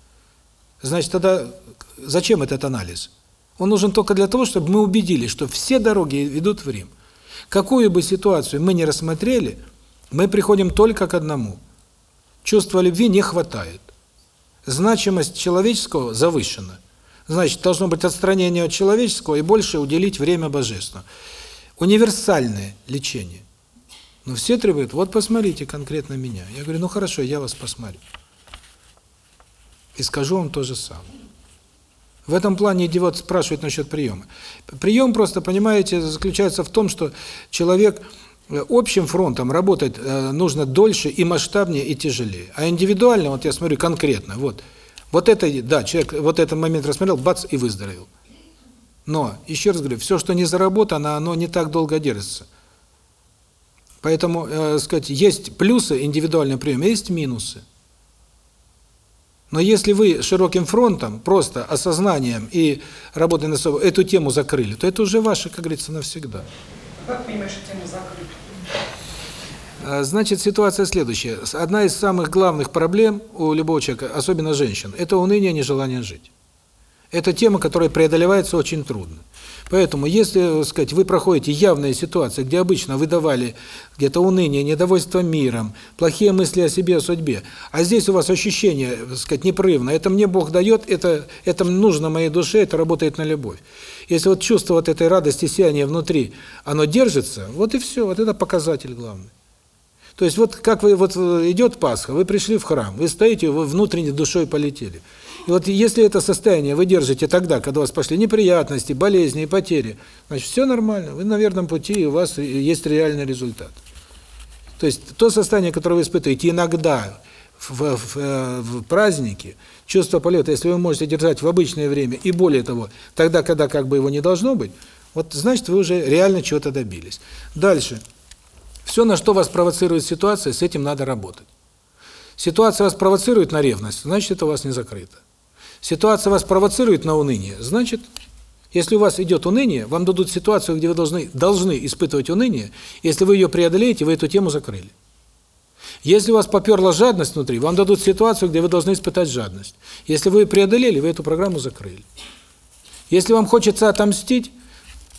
Значит, тогда зачем этот анализ? Он нужен только для того, чтобы мы убедились, что все дороги ведут в Рим. Какую бы ситуацию мы ни рассмотрели, мы приходим только к одному. Чувства любви не хватает. Значимость человеческого завышена. Значит, должно быть отстранение от человеческого и больше уделить время божественному. Универсальное лечение. Но все требуют, вот посмотрите конкретно меня. Я говорю, ну хорошо, я вас посмотрю. И скажу вам то же самое. В этом плане идиот спрашивает насчет приема. Прием просто, понимаете, заключается в том, что человек э, общим фронтом работать э, нужно дольше и масштабнее и тяжелее. А индивидуально, вот я смотрю конкретно, вот, вот это, да, человек вот этот момент рассмотрел, бац, и выздоровел. Но, еще раз говорю, все, что не заработано, оно не так долго держится. Поэтому, э, сказать, есть плюсы индивидуального приема, есть минусы. Но если вы широким фронтом, просто осознанием и работой над собой эту тему закрыли, то это уже ваше, как говорится, навсегда. Как понимаешь, тему закрыть? А, Значит, ситуация следующая. Одна из самых главных проблем у любого человека, особенно женщин, это уныние, нежелание жить. Это тема, которая преодолевается очень трудно. Поэтому, если, так сказать, вы проходите явные ситуации, где обычно вы давали где-то уныние, недовольство миром, плохие мысли о себе, о судьбе, а здесь у вас ощущение, так сказать, непрерывно, это мне Бог дает, это, это нужно моей душе, это работает на любовь. Если вот чувство вот этой радости, сияния внутри, оно держится, вот и все, вот это показатель главный. То есть вот как вы вот э, идет Пасха, вы пришли в храм, вы стоите, вы внутренней душой полетели. И вот если это состояние вы держите тогда, когда у вас пошли неприятности, болезни и потери, значит, все нормально, вы на верном пути, и у вас есть реальный результат. То есть то состояние, которое вы испытываете иногда в, в, э, в праздники, чувство полета, если вы можете держать в обычное время, и более того, тогда, когда как бы его не должно быть, вот значит, вы уже реально чего-то добились. Дальше. Все, на что вас провоцирует ситуация, с этим надо работать. Ситуация вас провоцирует на ревность, значит, это у вас не закрыто. Ситуация вас провоцирует на уныние, значит, если у вас идет уныние, вам дадут ситуацию, где вы должны должны испытывать уныние, если вы ее преодолеете, вы эту тему закрыли. Если у вас поперла жадность внутри, вам дадут ситуацию, где вы должны испытать жадность. Если вы ее преодолели, вы эту программу закрыли. Если вам хочется отомстить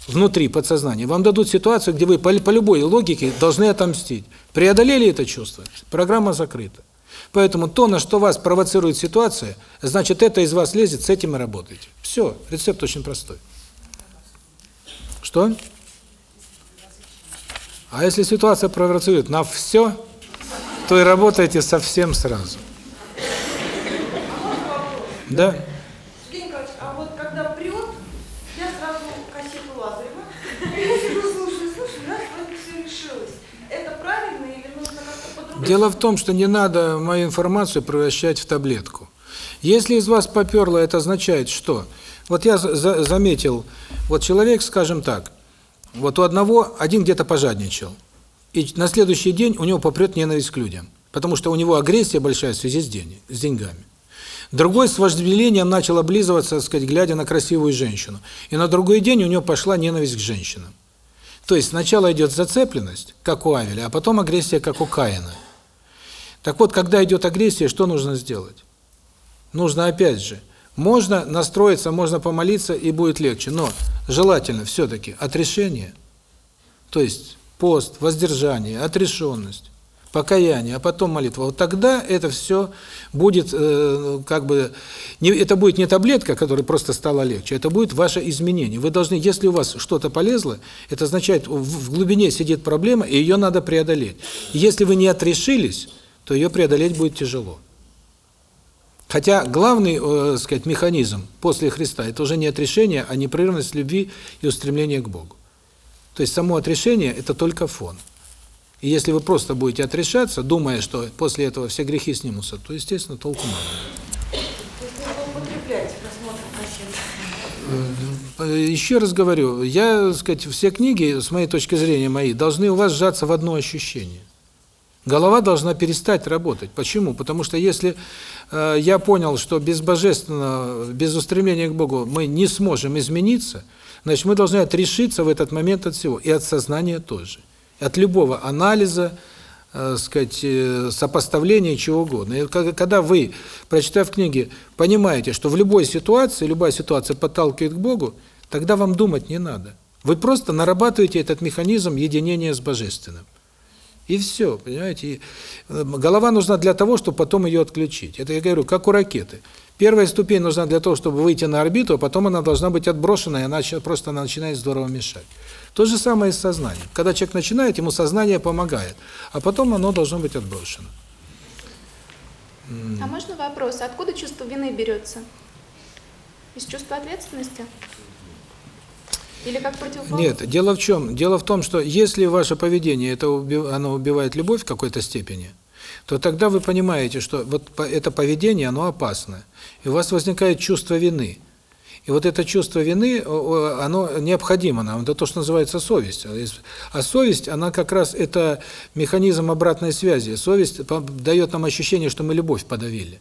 внутри подсознания, вам дадут ситуацию, где вы по, по любой логике должны отомстить. Преодолели это чувство, программа закрыта. Поэтому то, на что вас провоцирует ситуация, значит, это из вас лезет, с этим и работаете. Все, рецепт очень простой. Что? А если ситуация провоцирует на все, то и работаете совсем сразу. Да. Дело в том, что не надо мою информацию превращать в таблетку. Если из вас поперло, это означает что? Вот я за- за- заметил, вот человек, скажем так, вот у одного, один где-то пожадничал, и на следующий день у него попрет ненависть к людям, потому что у него агрессия большая в связи с, день, с деньгами. Другой с вожделением начал облизываться, так сказать, глядя на красивую женщину. И на другой день у него пошла ненависть к женщинам. То есть сначала идет зацепленность, как у Авеля, а потом агрессия, как у Каина. Так вот, когда идет агрессия, что нужно сделать? Нужно опять же, можно настроиться, можно помолиться, и будет легче, но желательно все-таки отрешение, то есть пост, воздержание, отрешенность. покаяние, а потом молитва, вот тогда это все будет э, как бы не это будет не таблетка, которая просто стала легче, это будет ваше изменение. Вы должны, если у вас что-то полезло, это означает в, в глубине сидит проблема, и ее надо преодолеть. Если вы не отрешились, то ее преодолеть будет тяжело. Хотя главный, э, сказать, механизм после Христа это уже не отрешение, а непрерывность любви и устремление к Богу. То есть само отрешение это только фон. И если вы просто будете отрешаться, думая, что после этого все грехи снимутся, то, естественно, толку мало. Кассет. Э, Еще раз говорю, я, сказать, все книги, с моей точки зрения, мои, должны у вас сжаться в одно ощущение. Голова должна перестать работать. Почему? Потому что если э, я понял, что без божественного, без устремления к Богу мы не сможем измениться, значит, мы должны отрешиться в этот момент от всего, и от сознания тоже. От любого анализа, э, сказать, э, сопоставления, чего угодно. И когда вы, прочитав книги, понимаете, что в любой ситуации, любая ситуация подталкивает к Богу, тогда вам думать не надо. Вы просто нарабатываете этот механизм единения с Божественным. И все, понимаете? И э, голова нужна для того, чтобы потом ее отключить. Это я говорю, как у ракеты. Первая ступень нужна для того, чтобы выйти на орбиту, а потом она должна быть отброшена, и она просто она начинает здорово мешать. То же самое и с сознанием. Когда человек начинает, ему сознание помогает, а потом оно должно быть отброшено. А можно вопрос? Откуда чувство вины берется? Из чувства ответственности? Или как противоположность? Нет, дело в чем? Дело в том, что если ваше поведение это уби- оно убивает любовь в какой-то степени, то тогда вы понимаете, что вот это поведение, оно опасное. И у вас возникает чувство вины. И вот это чувство вины, оно необходимо нам, это то, что называется совесть. А А совесть, она как раз это механизм обратной связи. Совесть дает нам ощущение, что мы любовь подавили.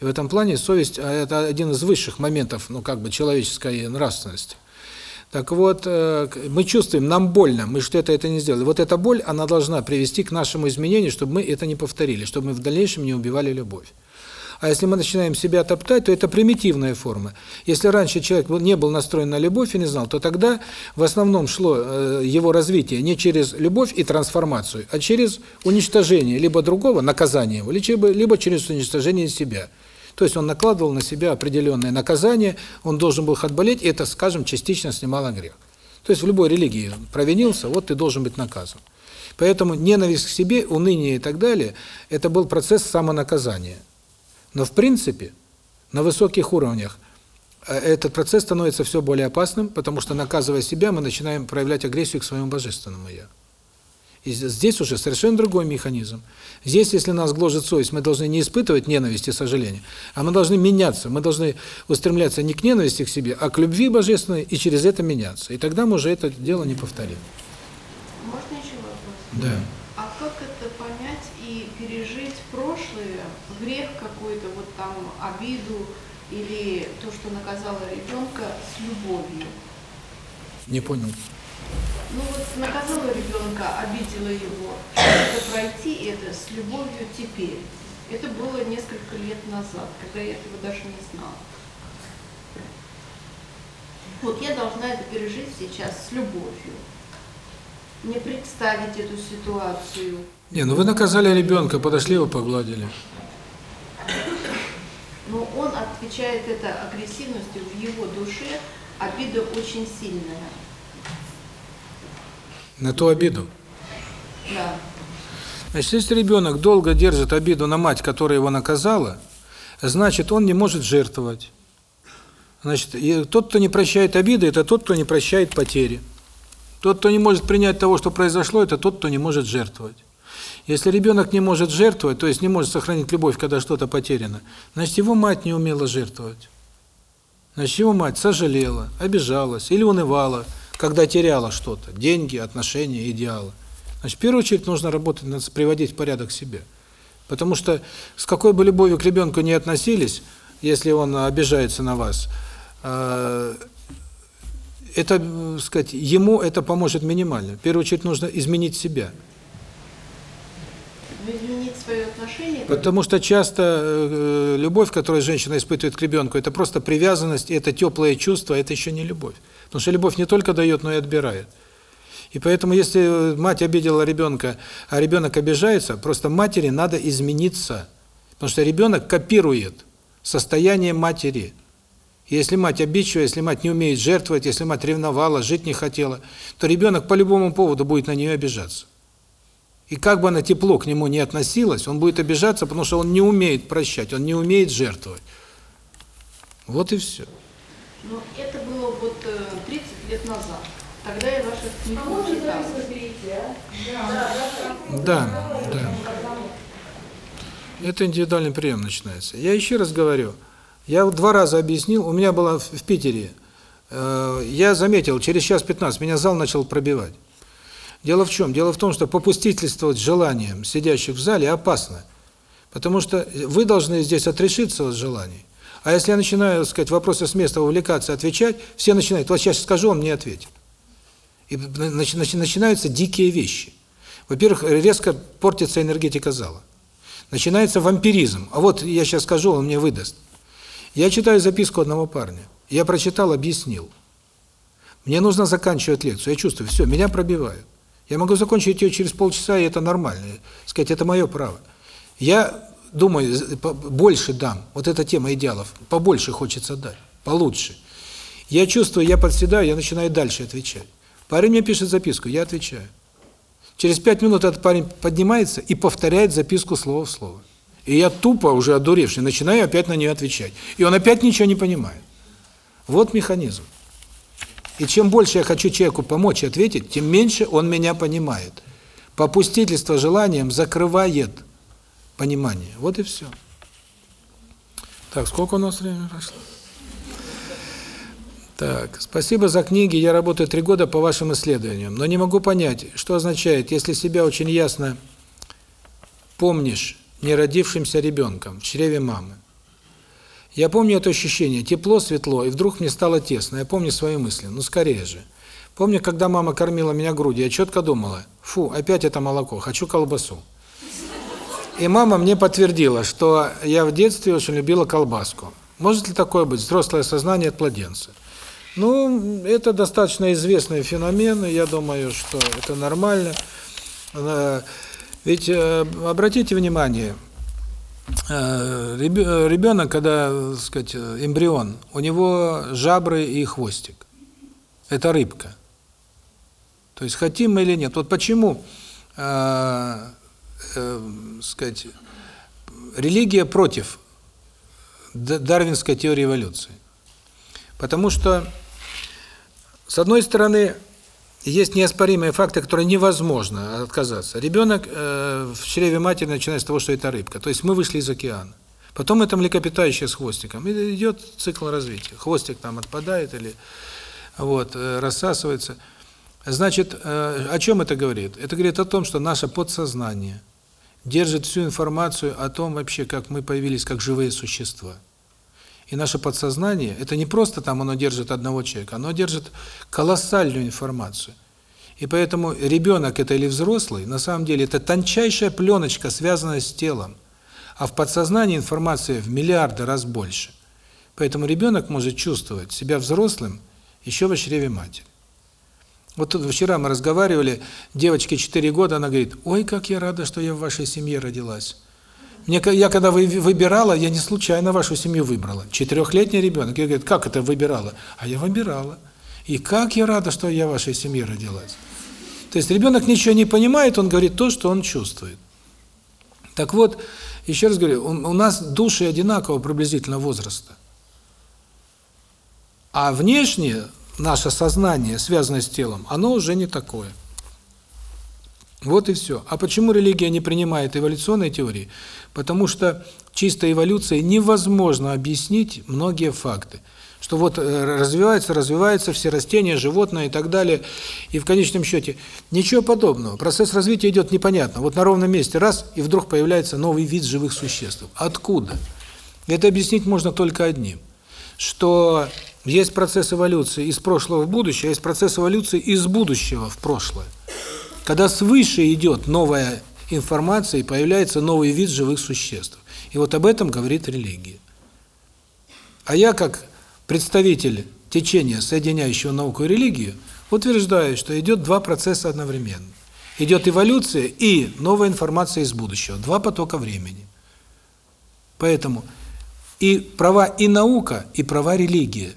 И в этом плане совесть а, это один из высших моментов, ну как бы человеческой нравственности. Так вот, э, мы чувствуем, нам больно, мы что-то это не сделали. Вот эта боль, она должна привести к нашему изменению, чтобы мы это не повторили, чтобы мы в дальнейшем не убивали любовь. А если мы начинаем себя топтать, то это примитивная форма. Если раньше человек не был настроен на любовь и не знал, то тогда в основном шло э, его развитие не через любовь и трансформацию, а через уничтожение либо другого, наказание его, либо через уничтожение себя. То есть он накладывал на себя определенное наказание, он должен был их отболеть, и это, скажем, частично снимало грех. То есть в любой религии провинился, вот ты должен быть наказан. Поэтому ненависть к себе, уныние и так далее – это был процесс самонаказания. Но в принципе, на высоких уровнях э, этот процесс становится все более опасным, потому что, наказывая себя, мы начинаем проявлять агрессию к своему божественному «я». И здесь уже совершенно другой механизм. Здесь, если нас гложет совесть, мы должны не испытывать ненависть и сожаления, а мы должны меняться, мы должны устремляться не к ненависти к себе, а к любви божественной и через это меняться. И тогда мы уже это дело не повторим. Можно еще вопрос? Да. А как это понять и пережить прошлое, грех какой-то, вот там обиду или то, что наказала ребенка с любовью? Не понял. Ну вот наказала ребенка, обидела его, чтобы пройти это с любовью теперь. Это было несколько лет назад, когда я этого даже не знала. Вот я должна это пережить сейчас с любовью. Мне представить эту ситуацию. Не, ну вы наказали ребенка, подошли его погладили. Но он отвечает это агрессивностью в его душе, обида очень сильная. На ту обиду. Да. Значит, если ребенок долго держит обиду на мать, которая его наказала, значит, он не может жертвовать. Значит, тот, кто не прощает обиды, это тот, кто не прощает потери. Тот, кто не может принять того, что произошло, это тот, кто не может жертвовать. Если ребенок не может жертвовать, то есть не может сохранить любовь, когда что-то потеряно, значит, его мать не умела жертвовать. Значит, его мать сожалела, обижалась или унывала, когда теряла что-то, деньги, отношения, идеалы. Значит, в первую очередь нужно работать, надо приводить в порядок себя. Потому что с какой бы любовью к ребенку не относились, если он обижается на вас, э, это, сказать, ему это поможет минимально. В первую очередь нужно изменить себя. Свое отношение. Потому что часто э, любовь, которую женщина испытывает к ребенку, это просто привязанность, это теплое чувство, это еще не любовь. Потому что любовь не только дает, но и отбирает. И поэтому, если мать обидела ребенка, а ребенок обижается, просто матери надо измениться. Потому что ребенок копирует состояние матери. И если мать обидчива, если мать не умеет жертвовать, если мать ревновала, жить не хотела, то ребенок по любому поводу будет на нее обижаться. И как бы она тепло к нему не относилась, он будет обижаться, потому что он не умеет прощать, он не умеет жертвовать. Вот и все. Но это было вот э, 30 лет назад. Тогда я ваших книг А не читала. а? Да, да. Это индивидуальный прием начинается. Я еще раз говорю, я два раза объяснил, у меня было в в Питере, э, я заметил, через час 15 меня зал начал пробивать. Дело в чем? Дело в том, что попустительствовать желанием сидящих в зале опасно. Потому что вы должны здесь отрешиться от желаний. А если я начинаю, так сказать, вопросы с места увлекаться, отвечать, все начинают, вот сейчас скажу, он мне ответит. И начи- начи- начинаются дикие вещи. Во-первых, резко портится энергетика зала. Начинается вампиризм. А вот я сейчас скажу, он мне выдаст. Я читаю записку одного парня. Я прочитал, объяснил. Мне нужно заканчивать лекцию. Я чувствую, все, меня пробивают. Я могу закончить ее через полчаса, и это нормально. Сказать, это мое право. Я думаю, больше дам. Вот эта тема идеалов. Побольше хочется дать. Получше. Я чувствую, я подседаю, я начинаю дальше отвечать. Парень мне пишет записку, я отвечаю. Через пять минут этот парень поднимается и повторяет записку слово в слово. И я тупо, уже одуревший, начинаю опять на нее отвечать. И он опять ничего не понимает. Вот механизм. И чем больше я хочу человеку помочь и ответить, тем меньше он меня понимает. Попустительство желанием закрывает понимание. Вот и все. Так, сколько у нас времени прошло? Так, спасибо за книги. Я работаю три года по вашим исследованиям, но не могу понять, что означает, если себя очень ясно помнишь неродившимся ребенком в чреве мамы. Я помню это ощущение, тепло, светло, и вдруг мне стало тесно. Я помню свои мысли, ну скорее же. Помню, когда мама кормила меня грудью, я четко думала, фу, опять это молоко, хочу колбасу. И мама мне подтвердила, что я в детстве очень любила колбаску. Может ли такое быть, взрослое сознание от младенца? Ну, это достаточно известный феномен, я думаю, что это нормально. Э, Ведь, э, обратите внимание, ребенок, когда, так сказать, э, эмбрион, у него жабры и хвостик. Это рыбка. То есть хотим мы или нет. Вот почему, э, э, сказать, религия против дарвинской теории эволюции. Потому что, с одной стороны, есть неоспоримые факты, которые невозможно отказаться. Ребенок э, в чреве матери начинает с того, что это рыбка. То есть мы вышли из океана. Потом это млекопитающее с хвостиком. И идет цикл развития. Хвостик там отпадает или вот, э, рассасывается. Значит, э, о чем это говорит? Это говорит о том, что наше подсознание держит всю информацию о том вообще, как мы появились как живые существа. И наше подсознание, это не просто там оно держит одного человека, оно держит колоссальную информацию. И поэтому ребенок это или взрослый, на самом деле это тончайшая пленочка, связанная с телом. А в подсознании информация в миллиарды раз больше. Поэтому ребенок может чувствовать себя взрослым еще в чреве матери. Вот тут вчера мы разговаривали, девочке 4 года, она говорит, ой, как я рада, что я в вашей семье родилась. Мне, я когда вы- выбирала, я не случайно вашу семью выбрала. Четырехлетний ребенок. Я говорю, как это выбирала? А я выбирала. И как я рада, что я вашей семье родилась. То есть ребенок ничего не понимает, он говорит то, что он чувствует. Так вот, еще раз говорю, у, нас души одинакового приблизительно возраста. А внешне наше сознание, связанное с телом, оно уже не такое. Вот и все. А почему религия не принимает эволюционной теории? Потому что чисто эволюцией невозможно объяснить многие факты. Что вот э, развивается, развивается все растения, животные и так далее. И в конечном счете ничего подобного. Процесс развития идет непонятно. Вот на ровном месте раз, и вдруг появляется новый вид живых существ. Откуда? Это объяснить можно только одним. Что есть процесс эволюции из прошлого в будущее, а есть процесс эволюции из будущего в прошлое. Когда свыше идет новая информация и появляется новый вид живых существ. И вот об этом говорит религия. А я как представитель течения, соединяющего науку и религию, утверждают, что идет два процесса одновременно. Идет эволюция и новая информация из будущего. Два потока времени. Поэтому и права и наука, и права религия.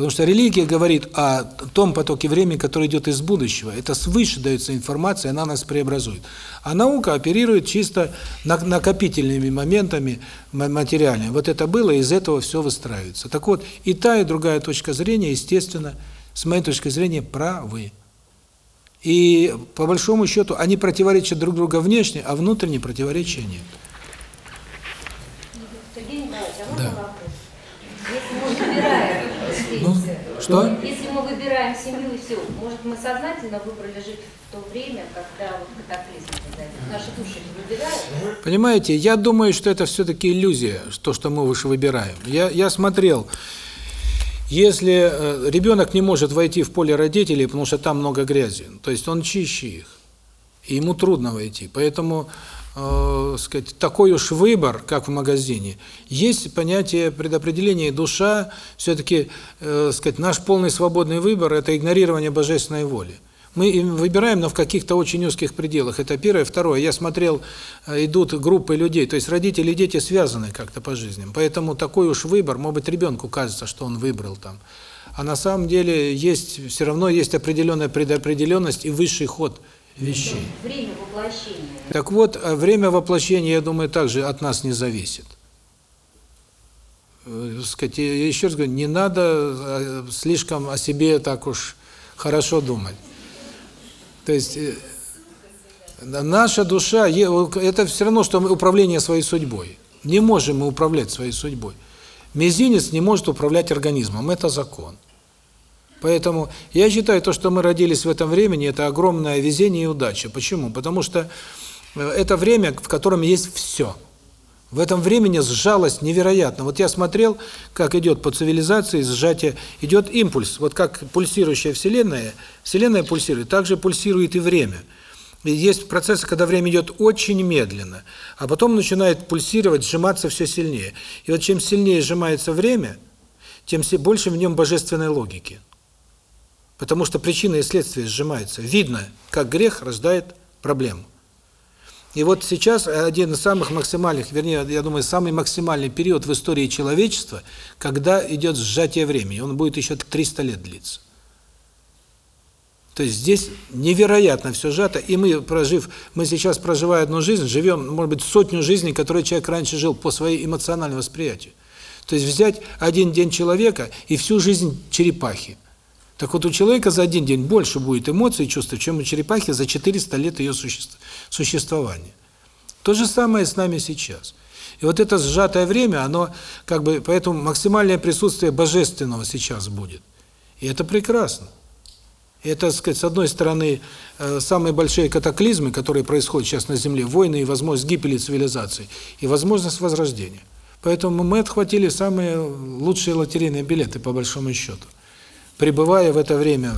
Потому что религия говорит о том потоке времени, который идет из будущего. Это свыше дается информация, она нас преобразует. А наука оперирует чисто накопительными моментами материальными. Вот это было, из этого все выстраивается. Так вот, и та, и другая точка зрения, естественно, с моей точки зрения, правы. И по большому счету они противоречат друг другу внешне, а внутренне противоречия нет. Сергей Николаевич, а можно Да. вопрос? Если мы выбираем, Ну, что? если мы выбираем семью и все, может мы сознательно выбрали жить в то время, когда вот катаклизм? Наши души не выбирают? Понимаете, я думаю, что это все-таки иллюзия, то, что мы выше выбираем. Я, я смотрел, если э, ребенок не может войти в поле родителей, потому что там много грязи, то есть он чище их, и ему трудно войти. Поэтому, э, сказать, такой уж выбор, как в магазине. Есть понятие предопределения, душа, все-таки, э, сказать, наш полный свободный выбор – это игнорирование божественной воли. Мы выбираем, но в каких-то очень узких пределах. Это первое. Второе. Я смотрел, э, идут группы людей, то есть родители и дети связаны как-то по жизни. Поэтому такой уж выбор, может быть, ребенку кажется, что он выбрал там. А на самом деле есть все равно есть определенная предопределенность и высший ход вещей. Время воплощения. Так вот, а время воплощения, я думаю, также от нас не зависит. Э, сказать, я еще раз говорю, не надо э, слишком о себе так уж хорошо думать. То есть э, наша душа, это все равно, что управление своей судьбой. Не можем мы управлять своей судьбой. Мизинец не может управлять организмом, это закон. Поэтому я считаю, то, что мы родились в этом времени, это огромное везение и удача. Почему? Потому что это время, в котором есть все. В этом времени сжалость невероятно. Вот я смотрел, как идет по цивилизации сжатие, идет импульс. Вот как пульсирующая Вселенная, Вселенная пульсирует, так же пульсирует и время. И есть процессы, когда время идет очень медленно, а потом начинает пульсировать, сжиматься все сильнее. И вот чем сильнее сжимается время, тем больше в нем божественной логики. Потому что причина и следствие сжимаются. Видно, как грех рождает проблему. И вот сейчас один из самых максимальных, вернее, я думаю, самый максимальный период в истории человечества, когда идет сжатие времени. Он будет еще 300 лет длиться. То есть здесь невероятно все сжато, и мы, прожив, мы сейчас, проживая одну жизнь, живем, может быть, сотню жизней, которые человек раньше жил по своей эмоциональному восприятию. То есть взять один день человека и всю жизнь черепахи. Так вот, у человека за один день больше будет эмоций и чувств, чем у черепахи за 400 лет ее существования. То же самое с нами сейчас. И вот это сжатое время, оно как бы, поэтому максимальное присутствие божественного сейчас будет. И это прекрасно. И это, так сказать, с одной стороны, самые большие катаклизмы, которые происходят сейчас на Земле, войны и возможность гибели цивилизации, и возможность возрождения. Поэтому мы отхватили самые лучшие лотерейные билеты, по большому счету пребывая в это время.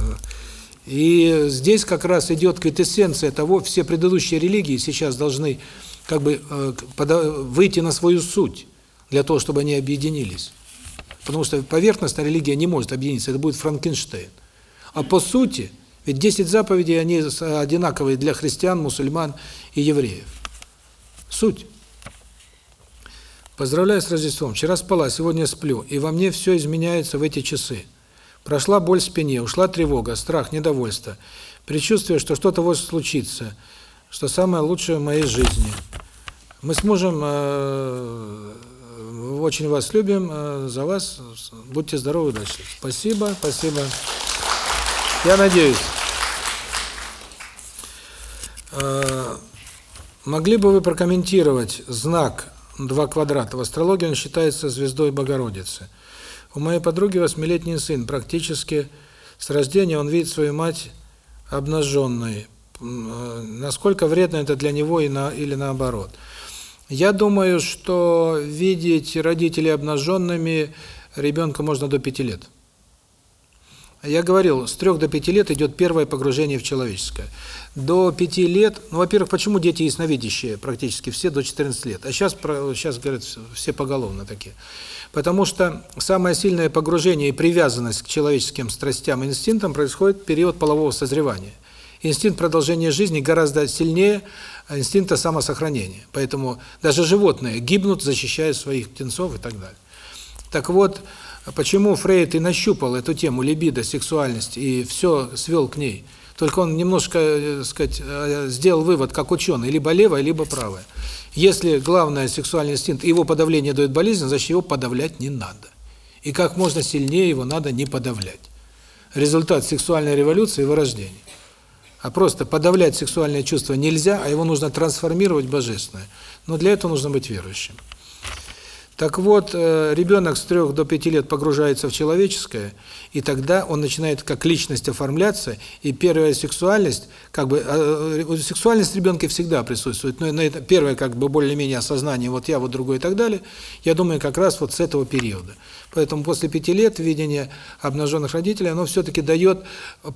И здесь как раз идет квитэссенция того, все предыдущие религии сейчас должны как бы выйти на свою суть, для того, чтобы они объединились. Потому что поверхностная религия не может объединиться, это будет Франкенштейн. А по сути, ведь 10 заповедей, они одинаковые для христиан, мусульман и евреев. Суть. Поздравляю с Рождеством. Вчера спала, сегодня сплю, и во мне все изменяется в эти часы. Прошла боль в спине, ушла тревога, страх, недовольство, предчувствие, что что-то вот случится, что самое лучшее в моей жизни. Мы с мужем э, очень вас любим, э, за вас. Будьте здоровы дальше. Спасибо, спасибо. Я надеюсь. Э, могли бы вы прокомментировать знак два квадрата? В астрологии он считается звездой Богородицы. У моей подруги восьмилетний сын, практически с рождения он видит свою мать обнаженной. Насколько вредно это для него и на, или наоборот? Я думаю, что видеть родителей обнаженными ребенка можно до пяти лет. Я говорил, с 3 до 5 лет идет первое погружение в человеческое. До 5 лет, ну, во-первых, почему дети ясновидящие практически все до 14 лет? А сейчас, сейчас говорят, все поголовно такие. Потому что самое сильное погружение и привязанность к человеческим страстям и инстинктам происходит в период полового созревания. Инстинкт продолжения жизни гораздо сильнее инстинкта самосохранения. Поэтому даже животные гибнут, защищая своих птенцов и так далее. Так вот, почему Фрейд и нащупал эту тему либидо, сексуальность и все свел к ней. Только он немножко, так сказать, сделал вывод, как ученый, либо левое, либо правое. Если главное сексуальный инстинкт, его подавление дает болезнь, значит его подавлять не надо. И как можно сильнее его надо не подавлять. Результат сексуальной революции – вырождение. А просто подавлять сексуальное чувство нельзя, а его нужно трансформировать в божественное. Но для этого нужно быть верующим. Так вот, ребенок с 3 до 5 лет погружается в человеческое, и тогда он начинает как личность оформляться, и первая сексуальность, как бы, сексуальность ребенка всегда присутствует, но это первое, как бы, более-менее осознание, вот я, вот другой и так далее, я думаю, как раз вот с этого периода. Поэтому после 5 лет видение обнаженных родителей, оно все-таки дает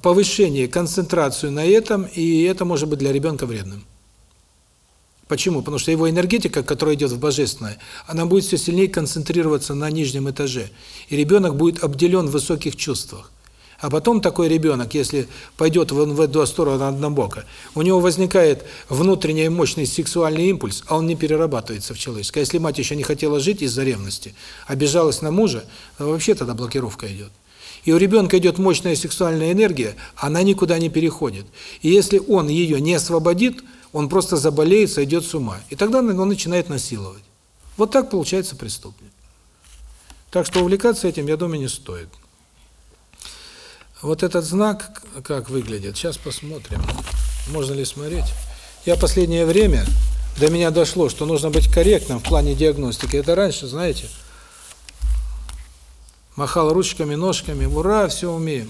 повышение, концентрацию на этом, и это может быть для ребенка вредным. Почему? Потому что его энергетика, которая идет в божественное, она будет все сильнее концентрироваться на нижнем этаже. И ребенок будет обделен в высоких чувствах. А потом такой ребенок, если пойдет в, в эту сторону однобоко, у него возникает внутренний мощный сексуальный импульс, а он не перерабатывается в человеческое. А если мать еще не хотела жить из-за ревности, обижалась на мужа, то вообще тогда блокировка идет. И у ребенка идет мощная сексуальная энергия, она никуда не переходит. И если он ее не освободит, он просто заболеет, сойдет с ума. И тогда он начинает насиловать. Вот так получается преступник. Так что увлекаться этим, я думаю, не стоит. Вот этот знак, как выглядит, сейчас посмотрим. Можно ли смотреть? Я последнее время, до меня дошло, что нужно быть корректным в плане диагностики. Это раньше, знаете, махал ручками, ножками, ура, все умеем.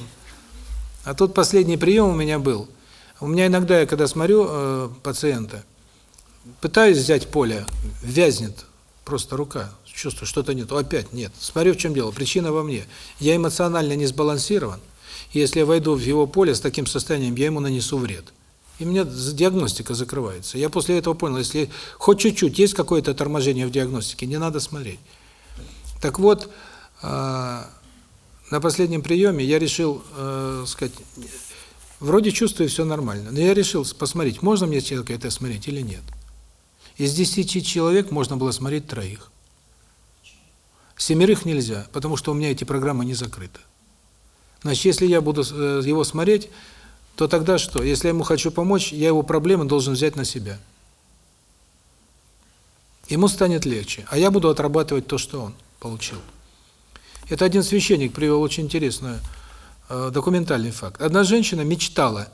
А тут последний прием у меня был. У меня иногда, я когда смотрю э, пациента, пытаюсь взять поле, вязнет просто рука, чувствую, что-то нет, опять нет. Смотрю, в чем дело, причина во мне. Я эмоционально не сбалансирован, если я войду в его поле с таким состоянием, я ему нанесу вред. И меня диагностика закрывается. Я после этого понял, если хоть чуть-чуть есть какое-то торможение в диагностике, не надо смотреть. Так вот, э, на последнем приеме я решил, э, сказать, вроде чувствую все нормально, но я решил посмотреть, можно мне человека это смотреть или нет. Из 10 человек можно было смотреть троих. Семерых нельзя, потому что у меня эти программы не закрыты. Значит, если я буду его смотреть, то тогда что? Если я ему хочу помочь, я его проблемы должен взять на себя. Ему станет легче, а я буду отрабатывать то, что он получил. Это один священник привел очень интересную э, документальный факт. Одна женщина мечтала,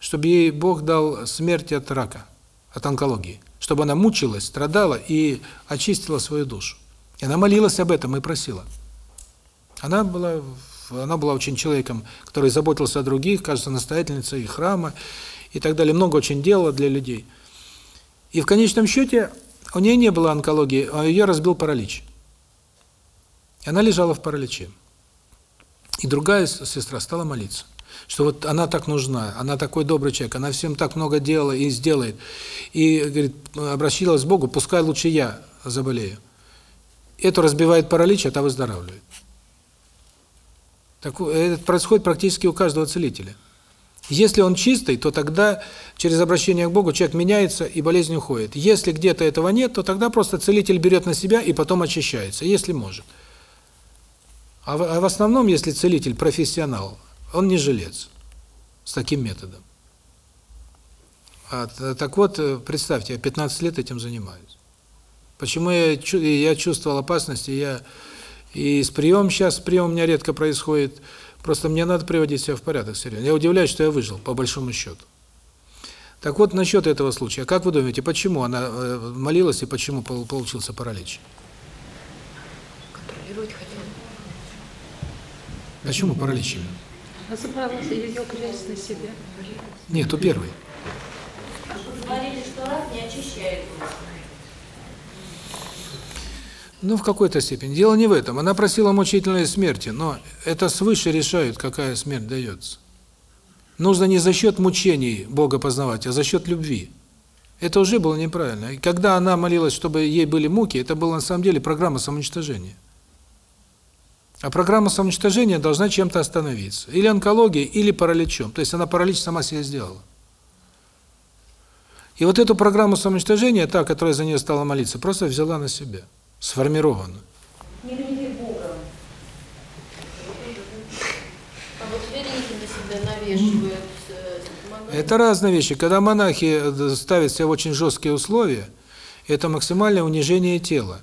чтобы ей Бог дал смерть от рака, от онкологии, чтобы она мучилась, страдала и очистила свою душу. И она молилась об этом и просила. Она была она была очень человеком, который заботился о других, кажется, настоятельницей храма и так далее, много очень делала для людей. И в конечном счете у нее не было онкологии, а ее разбил паралич. Она лежала в параличе. И другая сестра стала молиться, что вот она так нужна, она такой добрый человек, она всем так много делала и сделает. И, говорит, обращалась к Богу, пускай лучше я заболею. Это разбивает паралич, а та выздоравливает. Так это происходит практически у каждого целителя. Если он чистый, то тогда через обращение к Богу человек меняется и болезнь уходит. Если где-то этого нет, то тогда просто целитель берет на себя и потом очищается, если может. А в, а в основном, если целитель профессионал, он не жилец с таким методом. А, так вот, представьте, я 15 лет этим занимаюсь. Почему я, я чувствовал опасность, и я и с приемом сейчас, прием у меня редко происходит, просто мне надо приводить себя в порядок, серьезно. Я удивляюсь, что я выжил, по большому счету. Так вот, насчет этого случая. Как вы думаете, почему она молилась и почему получился паралич? Контролировать хотела. Почему паралич именно? Она забрала ее грязь на себя. Нет, то первый. Говорили, что рак не очищает. Ну, в какой-то степени. Дело не в этом. Она просила мучительной смерти, но это свыше решают, какая смерть дается. Нужно не за счет мучений Бога познавать, а за счет любви. Это уже было неправильно. И когда она молилась, чтобы ей были муки, это была на самом деле программа самоуничтожения. А программа самоуничтожения должна чем-то остановиться. Или онкологией, или параличом. То есть она паралич сама себе сделала. И вот эту программу самоуничтожения, та, которая за нее стала молиться, просто взяла на себя, сформированную. Не вини Бога. А вот верите на себя навешивают э. Это разные вещи. Когда монахи э, ставят себе очень жесткие условия, это максимальное унижение тела.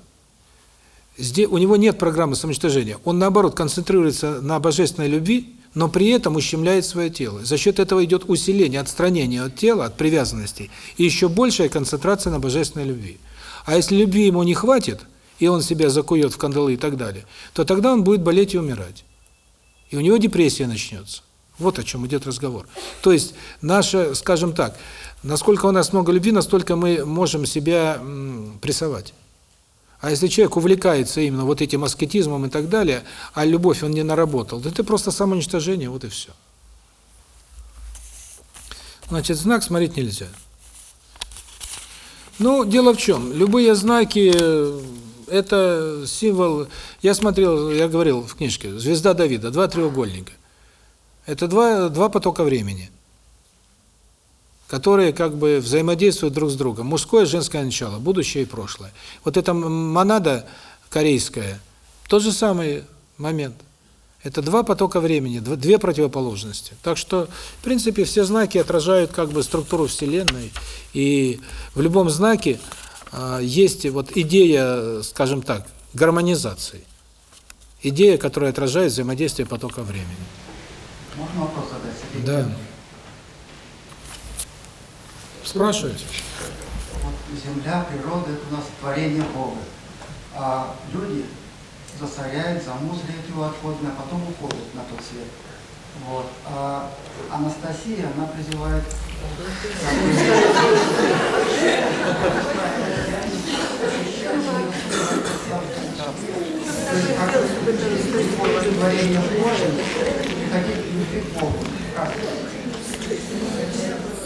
Здесь у него нет программы самоуничтожения. Он наоборот концентрируется на божественной любви, но при этом ущемляет свое тело. За счет этого идет усиление, отстранение от тела, от привязанностей, и еще большая концентрация на божественной любви. А если любви ему не хватит, и он себя закует в кандалы и так далее, то тогда он будет болеть и умирать. И у него депрессия начнется. Вот о чем идет разговор. То есть наша, скажем так, насколько у нас много любви, настолько мы можем себя прессовать. А если человек увлекается именно вот этим аскетизмом и так далее, а любовь он не наработал, то это просто самоуничтожение, вот и все. Значит, знак смотреть нельзя. Ну, дело в чем? Любые знаки э, – это символ… Я смотрел, я говорил в книжке, звезда Давида, два треугольника. Это два, два потока времени, которые как бы взаимодействуют друг с другом. Мужское и женское начало, будущее и прошлое. Вот эта монада корейская – тот же самый момент. Это два потока времени, две противоположности. Так что, в принципе, все знаки отражают как бы структуру Вселенной. И в любом знаке э, есть вот идея, скажем так, гармонизации. Идея, которая отражает взаимодействие потока времени. Можно вопрос задать? Да. Спрашивайте. Вот земля, природа – это у нас творение Бога. А люди засоряют, замусоривают его отходами, а потом уходят на тот свет. Вот. А Анастасия, она призывает... Творение Божие, и таких любви к Богу.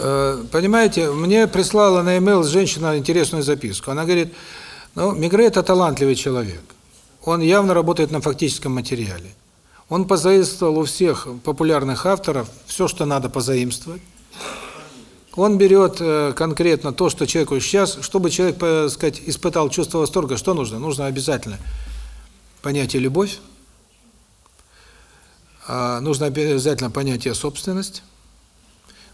Э, Понимаете, мне прислала на e-mail женщина интересную записку. Она говорит, ну, Мигре – это талантливый человек. Он явно работает на фактическом материале. Он позаимствовал у всех популярных авторов все, что надо позаимствовать. Он берет э, конкретно то, что человеку сейчас, чтобы человек, так сказать, испытал чувство восторга, что нужно? Нужно обязательно понятие любовь, а, нужно обязательно понятие собственность,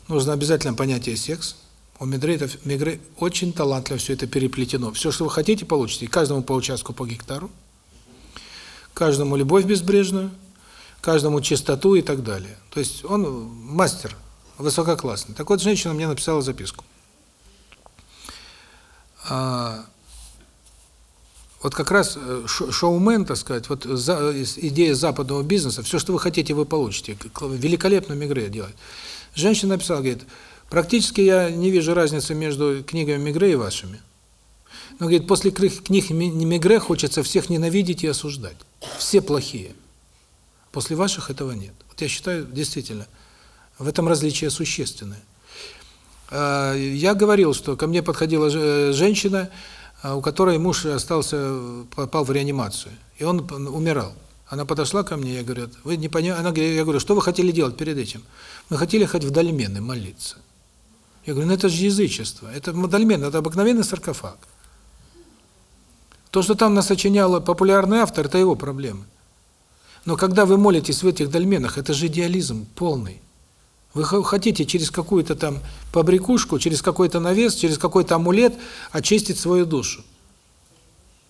нужно обязательно понятие секс. У Мигре, Мигре очень талантливо все это переплетено. Все, что вы хотите, получите. Каждому по участку по гектару, каждому любовь безбрежную, каждому чистоту и так далее. То есть он мастер, высококлассный. Так вот, женщина мне написала записку. А, вот как раз э, шоумен, так сказать, вот за, идея западного бизнеса, все, что вы хотите, вы получите. Великолепно Мигре делать. Женщина написала, говорит, практически я не вижу разницы между книгами Мигре и вашими. Но, говорит, после книг Мигре хочется всех ненавидеть и осуждать. Все плохие. После ваших этого нет. Вот я считаю, действительно, в этом различие существенное. А, я говорил, что ко мне подходила женщина, а, у которой муж остался, попал в реанимацию, и он умирал. Она подошла ко мне, я говорю, вы не понимаете, она я говорю, что вы хотели делать перед этим? Мы хотели хоть в дольмены молиться. Я говорю, ну это же язычество, это дольмен, это обыкновенный саркофаг. То, что там насочинял популярный автор, это его проблемы. Но когда вы молитесь в этих дольменах, это же идеализм полный. Вы хотите через какую-то там побрякушку, через какой-то навес, через какой-то амулет очистить свою душу.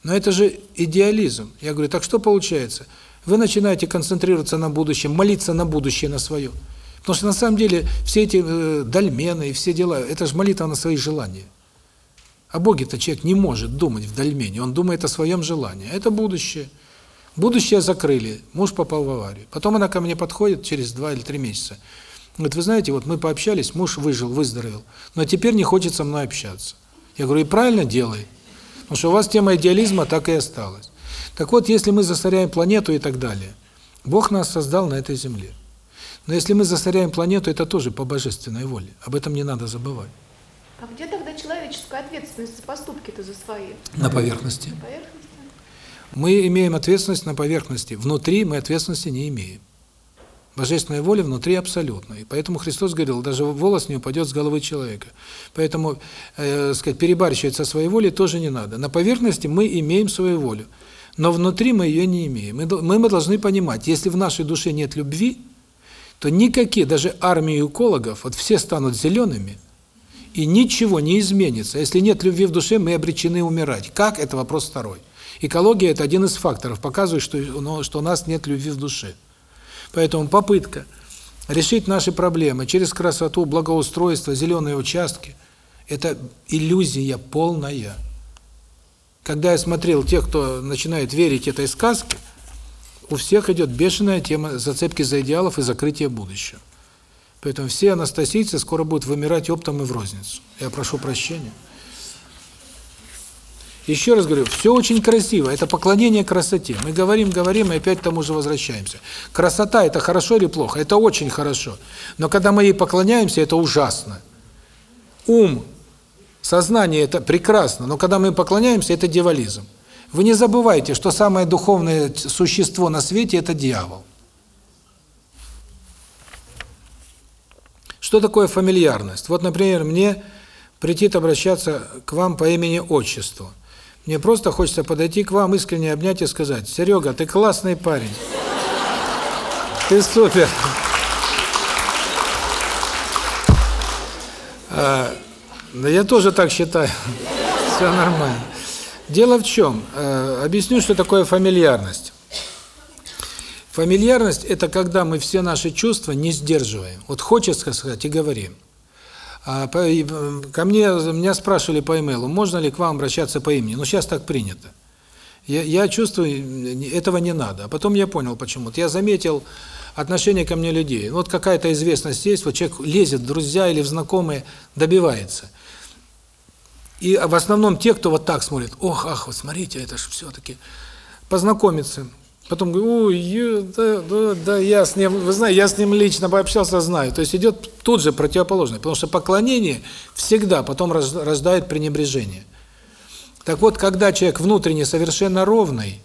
Но это же идеализм. Я говорю, так что получается? Вы начинаете концентрироваться на будущем, молиться на будущее, на свое. Потому что на самом деле все эти э, дольмены и все дела, это же молитва на свои желания. О Боге-то человек не может думать в дольмене, он думает о своем желании. Это будущее. Будущее закрыли, муж попал в аварию. Потом она ко мне подходит через два или три месяца. Говорит, вы знаете, вот мы пообщались, муж выжил, выздоровел, но теперь не хочет со мной общаться. Я говорю, и правильно делай, потому что у вас тема идеализма так и осталась. Так вот, если мы засоряем планету и так далее, Бог нас создал на этой земле. Но если мы засоряем планету, это тоже по божественной воле. Об этом не надо забывать. А где тогда человеческая ответственность за поступки-то за свои? На поверхности. На поверхности? Мы имеем ответственность на поверхности. Внутри мы ответственности не имеем. Божественная воля внутри абсолютно. И поэтому Христос говорил, даже волос не упадет с головы человека. Поэтому, э, сказать, перебарщивать со своей волей тоже не надо. На поверхности мы имеем свою волю, но внутри мы ее не имеем. Мы, мы, мы должны понимать, если в нашей душе нет любви, то никакие, даже армии экологов, вот все станут зелеными, и ничего не изменится. Если нет любви в душе, мы обречены умирать. Как? Это вопрос второй. Экология – это один из факторов, показывает, что, ну, что у нас нет любви в душе. Поэтому попытка решить наши проблемы через красоту, благоустройство, зеленые участки – это иллюзия полная. Когда я смотрел тех, кто начинает верить этой сказке, у всех идет бешеная тема зацепки за идеалов и закрытия будущего. Поэтому все анастасийцы скоро будут вымирать оптом и в розницу. Я прошу прощения. Еще раз говорю, все очень красиво, это поклонение красоте. Мы говорим, говорим, и опять к тому же возвращаемся. Красота – это хорошо или плохо? Это очень хорошо. Но когда мы ей поклоняемся, это ужасно. Ум, сознание – это прекрасно, но когда мы поклоняемся, это дьяволизм. Вы не забывайте, что самое духовное существо на свете – это дьявол. Что такое фамильярность? Вот, например, мне прийти обращаться к вам по имени-отчеству. Мне просто хочется подойти к вам, искренне обнять и сказать, «Серега, ты классный парень. Ты супер». А, да я тоже так считаю. Все нормально. Дело в чем? А, объясню, что такое фамильярность. Фамильярность – это когда мы все наши чувства не сдерживаем. Вот хочется сказать и говорим. А ко мне меня спрашивали по имейлу, можно ли к вам обращаться по имени. Ну, сейчас так принято. Я, я чувствую, этого не надо. А потом я понял, почему. -то. Я заметил отношение ко мне людей. Вот какая-то известность есть, вот человек лезет в друзья или в знакомые, добивается. И в основном те, кто вот так смотрит, ох, ах, вот смотрите, это же все-таки познакомиться. Потом говорю, да, да, да, я с ним, вы знаете, я с ним лично пообщался, знаю. То есть идет тут же противоположное, потому что поклонение всегда потом рождает пренебрежение. Так вот, когда человек внутренне совершенно ровный,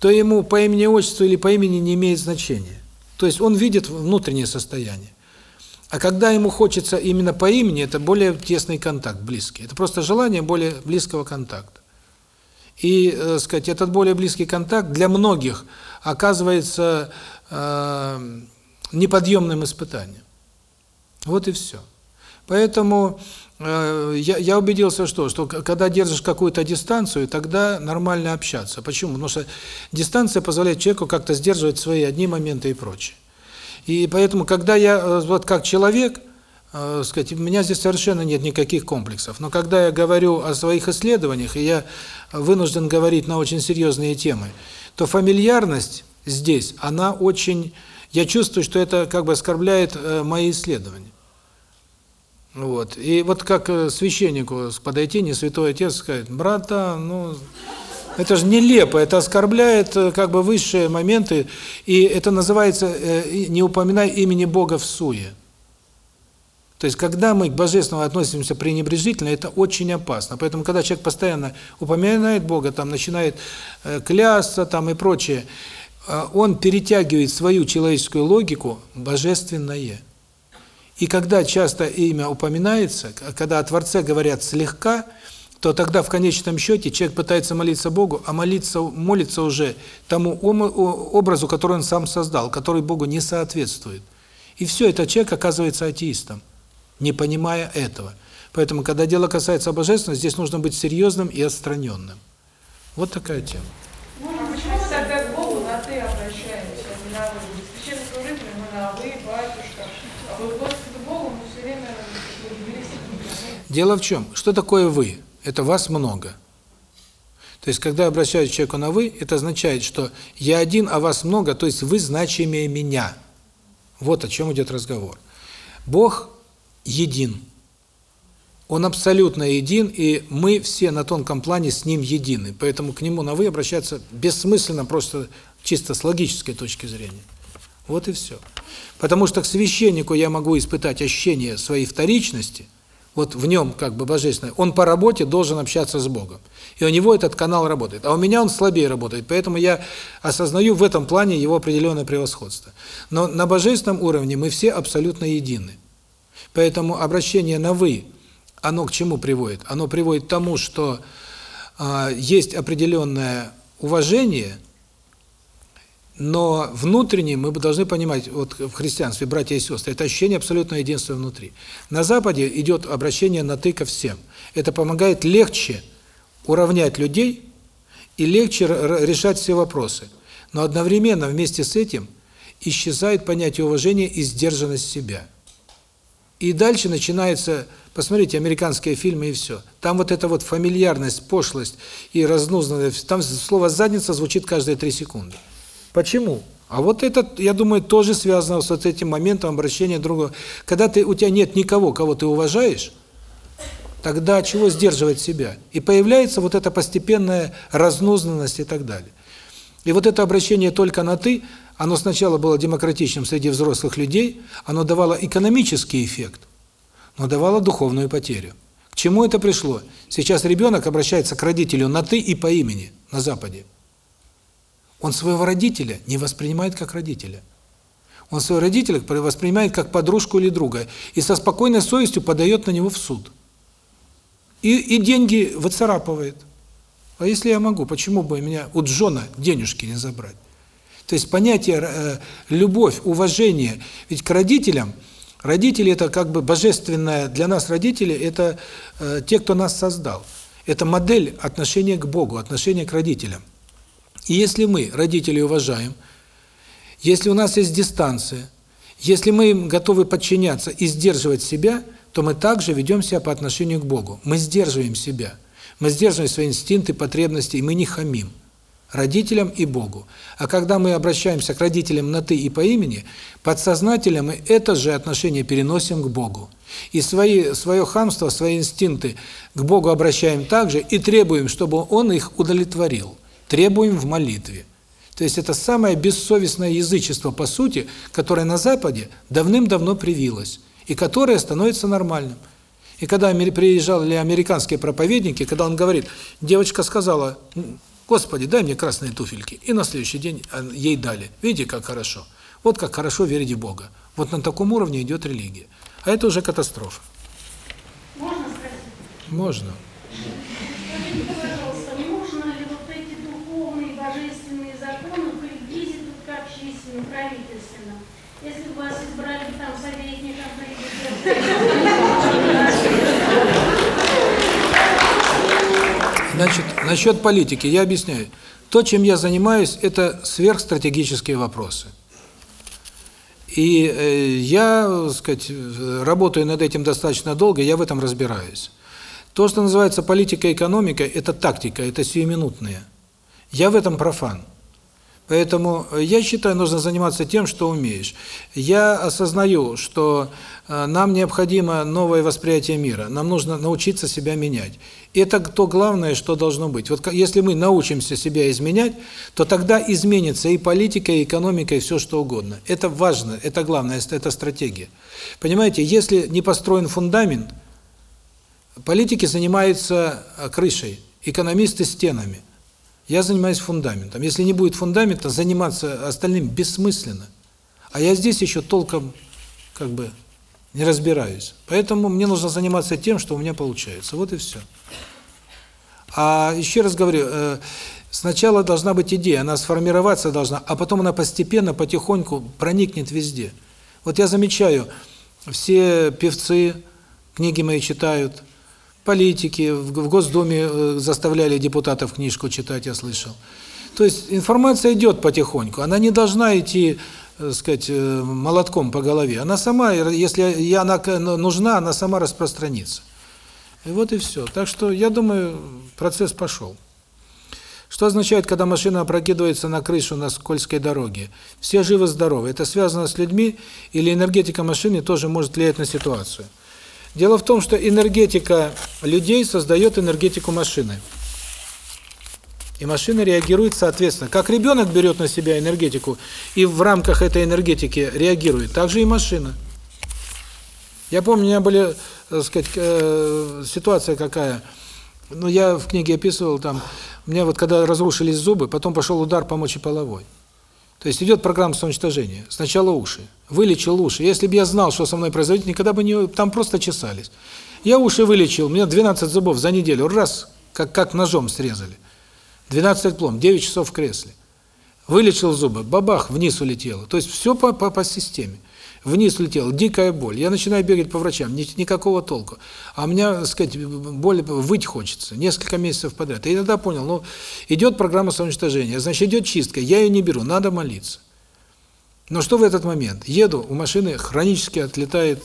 то ему по имени отчеству или по имени не имеет значения. То есть он видит внутреннее состояние. А когда ему хочется именно по имени, это более тесный контакт, близкий. Это просто желание более близкого контакта. И, э, сказать, этот более близкий контакт для многих оказывается э, неподъемным испытанием. Вот и все. Поэтому э, я, я убедился, что, что когда держишь какую-то дистанцию, тогда нормально общаться. Почему? Потому что дистанция позволяет человеку как-то сдерживать свои одни моменты и прочее. И поэтому, когда я, э, вот как человек, э, сказать, у меня здесь совершенно нет никаких комплексов. Но когда я говорю о своих исследованиях, и я вынужден говорить на очень серьезные темы, то фамильярность здесь, она очень... Я чувствую, что это как бы оскорбляет э, мои исследования. Вот. И вот как э, священнику подойти, не святой отец, сказать, брата, ну... Это же нелепо, это оскорбляет э, как бы высшие моменты, и это называется э, «не упоминай имени Бога в суе». То есть, когда мы к Божественному относимся пренебрежительно, это очень опасно. Поэтому, когда человек постоянно упоминает Бога, там начинает э, клясться там и прочее, он перетягивает свою человеческую логику божественное. И когда часто имя упоминается, когда о Творце говорят слегка, то тогда в конечном счете человек пытается молиться Богу, а молиться молится уже тому образу, который он сам создал, который Богу не соответствует. И все, этот человек оказывается атеистом не понимая этого. Поэтому, когда дело касается божественности, здесь нужно быть серьезным и отстраненным. Вот такая тема. Ну, почему тогда к Богу на «ты» обращаемся, а не на «вы»? Священнослужители мы на «вы», «батюшка», а вот к Богу мы все время Дело в чем? Что такое «вы»? Это вас много. То есть, когда обращаюсь к человеку на «вы», это означает, что я один, а вас много, то есть вы значимее меня. Вот о чем идет разговор. Бог един. Он абсолютно един, и мы все на тонком плане с ним едины. Поэтому к нему на «вы» обращаться бессмысленно, просто чисто с логической точки зрения. Вот и все. Потому что к священнику я могу испытать ощущение своей вторичности, вот в нем как бы божественное. Он по работе должен общаться с Богом. И у него этот канал работает. А у меня он слабее работает. Поэтому я осознаю в этом плане его определенное превосходство. Но на божественном уровне мы все абсолютно едины. Поэтому обращение на «вы», оно к чему приводит? Оно приводит к тому, что э, есть определенное уважение – но внутренне мы должны понимать, вот в христианстве, братья и сестры, это ощущение абсолютного единства внутри. На Западе идет обращение на «ты» ко всем. Это помогает легче уравнять людей и легче решать все вопросы. Но одновременно вместе с этим исчезает понятие уважения и сдержанность себя. И дальше начинается, посмотрите, американские фильмы и все. Там вот эта вот фамильярность, пошлость и разнузданность, там слово «задница» звучит каждые три секунды. Почему? А вот это, я думаю, тоже связано с вот этим моментом обращения друга. Когда ты у тебя нет никого, кого ты уважаешь, тогда чего сдерживать себя? И появляется вот эта постепенная разнузнанность и так далее. И вот это обращение только на «ты», оно сначала было демократичным среди взрослых людей, оно давало экономический эффект, но давало духовную потерю. К чему это пришло? Сейчас ребенок обращается к родителю на «ты» и по имени на Западе. Он своего родителя не воспринимает как родителя. Он своего родителя воспринимает как подружку или друга и со спокойной совестью подает на него в суд. И, и деньги выцарапывает. А если я могу, почему бы меня у Джона денежки не забрать? То есть понятие э, любовь, уважение, ведь к родителям, родители это как бы божественное, для нас родители это э, те, кто нас создал. Это модель отношения к Богу, отношения к родителям. И если мы родителей уважаем, если у нас есть дистанция, если мы им готовы подчиняться и сдерживать себя, то мы также ведем себя по отношению к Богу. Мы сдерживаем себя. Мы сдерживаем свои инстинкты, потребности, и мы не хамим родителям и Богу. А когда мы обращаемся к родителям на «ты» и по имени, подсознательно мы это же отношение переносим к Богу. И свои, свое хамство, свои инстинкты к Богу обращаем также и требуем, чтобы Он их удовлетворил требуем в молитве. То есть это самое бессовестное язычество, по сути, которое на Западе давным-давно привилось, и которое становится нормальным. И когда приезжали американские проповедники, когда он говорит, девочка сказала, Господи, дай мне красные туфельки, и на следующий день ей дали. Видите, как хорошо. Вот как хорошо верить в Бога. Вот на таком уровне идет религия. А это уже катастрофа. Можно спросить? Можно. Если бы вас избрали там советником Значит, насчет политики я объясняю. То, чем я занимаюсь, это сверхстратегические вопросы. И э, я, так сказать, работаю над этим достаточно долго, я в этом разбираюсь. То, что называется политика экономика, это тактика, это сиюминутные. Я в этом профан. Поэтому э, я считаю, нужно заниматься тем, что умеешь. Я осознаю, что э, нам необходимо новое восприятие мира. Нам нужно научиться себя менять. Это то главное, что должно быть. Вот если мы научимся себя изменять, то тогда изменится и политика, и экономика, и все что угодно. Это важно, это главное, это стратегия. Понимаете, если не построен фундамент, политики занимаются э, крышей, экономисты стенами. Я занимаюсь фундаментом. Если не будет фундамента, заниматься остальным бессмысленно. А я здесь еще толком как бы не разбираюсь. Поэтому мне нужно заниматься тем, что у меня получается. Вот и все. А еще раз говорю, э, сначала должна быть идея, она сформироваться должна, а потом она постепенно, потихоньку проникнет везде. Вот я замечаю, все певцы книги мои читают, политики, в Госдуме э, заставляли депутатов книжку читать, я слышал. То есть информация идет потихоньку, она не должна идти, так э, сказать, э, молотком по голове. Она сама, если она нужна, она сама распространится. И вот и все. Так что, я думаю, процесс пошел. Что означает, когда машина опрокидывается на крышу на скользкой дороге? Все живы-здоровы. Это связано с людьми или энергетика машины тоже может влиять на ситуацию? Дело в том, что энергетика людей создает энергетику машины. И машина реагирует соответственно. Как ребенок берет на себя энергетику и в рамках этой энергетики реагирует, так же и машина. Я помню, у меня были, так сказать, э, ситуация какая. Ну, я в книге описывал там, у меня вот когда разрушились зубы, потом пошел удар по мочеполовой. То есть идет программа самоуничтожения. Сначала уши. Вылечил уши. Если бы я знал, что со мной произойдет, никогда бы не... Там просто чесались. Я уши вылечил, у меня 12 зубов за неделю. Раз, как, как ножом срезали. 12 плом, 9 часов в кресле. Вылечил зубы, бабах, вниз улетело. То есть все по, по, по системе. Вниз улетело, дикая боль. Я начинаю бегать по врачам, ни, никакого толку. А у меня, сказать, боль, выть хочется. Несколько месяцев подряд. И тогда понял, ну, идет программа самоуничтожения, значит, идет чистка. Я ее не беру, надо молиться. Но что в этот момент? Еду, у машины хронически отлетает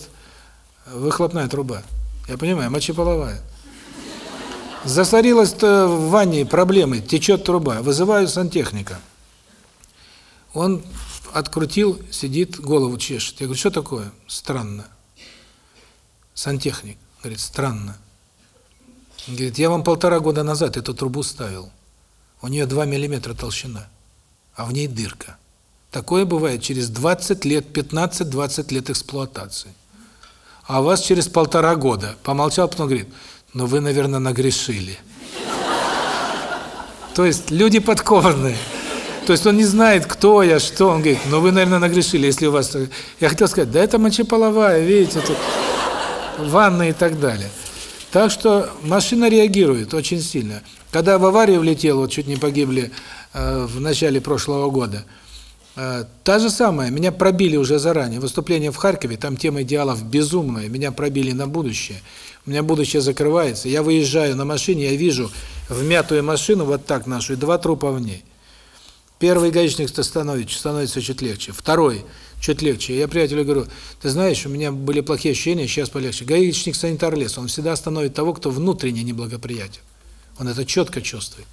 выхлопная труба. Я понимаю, мочеполовая. Засорилась в ванне проблемы, течет труба. Вызываю сантехника. Он открутил, сидит, голову чешет. Я говорю, что такое? Странно. Сантехник. Говорит, странно. Говорит, я вам полтора года назад эту трубу ставил. У нее 2 миллиметра толщина, а в ней дырка. Такое бывает через 20 лет, 15-20 лет эксплуатации. А у вас через полтора года. Помолчал, потом говорит, но вы, наверное, нагрешили. То есть люди подкованные. То есть он не знает, кто я, что. Он говорит, но вы, наверное, нагрешили, если у вас... Я хотел сказать, да это мочеполовая, видите, тут ванна и так далее. Так что машина реагирует очень сильно. Когда в аварию влетел, вот чуть не погибли э, в начале прошлого года, э, та же самая, меня пробили уже заранее. Выступление в Харькове, там тема идеалов безумная, меня пробили на будущее у меня будущее закрывается, я выезжаю на машине, я вижу вмятую машину, вот так нашу, и два трупа в ней. Первый гаишник становится, становится чуть легче, второй чуть легче. Я приятелю говорю, ты знаешь, у меня были плохие ощущения, сейчас полегче. Гаишник санитар лес, он всегда остановит того, кто внутренне неблагоприятен. Он это четко чувствует.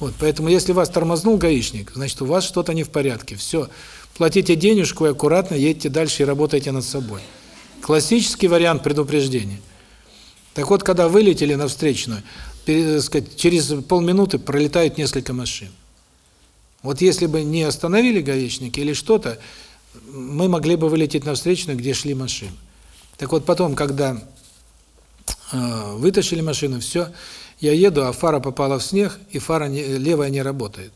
Вот, поэтому если вас тормознул гаишник, значит, у вас что-то не в порядке. Все, платите денежку и аккуратно едьте дальше и работайте над собой. Классический вариант предупреждения. Так вот, когда вылетели на встречную, сказать, через полминуты пролетают несколько машин. Вот если бы не остановили гаишники или что-то, мы могли бы вылететь на встречную, где шли машины. Так вот потом, когда э, вытащили машину, все, я еду, а фара попала в снег, и фара не, левая не работает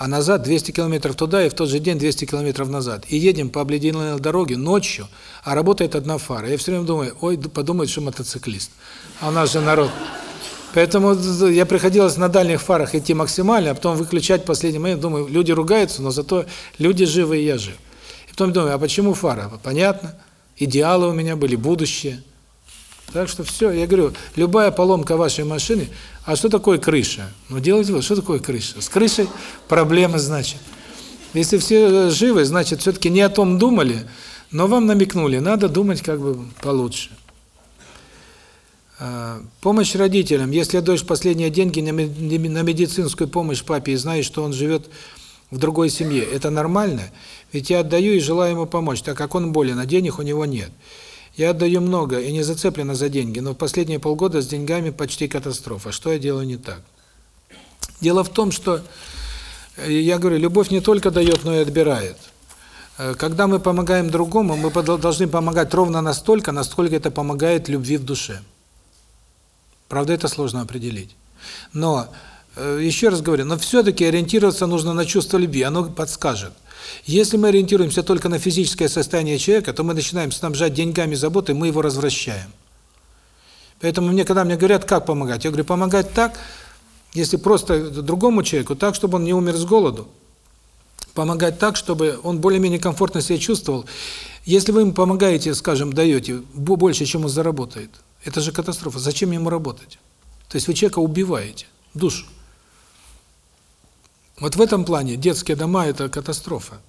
а назад 200 километров туда и в тот же день 200 километров назад. И едем по обледенелой дороге ночью, а работает одна фара. Я все время думаю, ой, подумает, что мотоциклист. А у нас же народ. Поэтому я приходилось на дальних фарах идти максимально, а потом выключать в последний момент. Думаю, люди ругаются, но зато люди живы, и я жив. И потом думаю, а почему фара? Понятно. Идеалы у меня были, будущее. Так что все, я говорю, любая поломка вашей машины, а что такое крыша? Ну делайте вы, что такое крыша? С крышей проблемы, значит. Если все живы, значит, все-таки не о том думали, но вам намекнули, надо думать как бы получше. А, помощь родителям. Если отдаешь последние деньги на медицинскую помощь папе и знаешь, что он живет в другой семье, это нормально? Ведь я отдаю и желаю ему помочь, так как он болен, а денег у него нет. Я отдаю много и не зацеплена за деньги, но в последние полгода с деньгами почти катастрофа. Что я делаю не так? Дело в том, что, э, я говорю, любовь не только дает, но и отбирает. Э, когда мы помогаем другому, мы должны помогать ровно настолько, насколько это помогает любви в душе. Правда, это сложно определить. Но, э, еще раз говорю, но все-таки ориентироваться нужно на чувство любви, оно подскажет. Если мы ориентируемся только на физическое состояние человека, то мы начинаем снабжать деньгами заботы, мы его развращаем. Поэтому мне, когда мне говорят, как помогать, я говорю, помогать так, если просто другому человеку, так, чтобы он не умер с голоду, помогать так, чтобы он более-менее комфортно себя чувствовал. Если вы ему помогаете, скажем, даете больше, чем он заработает, это же катастрофа. Зачем ему работать? То есть вы человека убиваете, душу. Вот в этом плане детские дома – это катастрофа.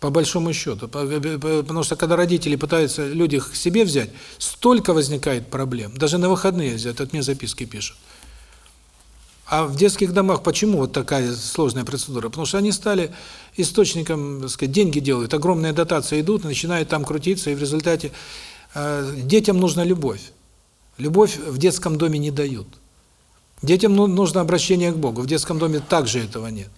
По большому счету. Потому что когда родители пытаются люди к себе взять, столько возникает проблем. Даже на выходные взять, от мне записки пишут. А в детских домах почему вот такая сложная процедура? Потому что они стали источником, так сказать, деньги делают, огромные дотации идут, начинают там крутиться, и в результате Э, детям нужна любовь. Любовь в детском доме не дают. Детям ну, нужно обращение к Богу. В детском доме также этого нет.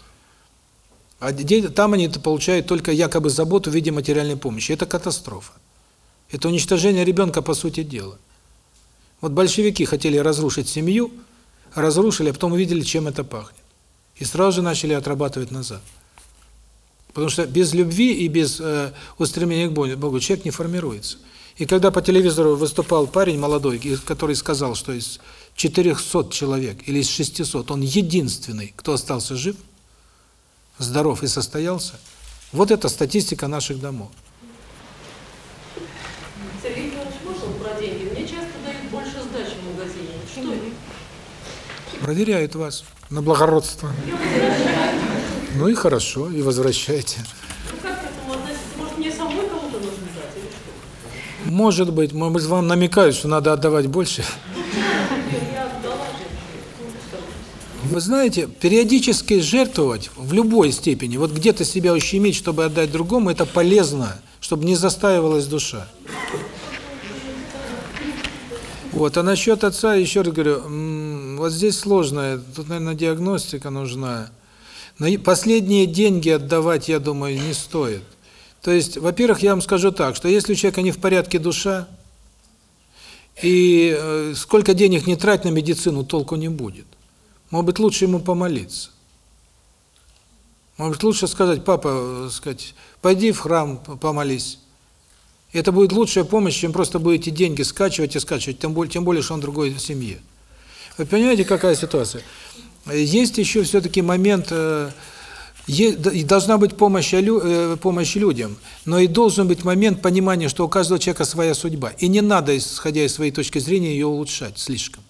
А там они получают только якобы заботу в виде материальной помощи. Это катастрофа. Это уничтожение ребенка по сути дела. Вот большевики хотели разрушить семью, разрушили, а потом увидели, чем это пахнет. И сразу же начали отрабатывать назад. Потому что без любви и без э, устремления к Богу человек не формируется. И когда по телевизору выступал парень молодой, который сказал, что из 400 человек или из 600 он единственный, кто остался жив, здоров и состоялся, вот это статистика наших домов. Сергей Николаевич, можно про деньги? Мне часто дают больше сдачи в магазине. Что это? Проверяют вас на благородство. Ну и хорошо, и возвращайте. Ну как к этому относиться? Может, мне самой кому-то нужно сдать или что? Может быть, быть, вам намекают, что надо отдавать больше. Вы знаете, периодически жертвовать в любой степени, вот где-то себя ущемить, чтобы отдать другому, это полезно, чтобы не застаивалась душа. Вот, а насчет отца, еще раз говорю, вот здесь сложно, тут, наверное, диагностика нужна. Но последние деньги отдавать, я думаю, не стоит. То есть, во-первых, я вам скажу так, что если у человека не в порядке душа, и э, сколько денег не трать на медицину, толку не будет. Может быть, лучше ему помолиться. Может быть, лучше сказать, папа, э, сказать, пойди в храм, помолись. Это будет лучшая помощь, чем просто будете деньги скачивать и скачивать, тем более, тем более что он другой семье. Вы понимаете, какая ситуация? Есть еще все-таки момент, э, должна быть помощь, э, помощь людям, но и должен быть момент понимания, что у каждого человека своя судьба. И не надо, исходя из своей точки зрения, ее улучшать слишком.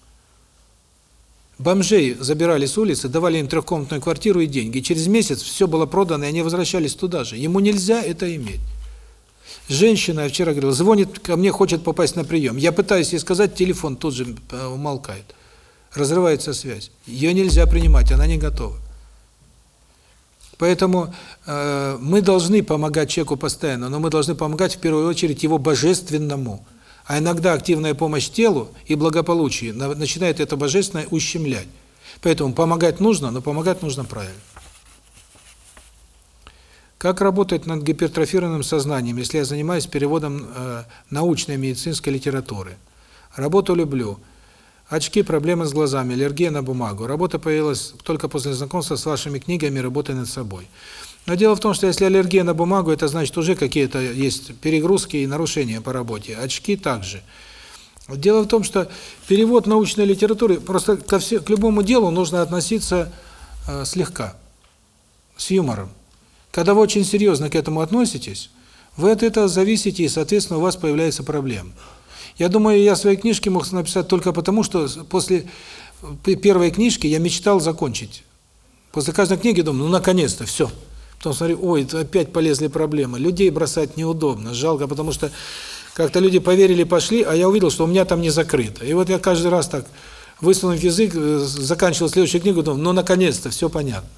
Бомжей забирали с улицы, давали им трехкомнатную квартиру и деньги. Через месяц все было продано, и они возвращались туда же. Ему нельзя это иметь. Женщина, я вчера говорил, звонит ко мне, хочет попасть на прием. Я пытаюсь ей сказать, телефон тут же э, умолкает. Разрывается связь. Ее нельзя принимать, она не готова. Поэтому э, мы должны помогать человеку постоянно, но мы должны помогать в первую очередь его божественному. А иногда активная помощь телу и благополучию на- начинает это божественное ущемлять. Поэтому помогать нужно, но помогать нужно правильно. Как работать над гипертрофированным сознанием, если я занимаюсь переводом э, научной медицинской литературы? Работу люблю. Очки, проблемы с глазами, аллергия на бумагу. Работа появилась только после знакомства с вашими книгами «Работа над собой». Но дело в том, что если аллергия на бумагу, это значит уже какие-то есть перегрузки и нарушения по работе. Очки также. Дело в том, что перевод научной литературы, просто ко все, к любому делу нужно относиться э, слегка, с юмором. Когда вы очень серьезно к этому относитесь, вы от этого зависите, и, соответственно, у вас появляется проблема. Я думаю, я свои книжки мог написать только потому, что после первой книжки я мечтал закончить. После каждой книги думаю, ну, наконец-то, все. Потом смотрю, ой, опять полезли проблемы. Людей бросать неудобно, жалко, потому что как-то люди поверили, пошли, а я увидел, что у меня там не закрыто. И вот я каждый раз так, высунув язык, заканчивал следующую книгу, думаю, ну, наконец-то, все понятно.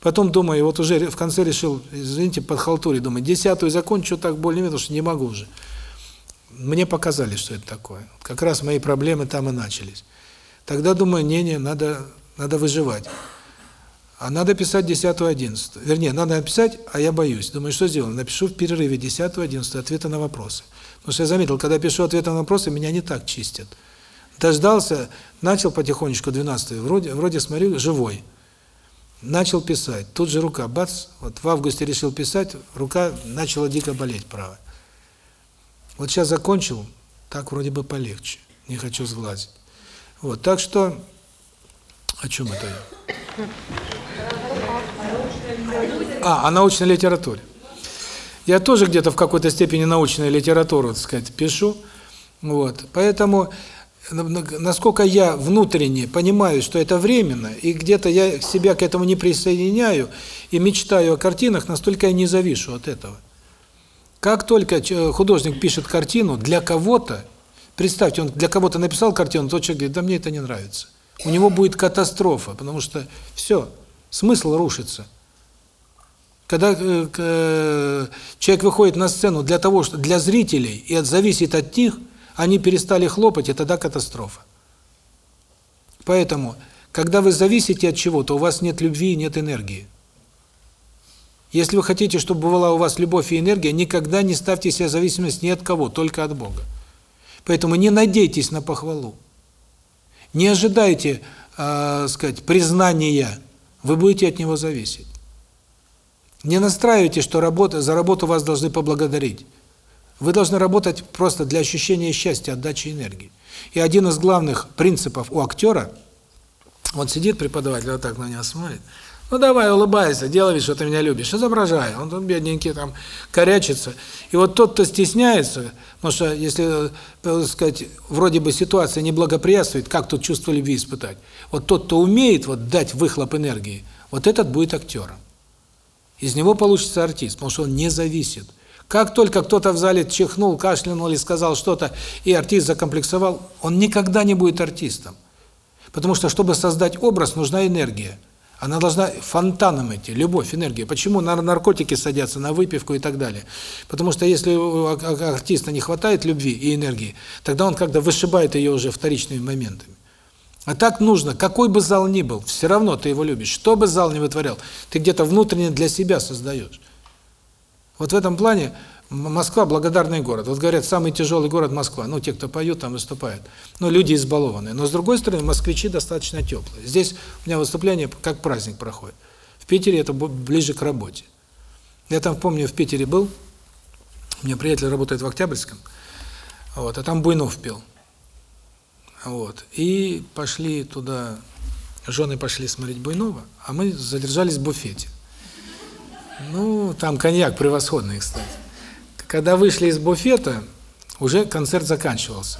Потом думаю, вот уже в конце решил, извините, под халтуре, думаю, десятую закончу так более-менее, что не могу уже. Мне показали, что это такое. Как раз мои проблемы там и начались. Тогда думаю, не-не, надо, надо выживать. А надо писать 10-11. Вернее, надо написать, а я боюсь. Думаю, что сделаю? Напишу в перерыве 10-11 ответы на вопросы. Потому что я заметил, когда пишу ответы на вопросы, меня не так чистят. Дождался, начал потихонечку 12 вроде, вроде смотрю, живой. Начал писать. Тут же рука, бац, вот в августе решил писать, рука начала дико болеть правая. Вот сейчас закончил, так вроде бы полегче. Не хочу сглазить. Вот, так что... О чем это я? А, о научной литературе. Я тоже где-то в какой-то степени научную литературу, так сказать, пишу. Вот. Поэтому насколько я внутренне понимаю, что это временно, и где-то я себя к этому не присоединяю и мечтаю о картинах, настолько я не завишу от этого. Как только художник пишет картину для кого-то, представьте, он для кого-то написал картину, тот человек говорит, да мне это не нравится. У него будет катастрофа, потому что все, смысл рушится. Когда э, э, человек выходит на сцену для того, что для зрителей и от зависит от них, они перестали хлопать, и тогда катастрофа. Поэтому, когда вы зависите от чего-то, у вас нет любви и нет энергии. Если вы хотите, чтобы была у вас любовь и энергия, никогда не ставьте себя зависимость ни от кого, только от Бога. Поэтому не надейтесь на похвалу. Не ожидайте, э, сказать, признания, вы будете от него зависеть. Не настраивайте, что работа, за работу вас должны поблагодарить. Вы должны работать просто для ощущения счастья, отдачи энергии. И один из главных принципов у актера, вот сидит преподаватель, вот так на меня смотрит, ну давай, улыбайся, делай вид, что ты меня любишь, изображай. Он там бедненький там корячится. И вот тот, кто стесняется, потому что если, так сказать, вроде бы ситуация не благоприятствует, как тут чувство любви испытать? Вот тот, кто умеет вот дать выхлоп энергии, вот этот будет актером. Из него получится артист, потому что он не зависит. Как только кто-то в зале чихнул, кашлянул или сказал что-то, и артист закомплексовал, он никогда не будет артистом. Потому что, чтобы создать образ, нужна энергия. Она должна фонтаном идти, любовь, энергия. Почему на наркотики садятся, на выпивку и так далее? Потому что если у ак- ак- артиста не хватает любви и энергии, тогда он когда вышибает ее уже вторичными моментами. А так нужно, какой бы зал ни был, все равно ты его любишь. Что бы зал ни вытворял, ты где-то внутренне для себя создаешь. Вот в этом плане Москва благодарный город. Вот говорят, самый тяжелый город Москва. Ну, те, кто поют, там выступают. Ну, люди избалованные. Но, с другой стороны, москвичи достаточно теплые. Здесь у меня выступление как праздник проходит. В Питере это ближе к работе. Я там, помню, в Питере был, у меня приятель работает в Октябрьском, вот, а там Буйнов пел. Вот. И пошли туда, жены пошли смотреть Буйнова, а мы задержались в буфете. Ну, там коньяк превосходный, кстати. Когда вышли из буфета, уже концерт заканчивался.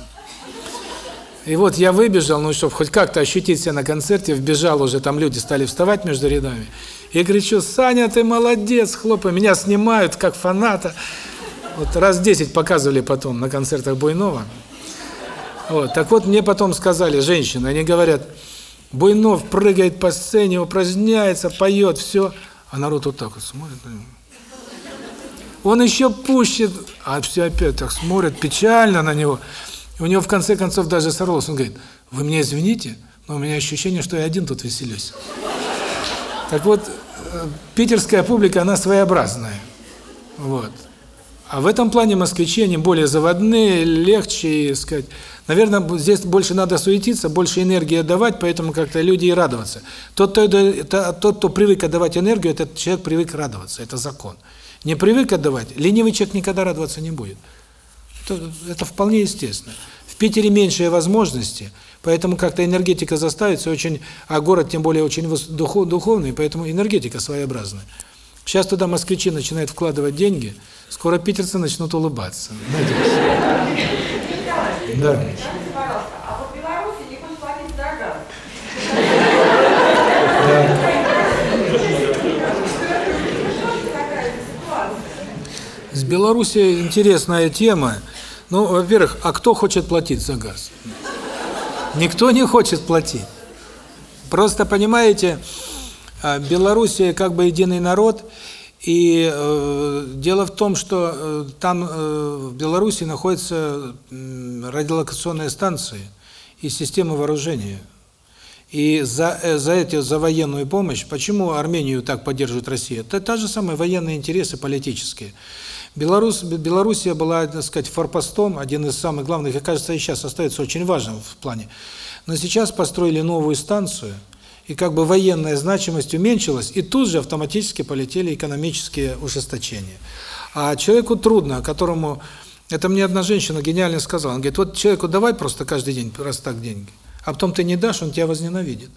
И вот я выбежал, ну, чтобы хоть как-то ощутить себя на концерте, вбежал уже, там люди стали вставать между рядами. И кричу, Саня, ты молодец, хлопай, меня снимают как фаната. Вот раз 10 показывали потом на концертах Буйнова. Вот, так вот мне потом сказали, женщины, они говорят, Буйнов прыгает по сцене, упражняется, поет, все. А народ вот так вот смотрит. Он еще пущет, а все опять так смотрят печально на него. У него в конце концов даже сорвалось. Он говорит, вы меня извините, но у меня ощущение, что я один тут веселюсь. Так вот, э, питерская публика, она своеобразная. Вот. А в этом плане москвичи, они более заводные, легче, сказать. Наверное, здесь больше надо суетиться, больше энергии отдавать, поэтому как-то люди и радоваться. Тот, кто, тот, кто привык отдавать энергию, этот человек привык радоваться, это закон. Не привык отдавать, ленивый человек никогда радоваться не будет. Это, это вполне естественно. В Питере меньшие возможности, поэтому как-то энергетика заставится очень, а город тем более очень духов- духовный, поэтому энергетика своеобразная. Сейчас туда москвичи начинают вкладывать деньги, скоро питерцы начнут улыбаться. Надеюсь. Да. А вот в Беларуси не хочет платить за газ. С Белоруссией интересная тема. Ну, во-первых, а кто хочет платить за газ? Никто не хочет платить. Просто, понимаете, а, Белоруссия как бы единый народ, и э, дело в том, что э, там э, в Беларуси находятся м, радиолокационные станции и системы вооружения. И за, э, за эти, за военную помощь, почему Армению так поддерживает Россия? Это та же самая военные интересы политические. Беларусь, Белоруссия была, так сказать, форпостом, один из самых главных, и, кажется, и сейчас остается очень важным в плане. Но сейчас построили новую станцию, и как бы военная значимость уменьшилась, и тут же автоматически полетели экономические ужесточения. А человеку трудно, которому... Это мне одна женщина гениально сказала. Она говорит, вот человеку давай просто каждый день раз так деньги, а потом ты не дашь, он тебя возненавидит.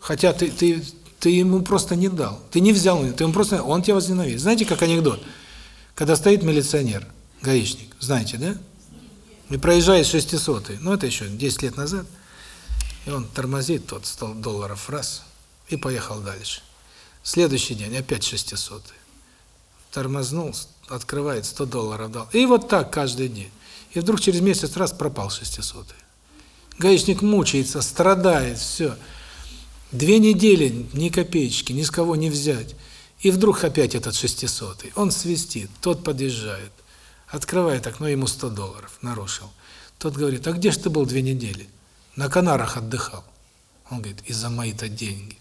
Хотя ты, ты, ты ему просто не дал. Ты не взял, ты ему просто... Он тебя возненавидит. Знаете, как анекдот? Когда стоит милиционер, гаишник, знаете, да? И проезжает 600 ну это еще 10 лет назад, и он тормозит тот 100 долларов раз, и поехал дальше. Следующий день опять 600 Тормознул, открывает, 100 долларов дал. И вот так каждый день. И вдруг через месяц раз пропал 600 Гаишник мучается, страдает, все. Две недели ни копеечки, ни с кого не взять. И вдруг опять этот шестисотый. Он свистит, тот подъезжает, открывает окно, ему 100 долларов, нарушил. Тот говорит, а где ж ты был две недели? На Канарах отдыхал. Он говорит, и за мои-то деньги.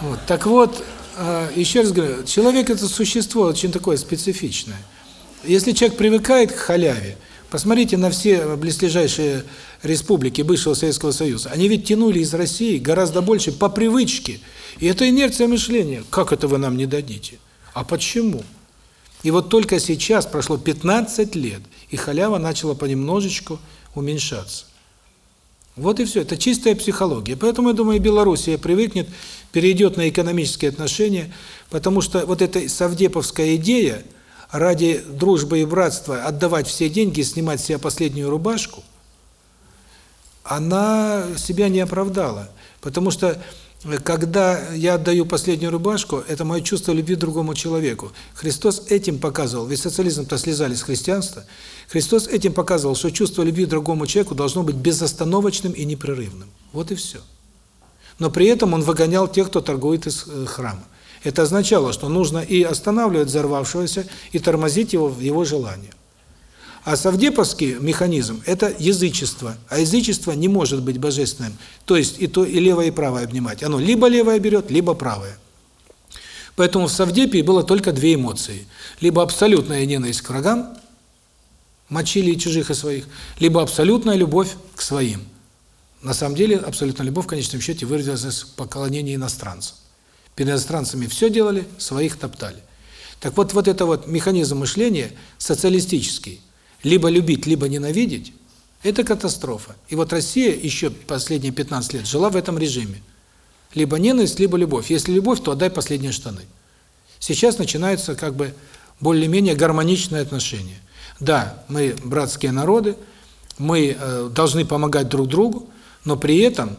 Вот. Так вот, а, еще раз говорю, человек это существо очень такое специфичное. Если человек привыкает к халяве, посмотрите на все близлежащие республики бывшего Советского Союза. Они ведь тянули из России гораздо больше по привычке. И это инерция мышления. Как это вы нам не дадите? А почему? И вот только сейчас прошло 15 лет, и халява начала понемножечку уменьшаться. Вот и все. Это чистая психология. Поэтому, я думаю, Белоруссия привыкнет, перейдет на экономические отношения, потому что вот эта совдеповская идея ради дружбы и братства отдавать все деньги, снимать с себя последнюю рубашку, она себя не оправдала. Потому что когда я отдаю последнюю рубашку, это мое чувство любви другому человеку. Христос этим показывал, ведь социализм-то слезали с христианства, Христос этим показывал, что чувство любви другому человеку должно быть безостановочным и непрерывным. Вот и все. Но при этом он выгонял тех, кто торгует из э, храма. Это означало, что нужно и останавливать взорвавшегося, и тормозить его в его желании. А совдеповский механизм – это язычество. А язычество не может быть божественным. То есть и то, и левое, и правое обнимать. Оно либо левое берет, либо правое. Поэтому в совдепии было только две эмоции. Либо абсолютная ненависть к врагам, мочили и чужих, и своих, либо абсолютная любовь к своим. На самом деле, абсолютная любовь в конечном счете выразилась в поклонении иностранцам. Перед иностранцами все делали, своих топтали. Так вот, вот это вот механизм мышления социалистический – либо любить, либо ненавидеть, это катастрофа. И вот Россия еще последние 15 лет жила в этом режиме. Либо ненависть, либо любовь. Если любовь, то отдай последние штаны. Сейчас начинается как бы более-менее гармоничное отношение. Да, мы братские народы, мы э, должны помогать друг другу, но при этом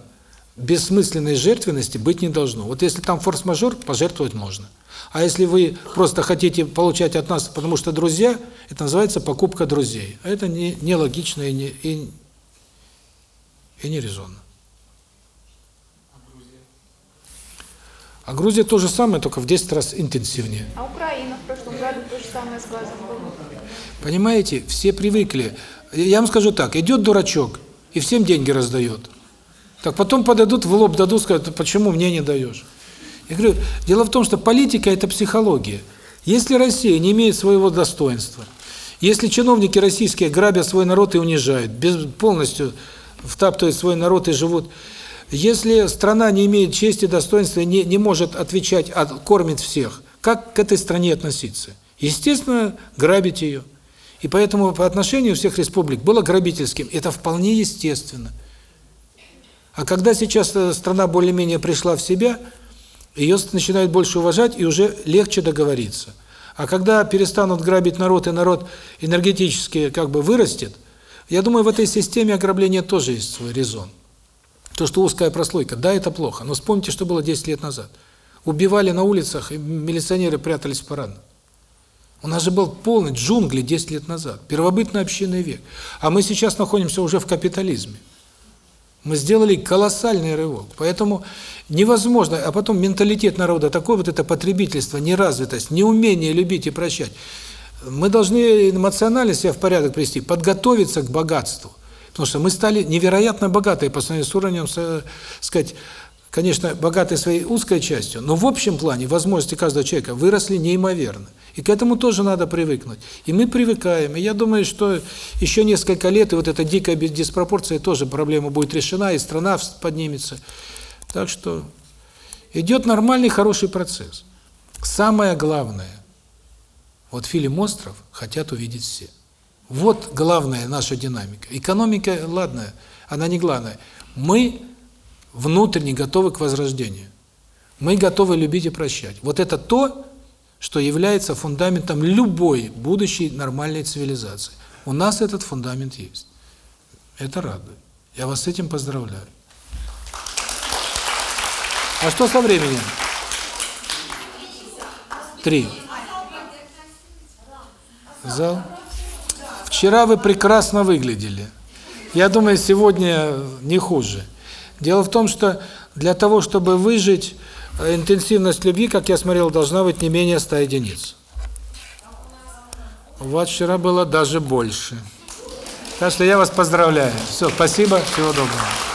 бессмысленной жертвенности быть не должно. Вот если там форс-мажор, пожертвовать можно. А если вы просто хотите получать от нас, потому что друзья, это называется покупка друзей. А это не, не логично и не, и, и не резонно. А Грузия то же самое, только в 10 раз интенсивнее. А Украина в прошлом году то же самое с газом было. Понимаете, все привыкли. Я вам скажу так, идет дурачок и всем деньги раздает. Так потом подойдут в лоб, дадут, скажут, почему мне не даешь? Я говорю, дело в том, что политика – это психология. Если Россия не имеет своего достоинства, если чиновники российские грабят свой народ и унижают, без, полностью втаптывают свой народ и живут, если страна не имеет чести, достоинства, не, не может отвечать, а кормит всех, как к этой стране относиться? Естественно, грабить ее. И поэтому по отношению всех республик было грабительским. Это вполне естественно. А когда сейчас э, страна более-менее пришла в себя, ее начинают больше уважать и уже легче договориться. А когда перестанут грабить народ, и народ энергетически как бы вырастет, я думаю, в этой системе ограбления тоже есть свой резон. То, что узкая прослойка, да, это плохо, но вспомните, что было 10 лет назад. Убивали на улицах, и милиционеры прятались в парадном. У нас же был полный джунгли 10 лет назад, первобытный общинный век. А мы сейчас находимся уже в капитализме. Мы сделали колоссальный рывок. Поэтому невозможно, а потом менталитет народа такой, вот это потребительство, неразвитость, неумение любить и прощать. Мы должны эмоционально себя в порядок привести, подготовиться к богатству. Потому что мы стали невероятно богатые по сравнению с уровнем, сказать, конечно, богатые своей узкой частью, но в общем плане возможности каждого человека выросли неимоверно. И к этому тоже надо привыкнуть. И мы привыкаем. И я думаю, что еще несколько лет, и вот эта дикая диспропорция тоже проблема будет решена, и страна поднимется. Так что идет нормальный, хороший процесс. Самое главное, вот фильм «Остров» хотят увидеть все. Вот главная наша динамика. Экономика, ладно, она не главная. Мы внутренне готовы к возрождению. Мы готовы любить и прощать. Вот это то, что является фундаментом любой будущей нормальной цивилизации. У нас этот фундамент есть. Это радует. Я вас с этим поздравляю. А что со временем? Три. Зал. Вчера вы прекрасно выглядели. Я думаю, сегодня не хуже. Дело в том, что для того, чтобы выжить, э, интенсивность любви, как я смотрел, должна быть не менее 100 единиц. У вас вчера было даже больше. Так что я вас поздравляю. Все, спасибо, всего доброго.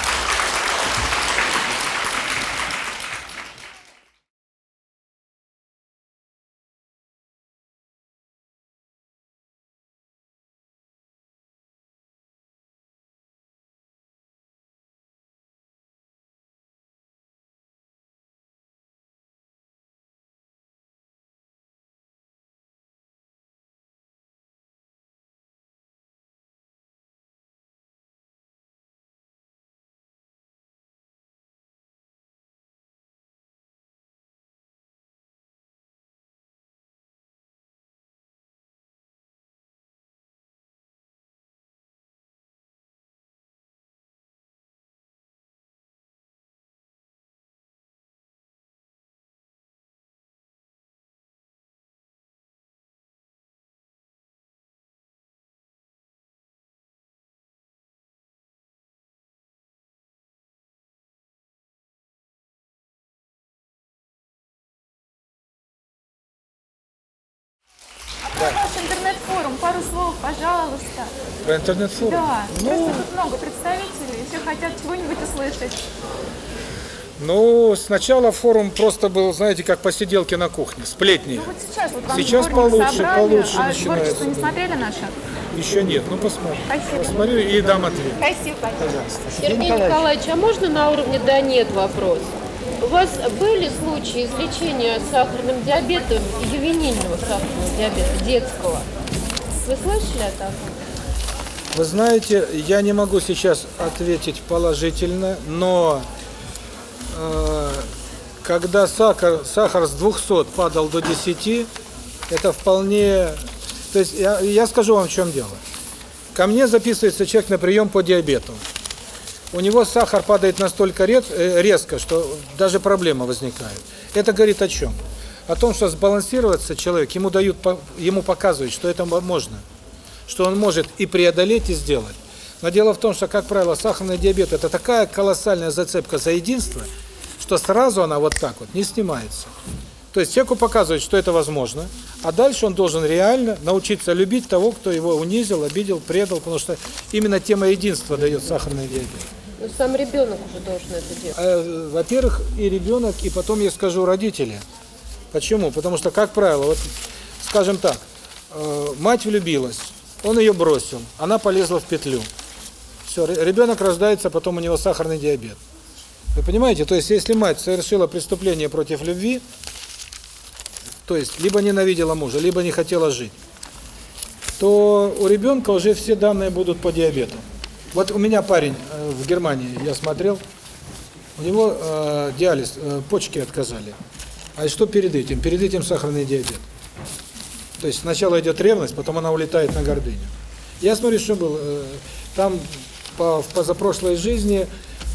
А про ваш интернет-форум пару слов, пожалуйста. Про интернет-форум? Да, Ну, просто тут много представителей, все хотят чего-нибудь услышать. Ну, сначала форум просто был, знаете, как посиделки на кухне, сплетни. Ну вот сейчас вот вам Сейчас получше, собрали, получше а начинается. творчество не смотрели наше? Еще нет, ну посмотрим. Спасибо. Посмотрю и дам ответ. Спасибо. Пожалуйста. Сергей Николаевич, а можно на уровне «да-нет» вопрос? У вас были случаи излечения сахарным диабетом, ювенильного сахарного диабета, детского? Вы слышали о таком? Вы знаете, я не могу сейчас ответить положительно, но э, когда сахар, сахар с 200 падал до 10, это вполне... То есть я, я скажу вам, в чем дело. Ко мне записывается человек на прием по диабету. У него сахар падает настолько э, резко, что даже проблема возникает. Это говорит о чем? О том, что сбалансироваться человек, ему дают, ему показывают, что это можно что он может и преодолеть, и сделать. Но дело в том, что, как правило, сахарный диабет – это такая колоссальная зацепка за единство, что сразу она вот так вот не снимается. То есть человеку показывают, что это возможно, а дальше он должен реально научиться любить того, кто его унизил, обидел, предал, потому что именно тема единства дает сахарный диабет. Ну, сам ребенок уже должен это делать. Э, Во-первых, и ребенок, и потом я скажу родители. Почему? Потому что, как правило, вот, скажем так, э, мать влюбилась, он ее бросил, она полезла в петлю. Все, ребенок рождается, потом у него сахарный диабет. Вы понимаете? То есть, если мать совершила преступление против любви, то есть, либо ненавидела мужа, либо не хотела жить, то у ребенка уже все данные будут по диабету. Вот у меня парень э, в Германии, я смотрел, у него э, диализ, э, почки отказали. А что перед этим? Перед этим сахарный диабет. То есть сначала идет ревность, потом она улетает на гордыню. Я смотрю, что было. э, Там по, в позапрошлой жизни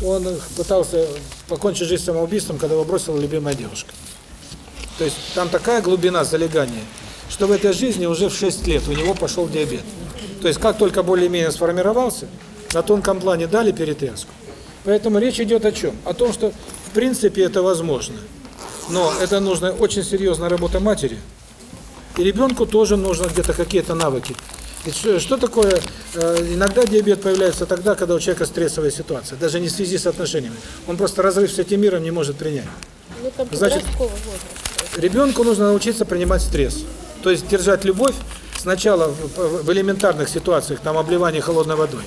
он пытался покончить жизнь самоубийством, когда его бросила любимая девушка. То есть там такая глубина залегания, что в этой жизни уже в 6 лет у него пошел диабет. То есть как только более-менее сформировался, на тонком плане дали перетряску. Поэтому речь идет о чем? О том, что в принципе это возможно. Но это нужна очень серьезная работа матери. И ребенку тоже нужно где-то какие-то навыки. Ведь что, что такое, э, иногда диабет появляется тогда, когда у человека стрессовая ситуация, даже не в связи с отношениями. Он просто разрыв с этим миром не может принять. Ну, там Значит. Ребенку нужно научиться принимать стресс. То есть держать любовь сначала в, в элементарных ситуациях, там обливание холодной водой.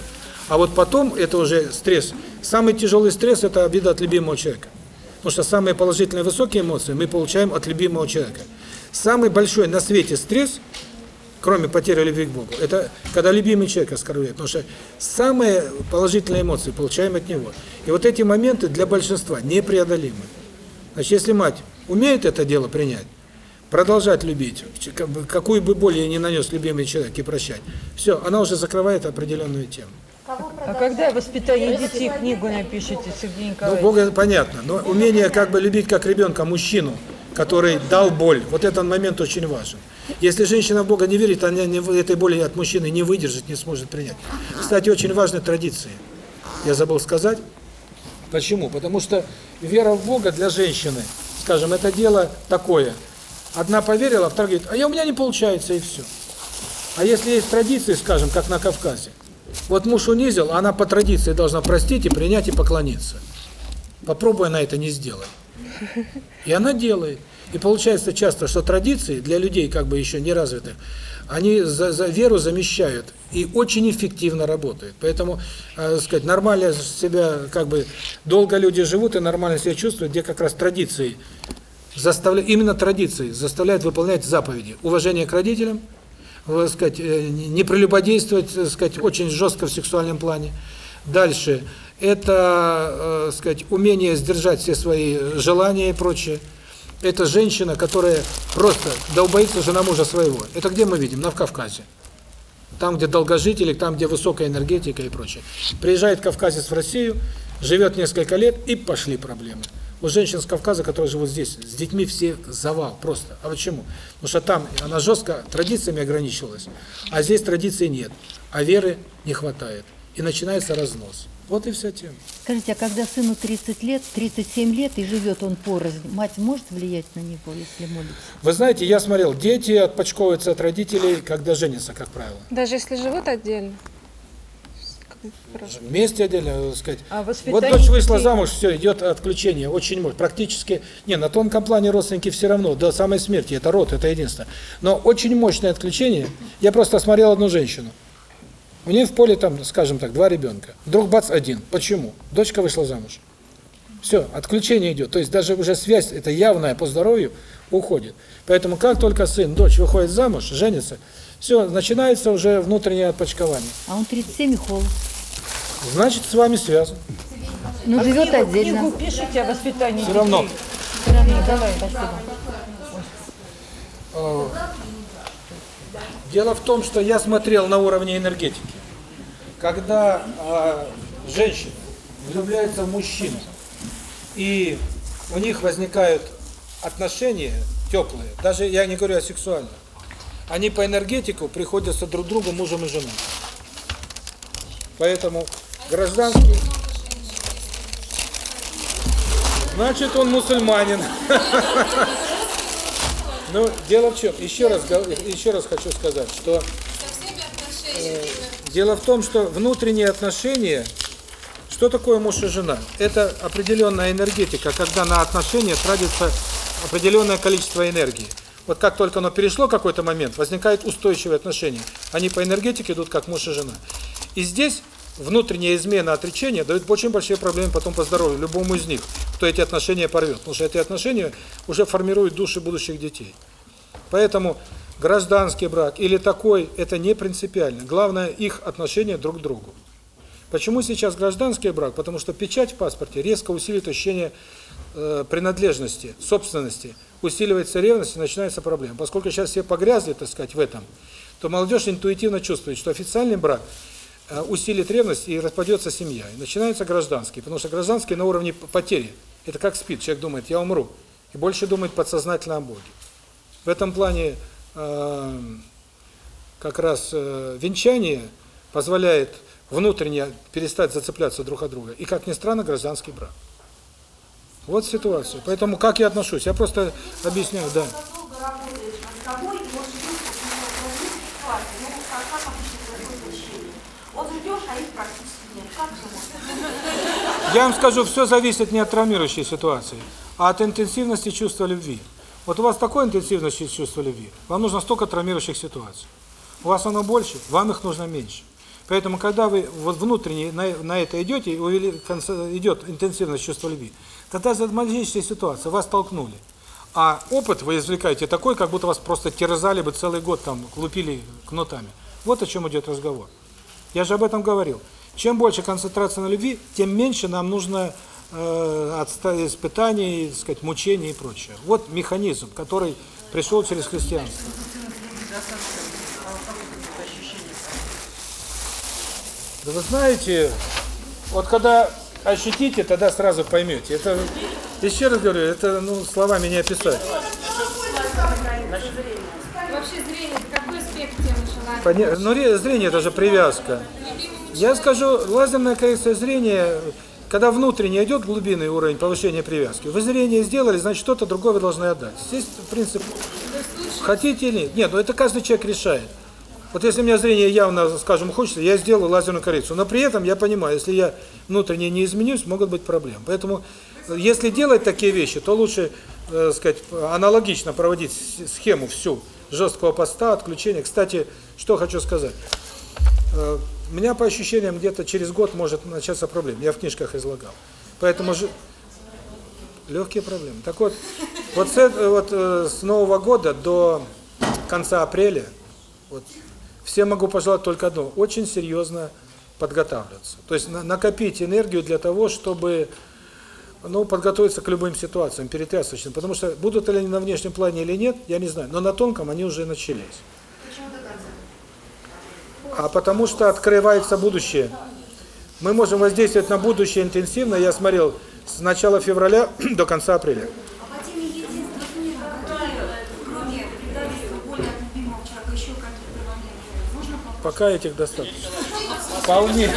А вот потом это уже стресс. Самый тяжелый стресс – это обида от любимого человека. Потому что самые положительные высокие эмоции мы получаем от любимого человека. Самый большой на свете стресс, кроме потери любви к Богу, это когда любимый человек оскорбляет. Потому что самые положительные эмоции получаем от него. И вот эти моменты для большинства непреодолимы. Значит, если мать умеет это дело принять, продолжать любить, какую бы боль ей не нанес любимый человек и прощать, все, она уже закрывает определенную тему. А когда воспитание детей книгу напишите, Сергей Ну, Николаевич? Бога понятно, но умение как бы любить как ребенка мужчину, который дал боль, вот этот момент очень важен. Если женщина в Бога не верит, она не, этой боли от мужчины не выдержит, не сможет принять. Кстати, очень важны традиции. Я забыл сказать. Почему? Потому что вера в Бога для женщины скажем, это дело такое. Одна поверила, вторая говорит, а я, у меня не получается, и все. А если есть традиции, скажем, как на Кавказе, вот муж унизил, она по традиции должна простить и принять и поклониться. Попробуй она это не сделай. И она делает. И получается часто, что традиции для людей как бы еще не развитых, они за, за веру замещают и очень эффективно работают. Поэтому, э, сказать, нормально себя, как бы, долго люди живут и нормально себя чувствуют, где как раз традиции заставляют, именно традиции заставляют выполнять заповеди. Уважение к родителям, э, сказать, э, не прелюбодействовать, э, сказать, очень жестко в сексуальном плане. Дальше это, э, сказать, умение сдержать все свои желания и прочее. Это женщина, которая просто да убоится жена мужа своего. Это где мы видим? На Кавказе. Там, где долгожители, там, где высокая энергетика и прочее. Приезжает кавказец в Россию, живет несколько лет, и пошли проблемы. У женщин с Кавказа, которые живут здесь, с детьми все завал просто. А почему? Потому что там она жестко традициями ограничивалась, а здесь традиций нет, а веры не хватает. И начинается разнос. Вот и вся тема. Скажите, а когда сыну 30 лет, 37 лет и живет он порознь, мать может влиять на него, если молится? Вы знаете, я смотрел, дети отпочковываются от родителей, когда женятся, как правило. Даже если живут отдельно. Вместе отдельно, э, сказать. А Вот дочь вышла замуж, все, идет отключение, очень может. Практически, не, на тонком плане родственники все равно, до самой смерти, это род, это единственное. Но очень мощное отключение. Я просто осмотрел одну женщину. У нее в поле там, скажем так, два ребенка. Вдруг бац, один. Почему? Дочка вышла замуж. Все, отключение идет. То есть даже уже связь, это явная по здоровью, уходит. Поэтому как только сын, дочь выходит замуж, женится, все, начинается уже внутреннее отпочкование. А он 37 и холост. Значит, с вами связан. Ну, А живет книгу- отдельно. книгу пишите о воспитании Все равно. детей. Хорошо, давай, спасибо. Дело в том, что я смотрел на уровне энергетики. Когда э, женщина влюбляется в мужчину, и у них возникают отношения теплые, даже я не говорю о сексуальных, они по энергетику приходятся друг другу мужем и женой. Поэтому гражданский... Значит, он мусульманин. Ну, дело в чем? Еще раз, еще раз хочу сказать, что э, дело в том, что внутренние отношения, что такое муж и жена? Это определенная энергетика, когда на отношения тратится определенное количество энергии. Вот как только оно перешло какой-то момент, возникают устойчивые отношения. Они по энергетике идут как муж и жена. И здесь внутренняя измена, отречение дают очень большие проблемы потом по здоровью любому из них, кто эти отношения порвет. Потому что эти отношения уже формируют души будущих детей. Поэтому гражданский брак или такой, это не принципиально. Главное их отношение друг к другу. Почему сейчас гражданский брак? Потому что печать в паспорте резко усиливает ощущение э, принадлежности, собственности, усиливается ревность и начинается проблема. Поскольку сейчас все погрязли, так сказать, в этом, то молодежь интуитивно чувствует, что официальный брак усилит ревность и распадется семья. И начинается гражданский, потому что гражданский на уровне потери. Это как спит, человек думает, я умру. И больше думает подсознательно о Боге. В этом плане э, как раз э, венчание позволяет внутренне перестать зацепляться друг от друга. И, как ни странно, гражданский брак. Вот ситуация. Поэтому как я отношусь? Я просто объясняю, да. Долго работаешь над собой, и может быть, в различных ситуациях, ну, как, как обычно происходит общение. Вот ждешь, а их практически нет. Как же? Я вам скажу, все зависит не от травмирующей ситуации, а от интенсивности чувства любви. Вот у вас такой интенсивности чувства любви, вам нужно столько травмирующих ситуаций. У вас оно больше, вам их нужно меньше. Поэтому, когда вы вот внутренне на, на это идете, идет интенсивность чувства любви, тогда за малейшая ситуация, вас толкнули. А опыт вы извлекаете такой, как будто вас просто терзали бы целый год, там, лупили кнутами. Вот о чем идет разговор. Я же об этом говорил. Чем больше концентрация на любви, тем меньше нам нужно э, отста- испытаний, сказать, мучений и прочее. Вот механизм, который пришел через христианство. Да вы знаете, вот когда ощутите, тогда сразу поймете. Это, еще раз говорю, это ну, словами не описать. Вообще Ну, ре- зрение – это же привязка. Я скажу, лазерная коррекция зрения когда внутренне идет глубинный уровень повышения привязки, вы зрение сделали, значит, что-то другое вы должны отдать. Здесь принцип хотите или нет. Нет, ну это каждый человек решает. Вот если у меня зрение явно, скажем, хочется, я сделаю лазерную коррекцию. Но при этом я понимаю, если я внутренне не изменюсь, могут быть проблемы. Поэтому, э, если делать такие вещи, то лучше, э, сказать, аналогично проводить схему всю жесткого поста, отключения. Кстати, что хочу сказать. Э, У меня по ощущениям где-то через год может начаться проблема. Я в книжках излагал. Поэтому же легкие проблемы. Так вот, вот с, вот э, с Нового года до конца апреля вот всем могу пожелать только одно: очень серьезно подготавливаться. То есть на- накопить энергию для того, чтобы ну, подготовиться к любым ситуациям, перетрясочным. Потому что будут ли они на внешнем плане или нет, я не знаю. Но на тонком они уже начались. А потому что открывается будущее. Мы можем воздействовать на будущее интенсивно. Я смотрел с начала февраля до конца апреля. А? Пока этих достаточно. Вполне.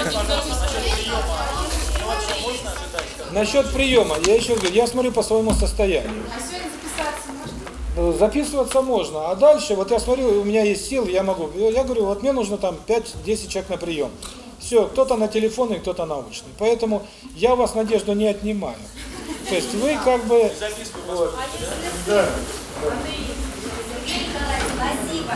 Насчет приема, я еще говорю, я смотрю по своему состоянию. А сегодня записаться можно? Ну, Записываться можно, а дальше, вот я смотрю, у меня есть силы, я могу. Я говорю, вот мне нужно там 5-10 человек на прием. Все, кто-то на телефонный, кто-то научный. Поэтому я у вас надежду не отнимаю. То есть вы как бы... Вот. Да. Сергей Николаевич, спасибо.